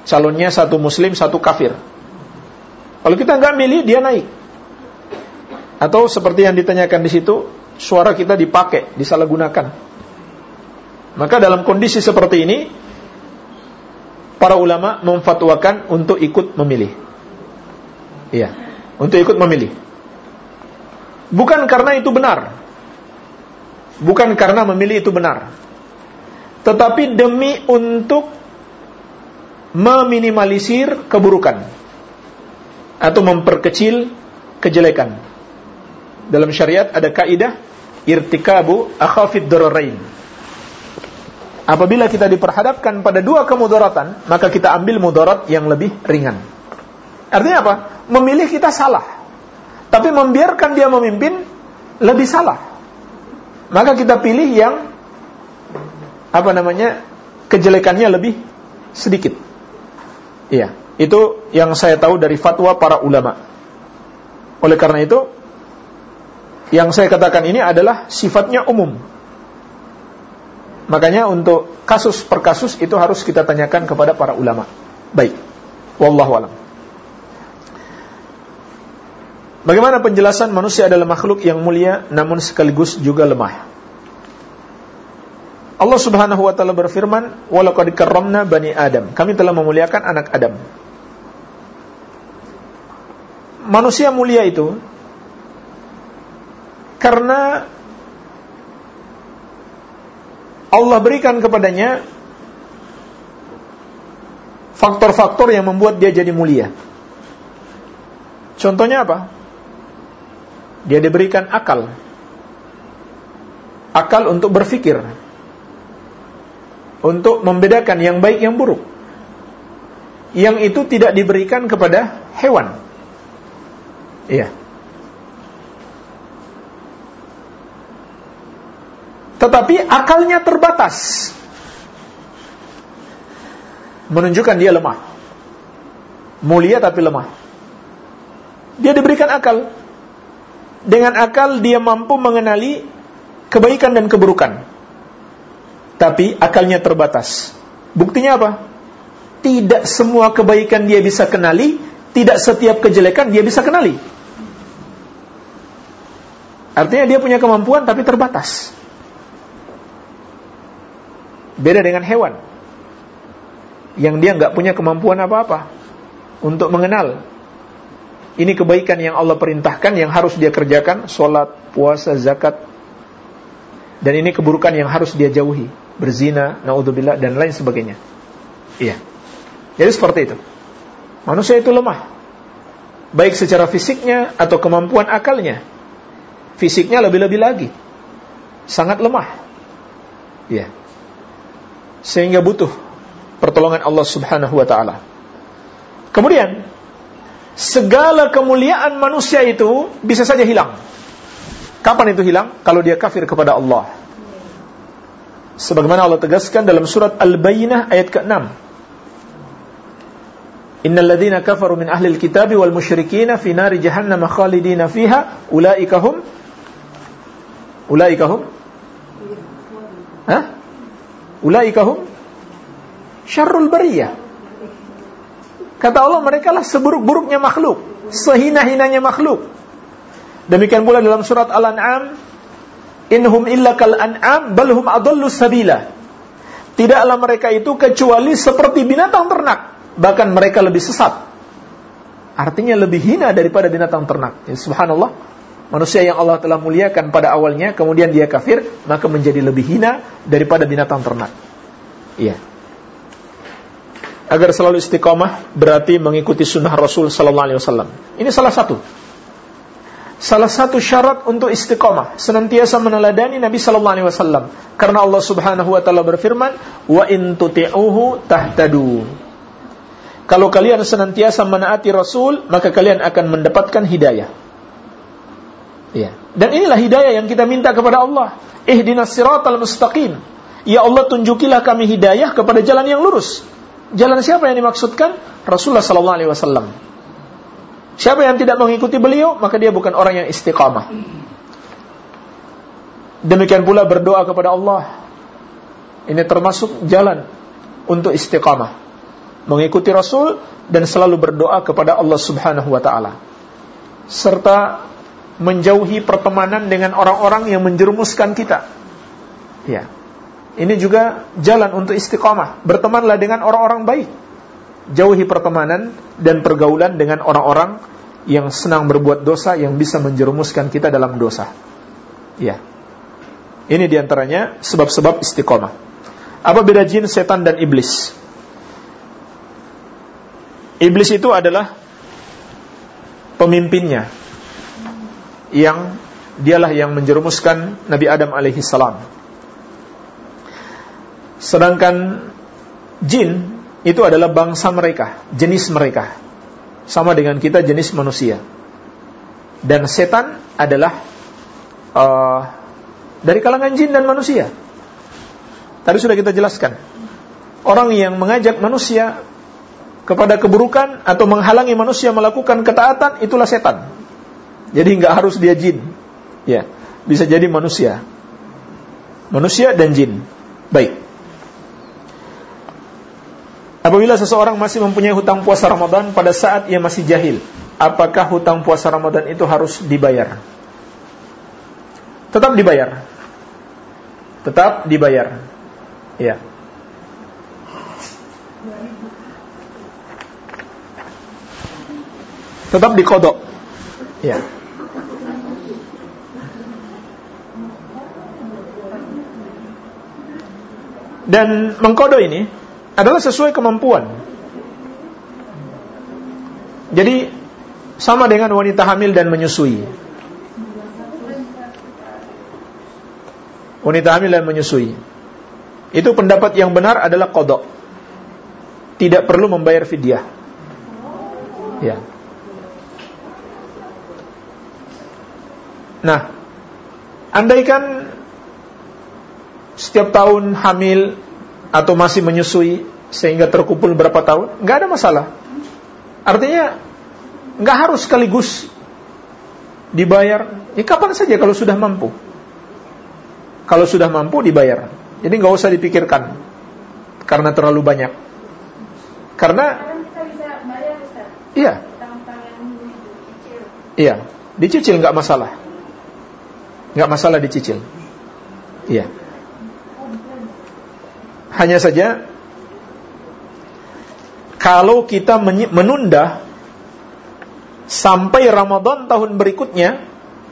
calonnya satu muslim, satu kafir. Kalau kita nggak milih dia naik. Atau seperti yang ditanyakan di situ, suara kita dipakai, disalahgunakan. Maka dalam kondisi seperti ini, para ulama memfatwakan untuk ikut memilih. Iya, untuk ikut memilih. Bukan karena itu benar, Bukan karena memilih itu benar. Tetapi demi untuk meminimalisir keburukan atau memperkecil kejelekan. Dalam syariat ada kaidah irtikabu akhafid dararain. Apabila kita diperhadapkan pada dua kemudaratan, maka kita ambil mudarat yang lebih ringan. Artinya apa? Memilih kita salah. Tapi membiarkan dia memimpin lebih salah maka kita pilih yang apa namanya kejelekannya lebih sedikit. Iya, itu yang saya tahu dari fatwa para ulama. Oleh karena itu, yang saya katakan ini adalah sifatnya umum. Makanya untuk kasus per kasus itu harus kita tanyakan kepada para ulama. Baik. Wallahu alam. Bagaimana penjelasan manusia adalah makhluk yang mulia namun sekaligus juga lemah? Allah Subhanahu wa taala berfirman, "Walaqad karramna bani Adam." Kami telah memuliakan anak Adam. Manusia mulia itu karena Allah berikan kepadanya faktor-faktor yang membuat dia jadi mulia. Contohnya apa? Dia diberikan akal. Akal untuk berfikir. Untuk membedakan yang baik yang buruk. Yang itu tidak diberikan kepada hewan. Iya. Tetapi akalnya terbatas. Menunjukkan dia lemah. Mulia tapi lemah. Dia diberikan akal dengan akal dia mampu mengenali kebaikan dan keburukan. Tapi akalnya terbatas. Buktinya apa? Tidak semua kebaikan dia bisa kenali, tidak setiap kejelekan dia bisa kenali. Artinya dia punya kemampuan tapi terbatas. Beda dengan hewan. Yang dia nggak punya kemampuan apa-apa untuk mengenal ini kebaikan yang Allah perintahkan yang harus dia kerjakan, solat, puasa, zakat. Dan ini keburukan yang harus dia jauhi, berzina, naudzubillah dan lain sebagainya. Iya. Jadi seperti itu. Manusia itu lemah. Baik secara fisiknya atau kemampuan akalnya. Fisiknya lebih-lebih lagi. Sangat lemah. Iya. Sehingga butuh pertolongan Allah Subhanahu wa taala. Kemudian segala kemuliaan manusia itu bisa saja hilang. Kapan itu hilang? Kalau dia kafir kepada Allah. Sebagaimana Allah tegaskan dalam surat Al-Bayyinah ayat ke-6. Innal ladzina kafaru min ahli al-kitabi wal musyrikin fi nari jahannam khalidina fiha ulaika hum ulaika hum Hah? Ulaika hum syarrul bariyah Kata Allah mereka lah seburuk-buruknya makhluk, sehina-hinanya makhluk. Demikian pula dalam surat Al-An'am, inhum illa kal an'am bal hum adallu sabila. Tidaklah mereka itu kecuali seperti binatang ternak, bahkan mereka lebih sesat. Artinya lebih hina daripada binatang ternak. Ya, subhanallah, manusia yang Allah telah muliakan pada awalnya, kemudian dia kafir, maka menjadi lebih hina daripada binatang ternak. Iya agar selalu istiqomah berarti mengikuti sunnah Rasul sallallahu alaihi wasallam. Ini salah satu. Salah satu syarat untuk istiqomah senantiasa meneladani Nabi sallallahu alaihi wasallam karena Allah Subhanahu wa taala berfirman wa in tuti'uhu tahtadu. Kalau kalian senantiasa menaati Rasul, maka kalian akan mendapatkan hidayah. Ya. Dan inilah hidayah yang kita minta kepada Allah. Ihdinas siratal mustaqim. Ya Allah tunjukilah kami hidayah kepada jalan yang lurus. Jalan siapa yang dimaksudkan? Rasulullah sallallahu alaihi wasallam. Siapa yang tidak mengikuti beliau, maka dia bukan orang yang istiqamah. Demikian pula berdoa kepada Allah. Ini termasuk jalan untuk istiqamah. Mengikuti Rasul dan selalu berdoa kepada Allah Subhanahu wa taala. Serta menjauhi pertemanan dengan orang-orang yang menjerumuskan kita. Ya. Ini juga jalan untuk istiqamah. Bertemanlah dengan orang-orang baik. Jauhi pertemanan dan pergaulan dengan orang-orang yang senang berbuat dosa yang bisa menjerumuskan kita dalam dosa. Ya. Ini di antaranya sebab-sebab istiqamah. Apa beda jin, setan, dan iblis? Iblis itu adalah pemimpinnya yang dialah yang menjerumuskan Nabi Adam alaihi salam Sedangkan jin itu adalah bangsa mereka, jenis mereka. Sama dengan kita jenis manusia. Dan setan adalah uh, dari kalangan jin dan manusia. Tadi sudah kita jelaskan. Orang yang mengajak manusia kepada keburukan atau menghalangi manusia melakukan ketaatan itulah setan. Jadi nggak harus dia jin. Ya, bisa jadi manusia. Manusia dan jin. Baik. Apabila seseorang masih mempunyai hutang puasa Ramadan pada saat ia masih jahil, apakah hutang puasa Ramadan itu harus dibayar? Tetap dibayar. Tetap dibayar. Ya. Tetap dikodok. Ya. Dan mengkodok ini adalah sesuai kemampuan. Jadi sama dengan wanita hamil dan menyusui. Wanita hamil dan menyusui. Itu pendapat yang benar adalah kodok. Tidak perlu membayar fidyah. Ya. Nah, andaikan setiap tahun hamil atau masih menyusui sehingga terkumpul berapa tahun, nggak ada masalah. Artinya nggak harus sekaligus dibayar. Ya kapan saja kalau sudah mampu. Kalau sudah mampu dibayar. Jadi nggak usah dipikirkan karena terlalu banyak. Karena Iya. Iya, dicicil nggak masalah. Nggak masalah dicicil. Iya. Hanya saja kalau kita menunda sampai Ramadan tahun berikutnya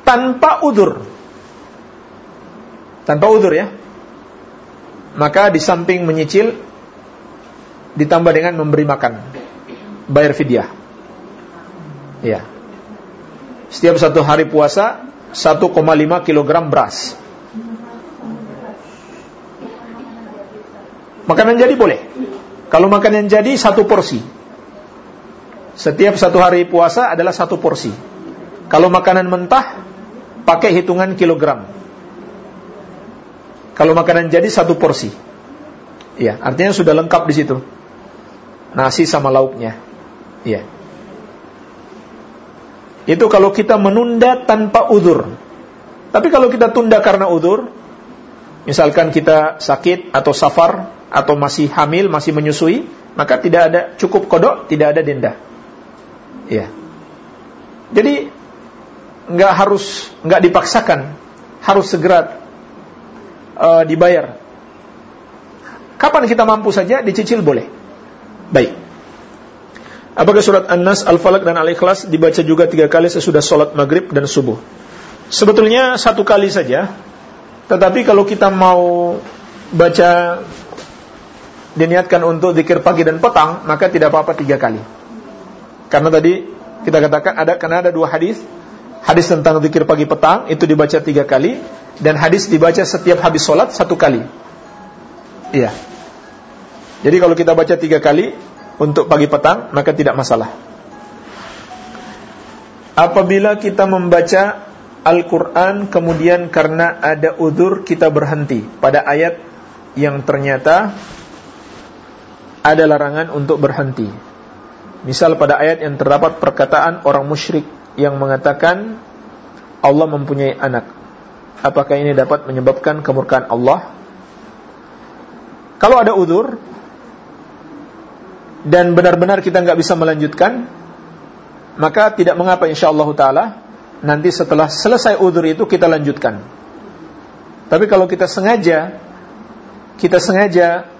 tanpa udur. Tanpa udur ya. Maka di samping menyicil ditambah dengan memberi makan. Bayar fidyah. Ya. Setiap satu hari puasa 1,5 kg beras. Makanan jadi boleh. Kalau makanan jadi satu porsi. Setiap satu hari puasa adalah satu porsi. Kalau makanan mentah, pakai hitungan kilogram. Kalau makanan jadi satu porsi. Ya, artinya sudah lengkap di situ. Nasi sama lauknya. Ya. Itu kalau kita menunda tanpa udur. Tapi kalau kita tunda karena udur, misalkan kita sakit atau safar atau masih hamil, masih menyusui, maka tidak ada cukup kodok, tidak ada denda. Ya. Jadi nggak harus nggak dipaksakan, harus segera uh, dibayar. Kapan kita mampu saja dicicil boleh. Baik. Apakah surat An-Nas, Al-Falaq dan Al-Ikhlas dibaca juga tiga kali sesudah sholat maghrib dan subuh? Sebetulnya satu kali saja. Tetapi kalau kita mau baca diniatkan untuk zikir pagi dan petang, maka tidak apa-apa tiga kali. Karena tadi kita katakan ada karena ada dua hadis, hadis tentang zikir pagi petang itu dibaca tiga kali dan hadis dibaca setiap habis sholat satu kali. Iya. Jadi kalau kita baca tiga kali untuk pagi petang maka tidak masalah. Apabila kita membaca Al-Quran kemudian karena ada udur kita berhenti pada ayat yang ternyata ada larangan untuk berhenti. Misal pada ayat yang terdapat perkataan orang musyrik yang mengatakan Allah mempunyai anak. Apakah ini dapat menyebabkan kemurkaan Allah? Kalau ada udur dan benar-benar kita nggak bisa melanjutkan, maka tidak mengapa insyaallah taala nanti setelah selesai udur itu kita lanjutkan. Tapi kalau kita sengaja kita sengaja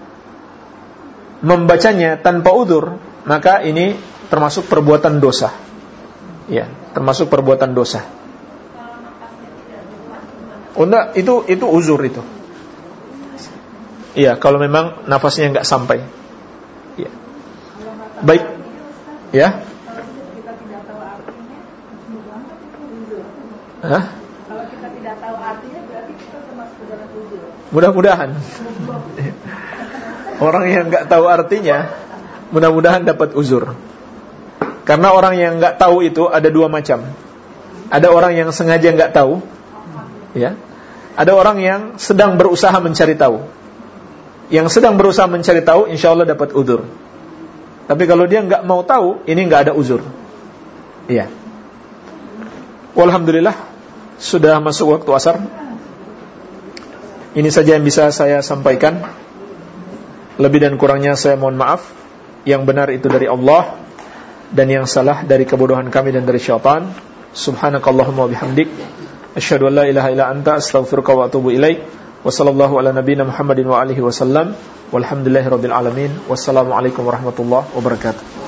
membacanya tanpa udur, maka ini termasuk perbuatan dosa. Ya, termasuk perbuatan dosa. Oh enggak, itu itu uzur itu. Iya, kalau memang nafasnya nggak sampai. Iya. Baik. Ya. Hah? Kalau kita tidak tahu artinya berarti kita termasuk dalam uzur. Mudah-mudahan. Orang yang nggak tahu artinya, mudah-mudahan dapat uzur. Karena orang yang nggak tahu itu ada dua macam. Ada orang yang sengaja nggak tahu, ya. Ada orang yang sedang berusaha mencari tahu. Yang sedang berusaha mencari tahu, insya Allah dapat uzur. Tapi kalau dia nggak mau tahu, ini nggak ada uzur. Iya. Alhamdulillah sudah masuk waktu asar. Ini saja yang bisa saya sampaikan. Lebih dan kurangnya saya mohon maaf. Yang benar itu dari Allah dan yang salah dari kebodohan kami dan dari syaitan. Subhanakallahumma bihamdik asyhadu an la ilaha illa anta astaghfiruka wa atubu ilaik. Wa sallallahu ala nabiyyina Muhammadin wa alihi wasallam. Walhamdulillahirabbil alamin. Wassalamualaikum warahmatullahi wabarakatuh.